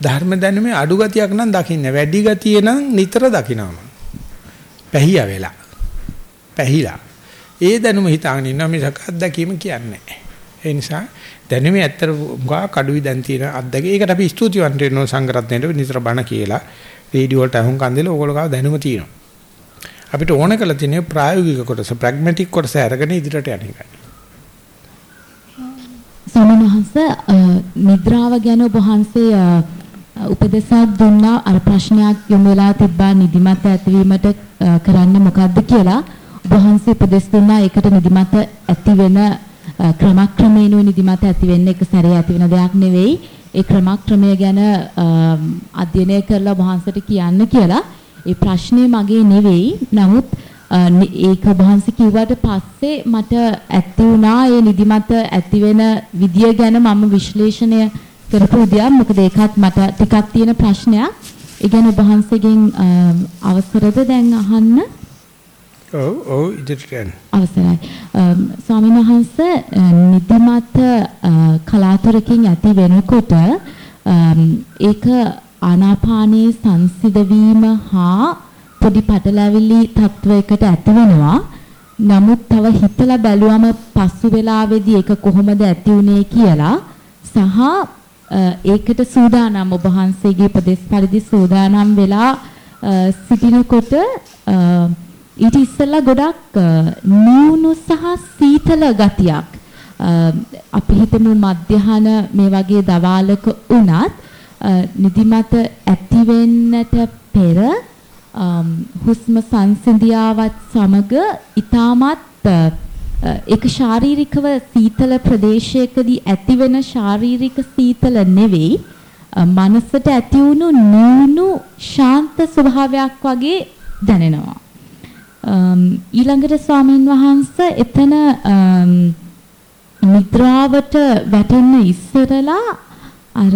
ධර්ම දැනුමේ අඩු ගතියක් නම් දකින්නේ වැඩි ගතිය නම් නිතර දකිනවා මම. පැහිය වෙලා. පැහිලා. ඒ දැනුම හිතාගෙන ඉන්නවා මිසක් අත්දැකීම කියන්නේ නැහැ. ඒ නිසා දැනුමේ ඇත්තට ගා කඩුවි දැන් තියෙන අත්දැකීම. ඒකට අපි ස්තුතිවන්ත වෙනවා සංගරත්නයට නිතර බණ කියලා. රේඩියෝ වලට අහුන් කන් දෙලා ඕගොල්ලෝ ගාව දැනුම තියෙනවා. අපිට ඕන කළ තියෙන්නේ ප්‍රායෝගික කොටස, ප්‍රැග්මැටික් කොටස අරගෙන ඉදිරියට යන එකයි. සමනහස නිද්‍රාව ගැන ඔබ වහන්සේ උපදේශයක් දුන්නා අර ප්‍රශ්නයක් යොමු වෙලා තිබ්බා නිදිමත ඇතිවීමට කරන්න මොකද්ද කියලා ඔබ වහන්සේ උපදෙස් දුන්නා ඒකට නිදිමත ඇති වෙන ක්‍රමක්‍රමේන නිදිමත ඇති වෙන්න එක සැරේ ඇති වෙන දෙයක් නෙවෙයි ඒ ක්‍රමක්‍රමය ගැන අධ්‍යයනය කරලා වහන්සට කියන්න කියලා. ඒ ප්‍රශ්නේ මගේ නෙවෙයි. නමුත් ඒක වහන්සේ කිව්වට පස්සේ මට ඇති වුණා. ඒ නිදිමත ඇති වෙන විදිය ගැන මම විශ්ලේෂණය කරපු විදියක්. මොකද ඒකත් මට ටිකක් තියෙන ප්‍රශ්නයක්. ඒ ගැන වහන්සේගෙන් අවසරද දැන් අහන්න? ඔව් ඔව් ඉදිරියට යන්න අවසරයි ස්වාමීන් වහන්සේ නිදිමත කලාතුරකින් ඇති වෙනකොට ඒක ආනාපානයේ සංසිඳවීම හා පොඩි පටලැවිලි තත්වයකට ඇති වෙනවා. නමුත් තව හිතලා බැලුවම පසු වෙලාවේදී ඒක කොහොමද ඇති වුනේ කියලා සහ ඒකට සූදානම් ඔබ වහන්සේගේ උපදේශ පරිදි සූදානම් වෙලා සිටිනකොට ඊට ඉස්සෙල්ලා ගොඩක් නියුණු සහ සීතල ගතියක්. අපි හිතමු මධ්‍යහන මේ වගේ දවාලක වුණත් නිදිමත ඇති වෙන්නට පෙර හුස්ම සංසිඳියාවත් සමග ඊටමත් ඒක ශාරීරිකව සීතල ප්‍රදේශයකදී ඇතිවෙන ශාරීරික සීතල නෙවෙයි. මනසට ඇති වුණු නූනු ශාන්ත ස්වභාවයක් වගේ දැනෙනවා. Um, ඊළඟට ස්වාමීන් වහන්සේ එතන um, නිද්‍රාවට වැටෙන්න ඉස්සරලා අර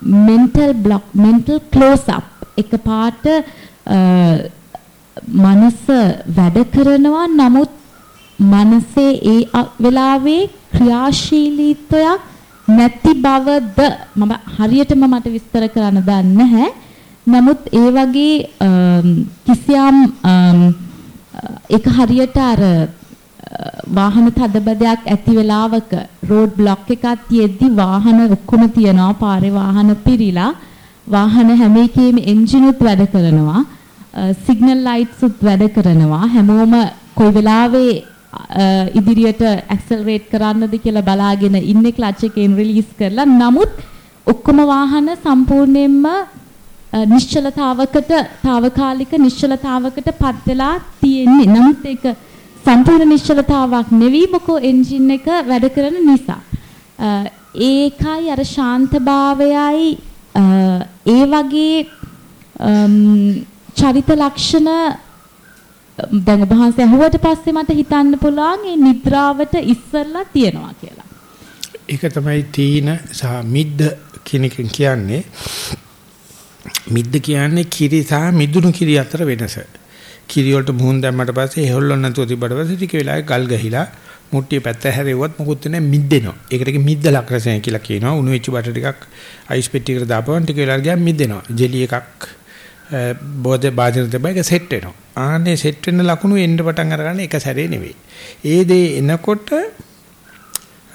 mental block mental close up එකපාරට uh, මනස වැඩ කරනවා නමුත් මනසේ ඒ වෙලාවේ ක්‍රියාශීලීත්වයක් නැති බවද මම හරියටම මට විස්තර කරන්න දන්නේ නැහැ. නමුත් ඒ වගේ කිසියම් ඒක හරියට අර වාහන තදබදයක් ඇති වෙලාවක රෝඩ් බ්ලොක් එකක් තියෙද්දි වාහන ඔක්කොම තියනවා පාරේ වාහන පිරීලා. වාහන හැම එකේම එන්ජිනුත් වැඩ කරනවා සිග්නල් ලයිට්ස්ුත් වැඩ කරනවා. හැමෝම කොයි වෙලාවේ ඉදිරියට ඇක්සලරේට් කරන්නද කියලා බලාගෙන ඉන්නේ ක්ලච් එකෙන් රිලීස් කරලා. නමුත් ඔක්කොම වාහන සම්පූර්ණයෙන්ම නිශ්චලතාවකට తాවකාලික නිශ්චලතාවකට පත් වෙලා තියෙන්නේ නමුත් ඒක සම්පූර්ණ නිශ්චලතාවක් නෙවෙයි මොකෝ එන්ජින් එක වැඩ කරන නිසා ඒකයි අර ශාන්තභාවයයි ඒ වගේ චරිත ලක්ෂණ දැන් ඔබ වහන්සේ අහුවට පස්සේ මට හිතන්න පුළුවන් ඒ නිද්‍රාවට ඉස්සෙල්ලා තියෙනවා කියලා. ඒක තමයි තීන සහ මිද්ද කියන එකෙන් කියන්නේ. මිද්ද කියන්නේ කිරි සහ මිදුණු කිරි අතර වෙනස. කිරි වලට මුහුණ දැම්මට පස්සේ හෙල්ලොන්න නැතුව තිබ්බට පස්සේ ටික වෙලාවක ගල් ගහිලා මුට්ටිය පැත්ත හැරෙව්වත් මොකුත් නැහැ මිද්දෙනවා. ඒකට මිද්ද ලක්ෂණය කියලා කියනවා. උණු වෙච්ච බට ටිකක් අයිස් පෙට්ටියකට දාපුවම ටික වෙලාවක ගියාම මිද්දෙනවා. ජෙලි එකක් බෝධේ බාජන දෙබයික සෙට් වෙනවා. ආන්නේ සෙට් වෙන ලකුණු එන්න පටන් අරගන්න එක සැරේ නෙවෙයි. ඒ දේ එනකොට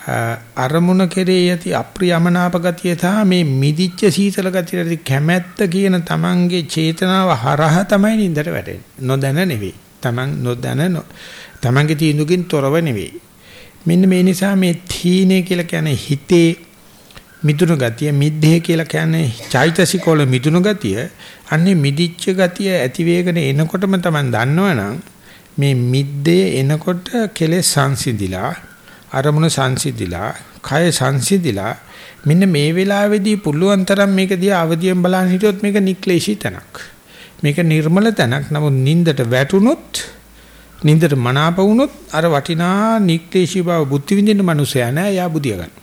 අරමුණ කෙරේ යති අප්‍රියමනාප ගතිය සහ මේ මිදිච්ච සීතල ගතියට කැමැත්ත කියන තමන්ගේ චේතනාව හරහා තමයි නින්දට වැටෙන්නේ. නොදැන නෙවෙයි. තමන් නොදැන තමන්ගේ තීඳුකින් තොරව නෙවෙයි. මෙන්න මේ නිසා මේ තීනේ කියලා කියන්නේ හිතේ මිදුණු ගතිය මිද්දේ කියලා කියන්නේ චෛතසිකවල මිදුණු ගතිය අන්නේ මිදිච්ච ගතිය ඇති වේගන එනකොටම තමයි දන්නවනම් මේ මිද්දේ එනකොට කෙලෙස් සංසිඳිලා අරමුණ සංසිඳිලා කය සංසිඳිලා මෙන්න මේ වෙලාවේදී පුළුවන් තරම් මේක දිහා අවදියෙන් බලන් හිටියොත් මේක නික්ලේශී තැනක් මේක නිර්මල තැනක් නමුත් නින්දට වැටුනොත් නින්දට මනාප වුණොත් අර වටිනා නික්ලේශී බව බුද්ධ විඳින්න මනුස්සයා නෑ යා බුදිය ගන්න.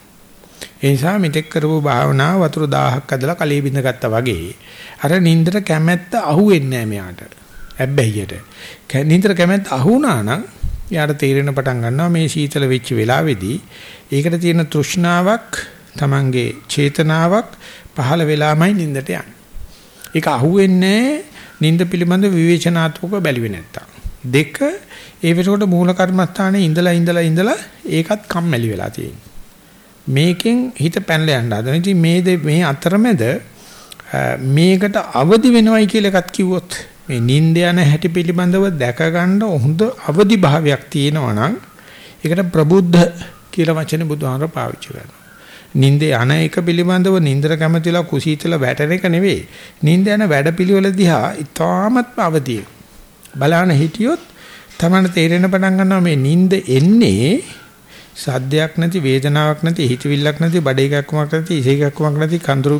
ඒ නිසා මෙතෙක් කරපු භාවනාව වතුර 1000ක් ඇදලා කලී බින්දගත්තා වගේ අර නින්දට කැමැත්ත අහුවෙන්නේ නැහැ මෙයාට. හැබැයිට. නින්දට කැමැත්ත අහුණා නම් යාට තීරණ පටන් ගන්නවා මේ සීතල වෙච්ච වෙලාවේදී ඒකට තියෙන තෘෂ්ණාවක් Tamange චේතනාවක් පහළ වෙලාමයි නින්දට යන්නේ. ඒක අහුවෙන්නේ නින්ද පිළිබඳ විවේචනාත්මකව බැලුවේ නැත්තම්. දෙක ඒ වෙනකොට මූල කර්මස්ථානයේ ඉඳලා ඉඳලා ඉඳලා ඒකත් කම්මැලි වෙලා තියෙනවා. මේකෙන් හිත පැනලා යන්න හදන. ඉතින් මේ මේ අතරමැද මේකට අවදි වෙනවයි කියලා එකක් කිව්වොත් මේ නිින්ද යන හැටි පිළිබඳව දැක ගන්න හොඳ අවදි භාවයක් තියෙනවා නම් ඒකට ප්‍රබුද්ධ කියලා වචනේ බුදුහාමර පාවිච්චි කරනවා. නිින්ද යන එක පිළිබඳව නිින්දර කැමතිලා කුසීතලා වැටෙන එක නෙවෙයි. නිින්ද යන වැඩපිළිවෙල දිහා ඉතාමත්ම අවදියි. බලන්න හිටියොත් තමයි තේරෙන පටන් ගන්නවා මේ නිින්ද එන්නේ සද්දයක් නැති වේදනාවක් නැති හිතවිල්ලක් නැති බඩ එකක්මක් නැති ඉසේකක්මක් නැති කඳුරු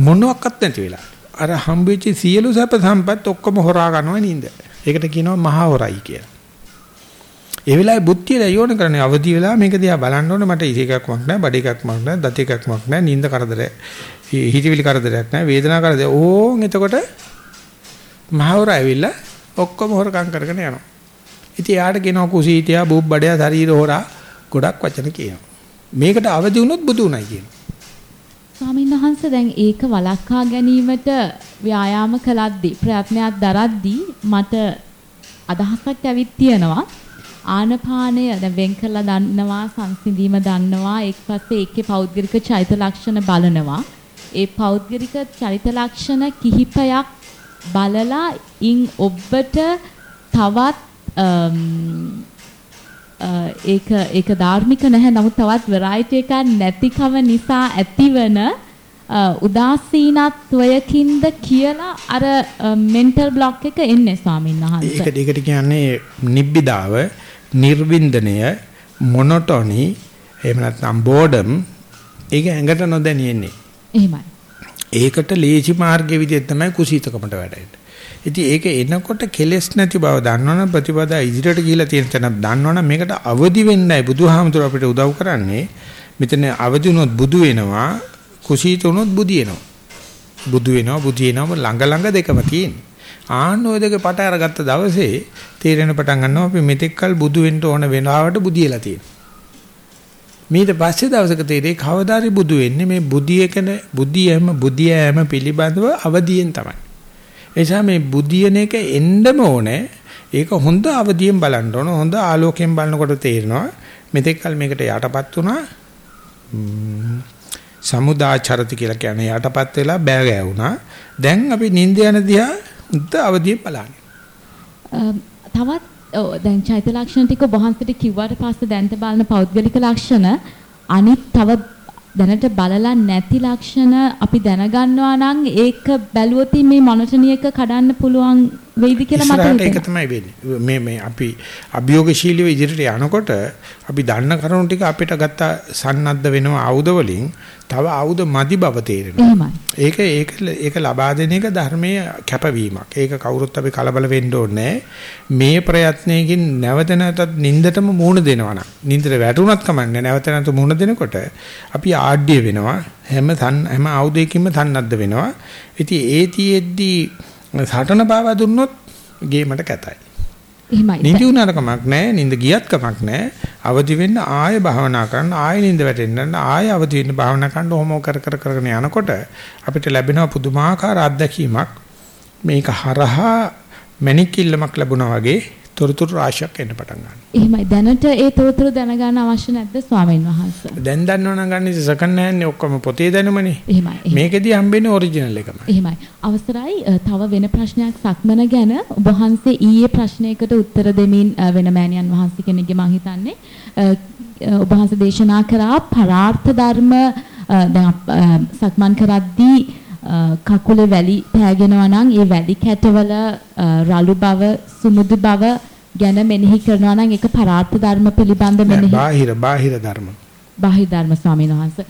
මොනවත් නැති වෙලා. අර හම්බෙච්ච සියලු සැප සම්පත් ඔක්කොම හොරා ගන්නවා නිින්ද. ඒකට කියනවා මහා හොරයි කියලා. ඒ වෙලාවේ බුද්ධියල යෝන කරන්නේ අවදි වෙලා මේක දිහා බලන්න ඕනේ මට ඉසේකක්මක් නැහැ බඩ එකක්මක් නැහැ දත එකක්මක් නැහැ නිින්ද කරදර හිතවිලි කරදරයක් නැහැ වේදනාව කරදර ඕන් එතකොට මහා හොර ඇවිල්ලා ඔක්කොම හොරකම් කරගෙන යනවා. ඉතින් යාට කියනවා කුසීතියා බුබ්බඩයා ශරීර හොරා ගොඩක් වචන කියනවා. මේකට අවදි වුණොත් බුදු උණයි කියනවා. ස්වාමීන් වහන්සේ දැන් ඒක වළක්වා ගැනීමට ව්‍යායාම කළද්දී ප්‍රයත්නයක් දරද්දී මට අදහසක් ඇවිත් තියෙනවා. ආනපානය දැන් වෙන් කරලා දන්නවා සංසිඳීම දන්නවා එක් පස්සේ ඒකේ පෞද්ගලික චෛත ලක්ෂණ බලනවා. ඒ පෞද්ගලික චරිත ලක්ෂණ කිහිපයක් බලලා ඉන් ඔබට තවත් ඒක ඒක ධාර්මික නැහැ නමුත් තවත් වෙරයිටි එකක් නැතිකම නිසා ඇතිවන උදාසීනත්වයකින්ද කියලා අර මෙන්ටල් බ්ලොක් එක එන්නේ ස්වාමීන් වහන්සේ. ඒක ඒකට කියන්නේ නිබ්බිදාව, නිර්වින්දනය, මොනොටොනි, එහෙම නැත්නම් බෝඩම් ඒක ඇඟට නොදැනියෙන්නේ. එහෙමයි. ඒකට ලේසි මාර්ගයේ විදිහට තමයි කුසීතකමට වැඩෙන්නේ. ඉතින් ඒක එනකොට කෙලෙස් නැති බව දන්නවනම් ප්‍රතිපදා ඉදිරියට ගිහිලා තියෙන තැන දන්නවනම් මේකට අවදි වෙන්නයි බුදුහාමුදුර අපිට උදව් කරන්නේ. මෙතන අවදි වුණොත් බුදු වෙනවා, කුසීත වුණොත් බුදිනවා. බුදු වෙනවා, බුදිනවා ළඟ ළඟ දෙකම තියෙන්නේ. ආන්න ඔය දෙක පට අරගත්ත දවසේ තීරණ පටන් ගන්නවා අපි මෙතෙක්කල් බුදු වෙන්න ඕන වෙලාවට බුදියලා තියෙනවා. ඊට පස්සේ දවසක තේරෙයි කවදාරි බුදු වෙන්නේ මේ බුදියකන බුදියම බුදියෑම පිළිබඳව අවදියෙන් තමයි. එනිසා මේ බුදියන එක එන්නම ඕනේ. ඒක හොඳ අවදියෙන් බලන්න ඕන. හොඳ ආලෝකයෙන් බලනකොට තේරෙනවා මෙතෙක් කල මේකට යටපත් වුණා. සමුදාචරති කියලා කියන්නේ යටපත් වෙලා බෑ ගෑවුණා. දැන් අපි නිින්ද යන දිහා හොඳ අවදියෙන් බලන්නේ. තවත් ඔව් දැන් චෛත ලක්ෂණ ටික වහන්සේට කිව්වට පස්සේ දැනට බලන පෞද්ගලික ලක්ෂණ අනිත් තව දැනට බලලා නැති ලක්ෂණ අපි දැනගන්නවා නම් ඒක බැලුවොත් මේ මොනොටනි එක කඩන්න පුළුවන් වෙයිද කියලා මට හිතෙනවා. ඒක තමයි වෙන්නේ. මේ මේ අපි අභියෝගශීලීව ඉදිරියට යනකොට අපි දන්න කරුණු ටික අපිට ගත්ත සන්නද්ධ වෙනවා ආයුධ වලින් තව ආයුධ මදි බව තේරෙනවා. ඒක ඒක ඒක ලබා දෙන එක ධර්මයේ කැපවීමක්. ඒක කවුරුත් අපි කලබල වෙන්න ඕනේ මේ ප්‍රයත්නයකින් නැවත නැවතත් නින්දටම මුහුණ දෙනවා නම් නින්දට වැටුණත් කමන්නේ නැවත නැවත මුහුණ දෙනකොට අපි ආඩ්‍ය වෙනවා. හැම හැම ආයුධයකින්ම සන්නද්ධ වෙනවා. ඉතින් ඒතියෙද්දී සටන පාවා දුන්නොත් ගේමට කැතයි. එහෙමයි. නිදි උනාට කමක් නැහැ, නිින්ද ගියත් කමක් නැහැ. අවදි වෙන්න ආයෙ භාවනා කරන්න, ආයෙ නිින්ද වැටෙන්න, ආයෙ අවදි වෙන්න භාවනා කරන්න ඕම කර කර කරගෙන යනකොට අපිට ලැබෙන පුදුමාකාර අත්දැකීමක්. මේක හරහා මැණික් කිල්ලමක් ලැබුණා වගේ තොරතුරු රාශියක් එන්න පටන් ගන්නවා. එහෙමයි දැනට ඒ තොරතුරු දැනගන්න අවශ්‍ය නැද්ද ස්වාමීන් වහන්සේ? දැන් දන්නවනම් ගන්න ඉතින් සකන් නැන්නේ ඔක්කොම පොතේ දැනුමනේ. එහෙමයි. මේකෙදී හම්බෙන්නේ ඔරිජිනල් එකමයි. එහෙමයි. අවසරයි තව වෙන ප්‍රශ්නයක් සක්මන ගැන ඔබ වහන්සේ ඊයේ ප්‍රශ්නයකට උත්තර දෙමින් වෙන මෑණියන් වහන්සේ කෙනෙක්ගේ මම හිතන්නේ ඔබ වහන්සේ දේශනා කරා පරාර්ථ ධර්ම දැන් සක්මන් කරද්දී කකුලේ වැලි පෑගෙනවා නම් ඒ වැලි කැටවල රළු බව සුමුදු බව ගැන මෙනෙහි කරනවා නම් ඒක පරාර්ථ ධර්ම පිළිබඳ මෙනෙහි බාහිර බාහිර ධර්ම බාහිර ධර්ම ස්වාමීන් වහන්සේ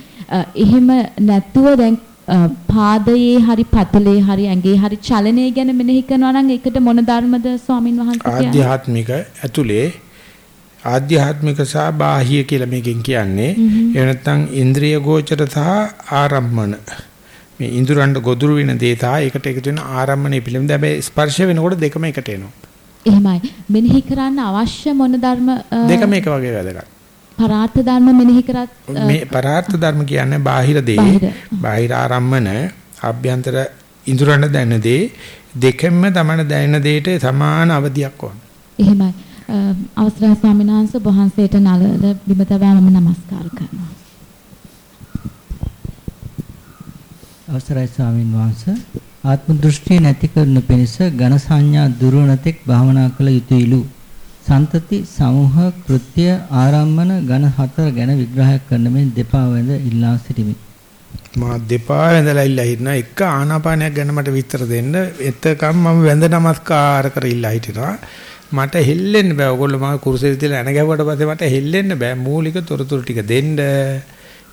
එහෙම නැතුව දැන් පාදයේ හරි පතලේ හරි ඇඟේ හරි චලනය ගැන මෙනෙහි කරනවා නම් ඒකට මොන ධර්මද ස්වාමින් වහන්සේ? ආධ්‍යාත්මික ඇතුලේ ආධ්‍යාත්මික සහ බාහ්‍ය කියලා මේකෙන් කියන්නේ. ඒ නැත්නම් ඉන්ද්‍රිය ගෝචර සහ ආරම්මන. මේ ඉන්ද්‍රයන්ට ගොදුරු වෙන දේ තා ඒකට එකතු වෙන ආරම්මණය පිළිබඳ හැබැයි ස්පර්ශ වෙනකොට දෙකම එකට එනවා. එහෙමයි. මෙනෙහි කරන්න අවශ්‍ය මොන ධර්ම දෙකම එක වගේ වැදගත්. පරාර්ථ ධර්ම මෙනෙහි කරත් මේ පරාර්ථ ධර්ම කියන්නේ බාහිර දේ. බාහිර. ආරම්මන ආභ්‍යන්තර ඉන්ද්‍රයන්ට දැනෙන දේ දෙකෙන්ම තමයි දැනෙන දෙයට සමාන අවධියක් ඕන. එහෙමයි. අවසරයි ස්වාමීන් වහන්සේ වහන්සේට නලල බිම තබා මම নমස්කාර කරනවා. අවසරයි ස්වාමින් වහන්සේ ආත්ම දෘෂ්ටිය නැති කරනු පිණිස ඝන සංඥා දුරවනතෙක් භාවනා කළ යුතුයලු. සන්තති සමූහ කෘත්‍ය ආරම්මන ඝන හතර ගැන විග්‍රහයක් කරන මේ දෙපා වැඳ ඉල්ලා සිටිමි. මා දෙපා වැඳලා ඉල්ලා හිටනා. එක ආනාපානයක් ගැන මට විස්තර දෙන්න. එතකම් මම වැඳ නමස්කාර කර ඉල්ලා හිටිනවා. මට හෙල්ලෙන්න බෑ. ඔයගොල්ලෝ මම කුරුසෙ තියලා එන ගැව්වට පස්සේ මට හෙල්ලෙන්න බෑ. මූලික තොරතුරු ටික දෙන්න.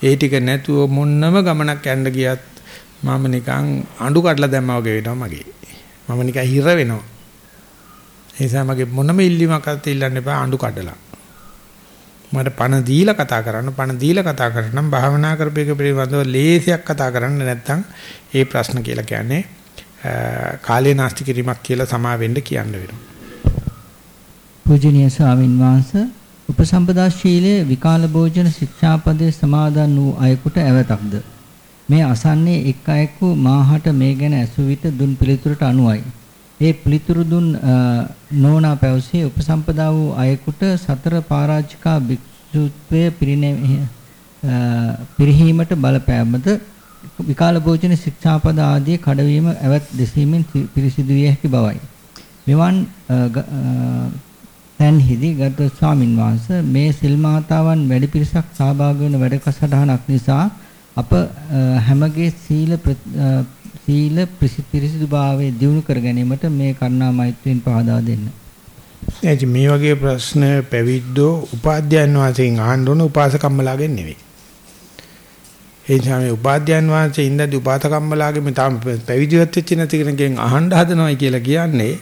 ඒ ටික නැතුව මොන්නම ගමනක් යන්න ගියත් මම නිකන් අඬු කඩලා දැම්මා වගේ වෙනවා මගේ. මම නිකන් හිර වෙනවා. ඒ නිසා මගේ මොනම ඉල්ලීමක්වත් ඉල්ලන්න එපා අඬු කඩලා. මට පණ දීලා කතා කරන්න පණ දීලා කතා කරනම් භාවනා කරපේක පිළිබඳව ලේසියක් කතා කරන්න නැත්නම් ඒ ප්‍රශ්න කියලා කියන්නේ අ, කාලේ නාස්ති කිරීමක් කියලා සමා වෙන්න කියන්න වෙනවා. පූජනීය ස්වාමින් වහන්සේ උපසම්පදා ශීලයේ විකාල භෝජන ශික්ෂාපදයේ සමාදන් වූ අයෙකුට ඇවතක්ද? මේ අසන්නේ එක් අයෙකු මාහට මේ ගැන ඇසු විට දුන් පිළිතුරට අනුවයි. ඒ පිළිතුරු දුන් අ, නෝනා පැවසේ උපසම්පදා වූ අයෙකුට සතර පරාජිකා භික්ෂුත්වය පිරිනැමෙ අ, පිරිහීමට බලපෑමද විකාල භෝජන ශික්ෂාපද ආදී කඩවීම ඇවත් දෙසීමෙන් පිරිසිදු විය හැකි බවයි. මෙවන් අ, ග- අ, තැන්හිදී ගත ස්වාමින් වහන්සේ මේ සිල් මාතාවන් වැඩි පිරිසක් සහභාගී වන වැඩකසටහනක් නිසා අප අ, හැමගේ සීල ප්‍ර- අ, සීල පිරිසි- පිරිසිදුභාවය දියුණු කර ගැනීමට මේ කරුණා මෛත්‍රියෙන් පහදා දෙන්න. එයි මේ වගේ ප්‍රශ්න පැවිද්දෝ උපාධ්‍යයන් වහන්සේගෙන් අහන්න ඕන උපාසකම්මලාගෙන් නෙවෙයි. ඒ නිසා මේ උපාධ්‍යයන් වහන්සේ ඉඳදී උපාසකම්මලාගේ මේ තාම පැවිදිවත් වෙච්ච නැති කෙනකින් අහන්න හදනවයි කියලා කියන්නේ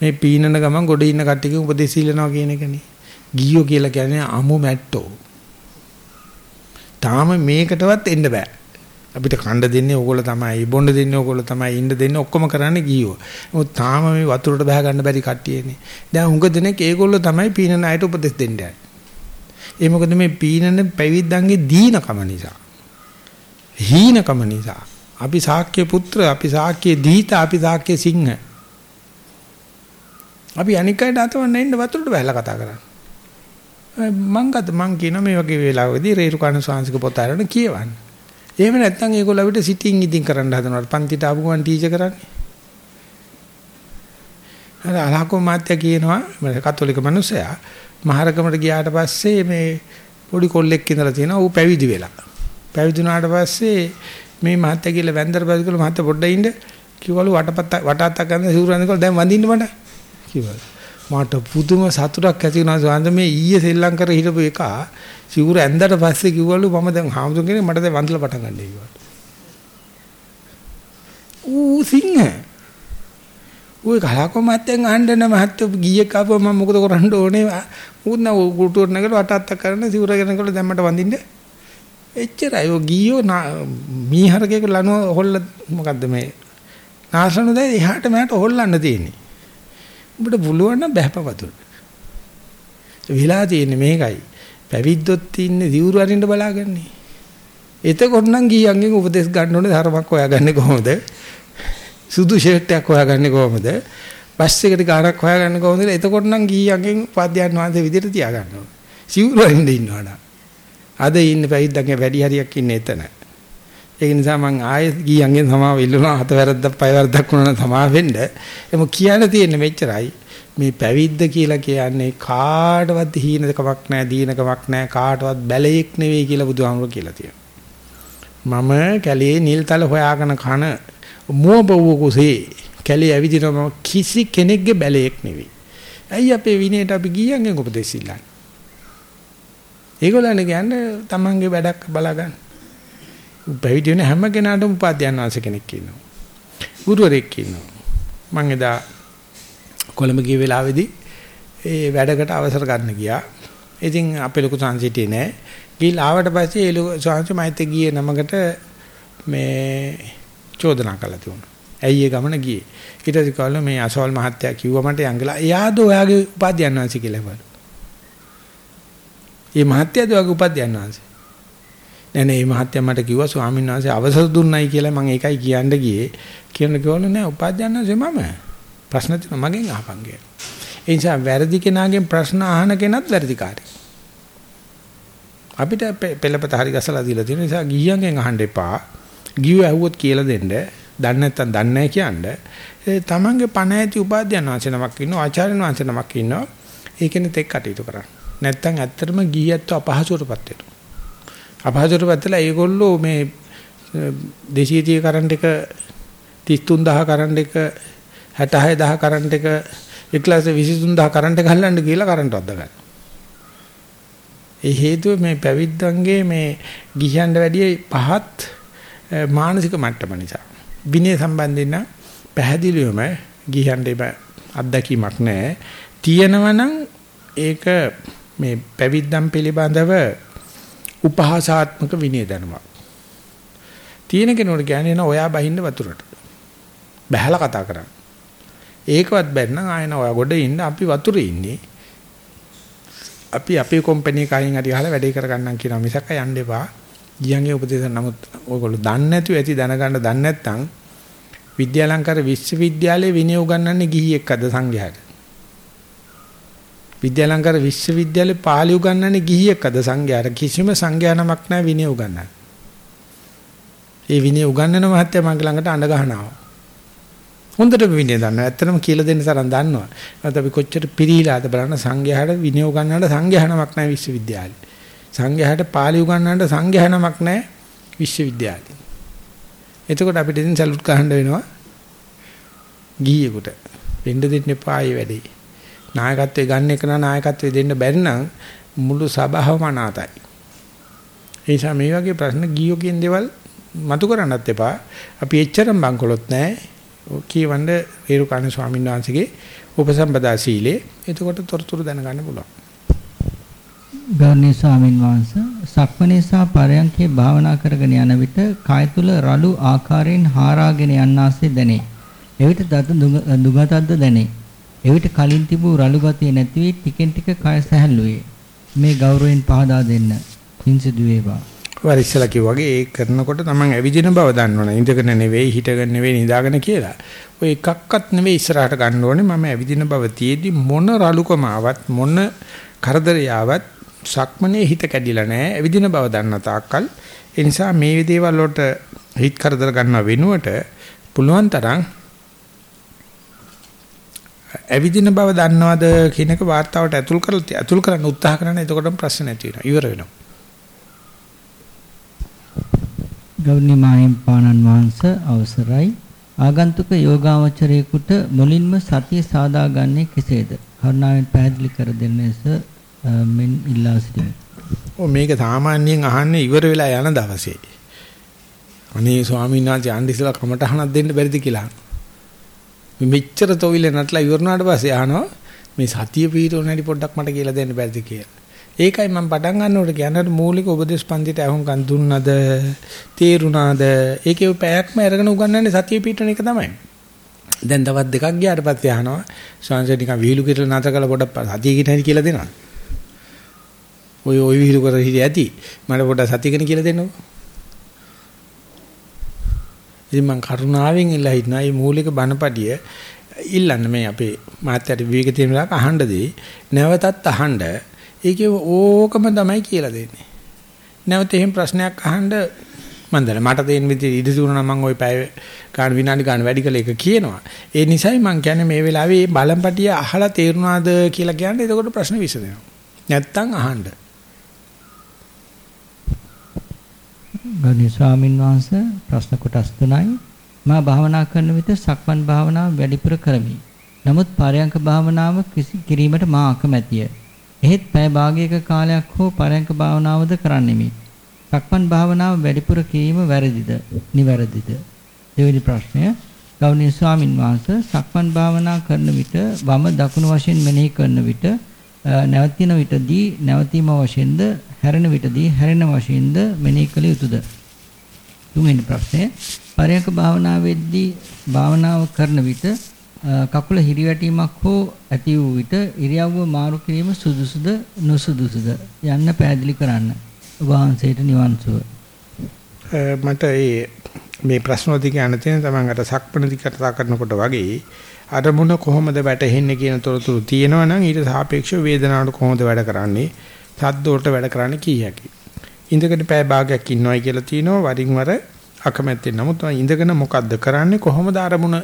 මේ පීනන ගමන් ගොඩ ඉන්න කට්ටියකින් උපදෙස් ඉල්ලනවා කියන එකනේ. ගියෝ කියලා කියන්නේ අමු මැට්ටෝ. තාම මේකටවත් එන්න බෑ. අපිට කණ්ඩ දෙන්නේ ඕගොල්ලෝ තමයි, බොණ්ඩ දෙන්නේ ඕගොල්ලෝ තමයි, ඉන්න දෙන්නේ ඔක්කොම කරන්නේ ගියෝ. මොකද තාම මේ වතුරට බහ ගන්න බැරි කට්ටියනේ. දැන් හුඟ දෙනෙක් ඒගොල්ලෝ තමයි පීනන අයට උපදෙස් දෙන්න යන්නේ. ඒ මොකද මේ පීනන පැවිද්දන්ගේ දීනකම නිසා. හීනකම නිසා. අපි ශාක්‍ය පුත්‍ර, අපි ශාක්‍ය දීත, අපි ශාක්‍ය සිංහ. අපි අනිකයට අතවන්න ඉන්න වතුරට බහලා කතා කරන්නේ. මං ගත මං කියන මේ වගේ වෙලාවකදී රේරුකාණ ස්වාංශික පොත අරගෙන කියවන්න. එහෙම නැත්නම් ඒගොල්ලෝ අපිට සිටින් ඉදින් කරන්න හදනවා. පන්තිට ආපු ගමන් ටීචර් කරන්නේ. අර අලහකෝ මාත්‍ය කියනවා මම කතෝලික මිනිසයා මහරකමට ගියාට පස්සේ මේ පොඩි කොල්ලෙක් ඉඳලා තියෙනවා ඌ පැවිදි වෙලා. පැවිදි වුණාට පස්සේ මේ මහත්ය කියලා වැන්දර බැලු කියලා මහත්ය පොඩ්ඩක් ඉන්න කිව්වලු වටපත්ත වටාත්තක් ගන්න සිවුරන් දෙකල දැන් වඳින්න මට කිව්වලු. මට පුදුම සතුටක් ඇති වුණා. සාන්ද මේ ඊයේ සෙල්ලම් කර හිටපු එක සිවුර ඇඳලා පස්සේ කිව්වලු මම දැන් හාමුදුරන් කෙනෙක් මට දැන් වඳලා පටන් ගන්න කිව්වා. ඌ සිංහ. ඔය කලාකෝ මහත්තයන් අහන්න මහත්තයෝ ගියේ කාපුව මම මොකද කරන්න ඕනේ? උන් නෝ කුටුවර නගල වටාත්ත කරන සිවුර ගෙනකොට දැන් මට වඳින්න. එච්චරයි. ඔය ගියෝ මීහරකේක ලනුව හොල්ල මොකද්ද මේ? නාසනු දැන් එහාට මෙහාට හොල්ලන්න තියෙන්නේ. උඹට පුළුවන් නම් බහැප වතුර වෙලා තියෙන්නේ මේකයි පැවිද්දොත් ඉන්නේ දිවුරු අරින්න බලාගන්නේ එතකොට නම් ගියන්ගෙන් උපදෙස් ගන්න ඕනේ ධර්මයක් හොයාගන්නේ කොහොමද සුදු ෂර්ට් එකක් හොයාගන්නේ කොහොමද? බස් එකට ගානක් හොයාගන්නේ කොහොමද? එතකොට නම් ගීයන්ගෙන් උපාධ්‍යයන් වහන්සේ විදිහට තියාගන්න ඕනේ. සිවුරු අරින්න ඉන්නවා නම්. අද ඉන්න පැවිද්දන්ගේ වැඩි හරියක් ඉන්නේ එතන. ඒක නිසා මම ආයෙත් ගීයන්ගෙන් සමාව ඉල්ලුණා හත වැරද්දක් පය වැරද්දක් වුණා නම් සමාව වෙන්න. එමු කියන්න තියෙන්නේ මෙච්චරයි. මේ පැවිද්ද කියලා කියන්නේ කාටවත් හීනකමක් නැහැ, දීනකමක් නැහැ, කාටවත් බැලේක් නෙවෙයි කියලා බුදුහාමුදුරුවෝ කියලා තියෙනවා. මම කැලේ නිල් තල හොයාගෙන කන මුවබව කුසේ කැලේ ඇවිදිනම කිසි කෙනෙක්ගේ බැලේක් නෙවෙයි. ඇයි අපේ විනයට අපි ගියන්ගෙන් උපදෙස් ඉල්ලන්නේ? ඒගොල්ලන් කියන්නේ තමන්ගේ වැඩක් බලාගන්න. පැවිදි වෙන හැම කෙනාටම උපාධ්‍යයන් වාසේ කෙනෙක් ඉන්නවා. ගුරුවරයෙක් ඉන්නවා. මම එදා කොළඹ ගිය වෙලාවේදී ඒ වැඩකට අවසර ගන්න ගියා. ඉතින් අපේ ලොකු සංසිටියේ නෑ. ගිහිල්ලා ආවට පස්සේ ඒ ලොකු සංසි මයිත් ගියේ නමකට මේ චෝදනා කළා තියුණා. ඇයි ඒ ගමන ගියේ? ඊට පස්සේ කවල මේ අසවල් මහත්තයා කිව්වා මට යංගලා එයාද ඔයාගේ උපාධ්‍යයන් වහන්සේ කියලා බලු. මේ මහත්තයාද ඔයාගේ උපාධ්‍යයන් වහන්සේ? නෑ නෑ මේ මහත්තයා මට කිව්වා ස්වාමීන් වහන්සේ අවසර දුන්නයි කියලා මම ඒකයි කියන්න ගියේ. කියන කවල නෑ උපාධ්‍යයන් වහන්සේ මම. ප්‍රශ්න තියෙනවා මගෙන් අහපන් කියලා. ඒ නිසා වැරදි කෙනාගෙන් ප්‍රශ්න අහන කෙනත් වැරදිකාරයි. අපිට පෙළපත හරි ගසලා දීලා තියෙන නිසා ගිහියන්ගෙන් අහන්න එපා. ගියෝ ඇහුවොත් කියලා දෙන්න. දන්නේ නැත්නම් දන්නේ නැහැ කියන්නේ. ඒ තමන්ගේ පණ ඇති උපාධ්‍යයන් වහන්සේ නමක් ඉන්නවා ආචාර්යන් වහන්සේ නමක් ඉන්නවා. ඒකෙනෙත් එක්ක කටයුතු කරන්න. නැත්නම් ඇත්තටම ගිහියත්ව අපහසුවටපත් වෙනවා. අපහසුවටපත් වෙලා ඒගොල්ලෝ මේ 230 කරන්ට් එක 33000 කරන්ට් එක 66000 කරන්ට් එක 123000 කරන්ට් එක ගහන්න කියලා කරන්ට් වද්දා ගන්න. ඒ හේතුව මේ පැවිද්දන්ගේ මේ ගිහියන්ට වැඩිය පහත් මානසික මට්ටම නිසා. විනය සම්බන්ධයෙන් නම් පැහැදිලිවම ගිහියන්ට අත්දැකීමක් නැහැ. තියෙනවනම් ඒක මේ පැවිද්දන් පිළිබඳව උපහාසාත්මක විනය දැනුමක්. තියෙන කෙනෙකුට කියන්නේ නෝ ඔයා බහින්න වතුරට. බහැලා කතා කරන්න. ඒකවත් බැන්නම් ආයෙන ඔයා ගොඩ ඉන්න අපි වතුරේ ඉන්නේ. අපි අපේ කම්පැනි එකකින් හරි අහලා වැඩේ කරගන්නම් කියනවා මිසක් යන්න එපා. ගියන්ගේ උපදේශ නමුත් ඔයගොල්ලෝ දන්නේ නැතුව ඇති දැනගන්න දන්නේ නැත්නම් විද්‍යාලංකාර විශ්වවිද්‍යාලයේ විනය උගන්වන්නේ ගිහියෙක්ද සංඝයාට. විද්‍යාලංකාර විශ්වවිද්‍යාලේ පාලි උගන්වන්නේ ගිහියෙක්ද සංඝයාට කිසිම සංඝයා නමක් නැහැ විනය උගන්වන්න. ඒ විනය උගන්වන මහත්තයා මගේ ළඟට අඬ ගහනවා. හොඳට විනය දන්නවා. ඇත්තටම කියලා දෙන්න තරම් දන්නවා. ඒත් අපි කොච්චර පිරීලාද බලන්න සංඝයාට විනය උගන්වන්න සංඝයා නමක් නැහැ විශ්වවිද්‍යාලේ. සංඝයාට පාලි උගන්වන්න සංඝයා නමක් නැහැ විශ්වවිද්‍යාලේ. එතකොට අපිට ඉතින් සලුට් ගහන්න වෙනවා ගිහියෙකුට. වෙන්න දෙන්න එපා ඒ වැඩේ. නායකත්වයේ ගන්න එක නායකත්වයේ දෙන්න බැරි නම් මුළු සභාවම අනාතයි. ඒ නිසා මේ වගේ ප්‍රශ්න ගියෝ කියන දේවල් මතු කරන්නත් එපා. අපි එච්චරම බංකොලොත් නැහැ. කියවන්න රේරුකාණ ස්වාමීන් වහන්සේගේ උපසම්පදා සීලේ. එතකොට තොරතුරු දැනගන්න පුළුවන්. ගෞරවනීය ස්වාමින් වහන්සේ සක්මණේ සහ පරයන්කේ භාවනා කරගෙන යන විට කය තුල රළු ආකාරයෙන් හාරාගෙන යන්නාසේ දැනේ. එවිට දත දුගතද්ද දැනේ. එවිට කලින් තිබූ රළු ගතිය නැති වී ටිකෙන් ටික කය සැහැල්ලු වේ. මේ ගෞරවයෙන් පහදා දෙන්න. පින්සිදු වේවා. වර ඉස්සලා කිව්වාගේ ඒ කරනකොට තමන් ඇවිදින බව දන්නවනේ. ඉඳගෙන නෙවෙයි හිටගෙන නෙවෙයි නිදාගෙන කියලා. ඔය එකක්වත් නෙවෙයි ඉස්සරහට ගන්න ඕනේ. මම ඇවිදින බව තියේදී මොන රළුකම ආවත් මොන කරදරය ආවත් සක්මනේ හිත කැඩිලා නැහැ. ඇවිදින බව දන්න තාක්කල් ඒ නිසා මේ දේවල් වලට හිත කරදර ගන්නව වෙනුවට පුළුවන් තරම් ඇවිදින බව දන්නවද කියන එක වார்த்தාවට ඇතුල් කරලා ඇතුල් කරන්න උත්සාහ කරන එතකොටම ප්‍රශ්න නැති වෙනවා. ඉවර වෙනවා. ගෞරවනීයයන් පානන් වහන්සේ අවසරයි. ආගන්තුක යෝගාවචරයෙකුට මුලින්ම සතිය සාදාගන්නේ කෙසේද? කරුණාවෙන් පැහැදිලි කර දෙන්න ලෙස මෙන් ඉල්ලා සිටිමි. ඔව් මේක සාමාන්‍යයෙන් අහන්නේ ඉවර වෙලා යන දවසේ. අනේ ස්වාමීන් වහන්සේ අන්දිසලා කමටහනක් දෙන්න බැරිද කියලා. මෙච්චර තොවිල නටලා ඉවරනාට පස්සේ අහනවා මේ සතිය පිටෝන හැටි පොඩ්ඩක් මට කියලා දෙන්න බැරිද කියලා. ඒකයි මම පටන් ගන්නකොට කියන්නේ මූලික උපදේශ පන්තිට අහුම්කන් දුන්නද තේරුණාද ඒකේ පැයක්ම අරගෙන උගන්වන්නේ සතිය පිටෝන එක තමයි. දැන් තවත් දෙකක් ගියාට පස්සේ අහනවා ස්වාමීන් නිකන් විහිළු කියලා නැත කළ පොඩක් සතිය කිට හැටි කියලා දෙනවා. ඔය ඔය විහිළු කර හිටිය ඇති මට පොඩක් සතිය කෙන කියලා දෙන්නකෝ. ඉතින් මම කරුණාවෙන් ඉල්ලා හිටනා මේ මූලික බණපටිය ඉල්ලන්න මේ අපේ මාත්‍යට විවේක තියෙන වෙලාවක අහන්න දෙයි. නැවතත් අහන්න. ඒකේ ඕකම තමයි කියලා දෙන්නේ. නැවත එහෙම ප්‍රශ්නයක් අහන්න මම දැන් මට තේින විදිහට ඉඳ දුන්නා නම් මම ওই පැය ගන්න විනාඩි ගන්න වැඩි කළ එක කියනවා. ඒ නිසායි මම කියන්නේ මේ වෙලාවේ මේ බලම්පටිය අහලා තේරුණාද කියලා කියන්නේ එතකොට ප්‍රශ්න විසඳෙනවා. නැත්තම් අහන්න. ගෞරවනීය ස්වාමින් වහන්සේ ප්‍රශ්න කොටස් තුනයි මා භාවනා කරන විට සක්මන් භාවනාව වැඩිපුර කරමි. නමුත් පරයන්ක භාවනාව කිරීමට මා අකමැතිය. එහෙත් පැය භාගයක කාලයක් හෝ පරයන්ක භාවනාවද කරන්නෙමි. සක්මන් භාවනාව වැඩිපුර කිරීම වැරදිද? නිවැරදිද? දෙවෙනි ප්‍රශ්නය ගෞරවනීය ස්වාමින් වහන්සේ සක්මන් භාවනා කරන විට වම දකුණු වශයෙන් මෙනෙහි කරන විට නැවතින විටදී නැවතීම වශයෙන්ද හැරෙන විටදී හැරෙන වශයෙන්ද මෙනෙහි කළ යුතුයද? තුන්වෙනි ප්‍රශ්නය පරයන්ක භාවනාවේදී භාවනාව කරන විට කකුල හිරිවැටීමක් හෝ ඇති වූ විට ඉරියව්ව මාරු කිරීම සුදුසුද නුසුදුසුද යන්න පැහැදිලි කරන්න. ඔබ වහන්සේට නිවන් සුව. මට ඒ මේ ප්‍රශ්න වලදී කියන්න තියෙන තමන් අර සක්මණේදී කතා කරනකොට වගේ අරමුණ කොහොමද වැටෙන්නේ කියන තොරතුරු තියෙනවා නම් ඊට සාපේක්ෂව වේදනාවට කොහොමද වැඩ කරන්නේ සද්ද වලට වැඩ කරන්නේ කීයකි. ඉඳගෙන පැය භාගයක් ඉන්නවයි කියලා තියෙනවා වරින් වර අකමැත්තෙන්. නමුත් ඉඳගෙන මොකද්ද කරන්නේ කොහොමද අරමුණ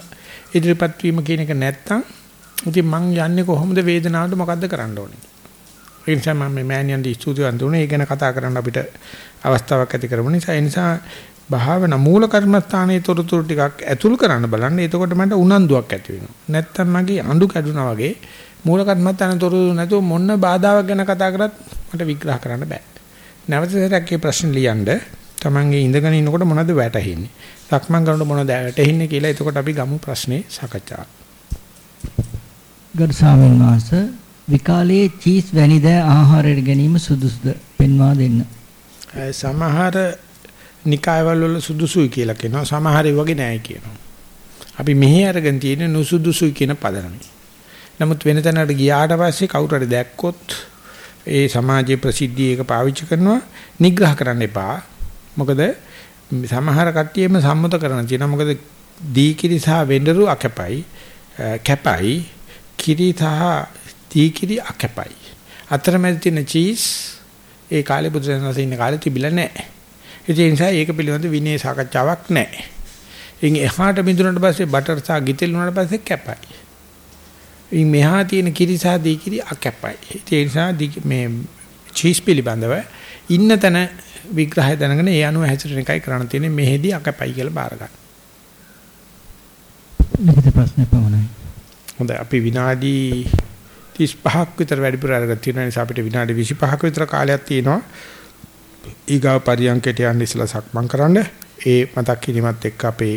ඉදිරිපත් වීම කියන එක නැත්තම් ඉතින් මං යන්නේ කොහොමද වේදනාවට මොකද්ද කරන්න ඕනේ. ඒ නිසා මම මේ මෑනියන්ගේ ස්තුතිය අඳුනේ ඒ ගැන කතා කරන්න අපිට අවස්ථාවක් ඇති කරමු නිසා ඒ නිසා භාවනා මූල කර්මස්ථානයේ තොරතුරු ටිකක් ඇතුල් කරන්න බලන්න. එතකොට මට උනන්දුවක් ඇති වෙනවා. නැත්තම් මගේ අඬු කැඩුනා වගේ මූල කර්මස්ථාන තොරතුරු නැතුව මොන බාධාවක් ගැන කතා කරත් මට විග්‍රහ කරන්න බෑ. නැවත සැරයක් මේ ප්‍රශ්න ලියන්න තමන්ගේ ඉඳගෙන ඉන්නකොට මොනවද වැටහෙන්නේ? සක්මන් කරනකොට මොනවද වැටහෙන්නේ කියලා එතකොට අපි ගමු ප්‍රශ්නේ සාකච්ඡාවට. ගරු ස්වාමීන් වහන්සේ විකාලයේ චීස් වැනි දෑ ආහාරයට ගැනීම සුදුසුද පෙන්වා දෙන්න. සමහර නිකායවල වල සුදුසුයි කියලා කියනවා සමහර ඒ වගේ නෑ කියනවා. අපි මෙහි අරගෙන තියෙන නුසුදුසුයි කියන පදනම. නමුත් වෙන තැනකට ගියාට පස්සේ කවුරු හරි දැක්කොත් ඒ සමාජයේ ප්‍රසිද්ධිය එක පාවිච්චි කරනවා නිග්‍රහ කරන්න එපා. මොකද සමහර කට්ටියම සම්මත කරන තියෙනවා මොකද දීකිරි සහ වෙඬරු අකැපයි කැපයි කිරි සහ දීකිරි අකැපයි. අතරමැද තියෙන චීස් ඒ කාලේ බුදුසසුන ඉන්න කාලේ තිබිලා නැහැ. ඒ නිසා ඒක පිළිබඳ විනය සාකච්ඡාවක් නැහැ. ඉන් එහාට බිඳුනට පස්සේ බටර් සහ ගිතෙල් වුණාට පස්සේ කැපයි. ඉන් මෙහා තියෙන කිරි සහ දීකිරි අකැපයි. ඒ නිසා මේ චීස් පිළිබඳව ඉන්න තැන විග්‍රහය දැනගෙන ඒ අනුව හැසිරෙන එකයි කරන්න තියෙන්නේ මෙහෙදි අකැපයි කියලා බාර ගන්න. ලිඛිත ප්‍රශ්න පමණයි. හොඳයි අපි විනාඩි 35ක් විතර වැඩිපුර අරගෙන තියෙන නිසා අපිට විනාඩි 25ක විතර කාලයක් තියෙනවා. ඊගාව පරියන්කයට යන්න ඉස්සලා සක්මන් කරන්න. ඒ මතක් කිරීමත් එක්ක අපේ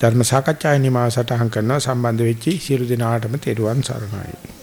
ධර්ම සාකච්ඡාවේ නිමාව සටහන් කරනවා සම්බන්ධ වෙච්චි සියලු දෙනාටම තෙරුවන් සරණයි.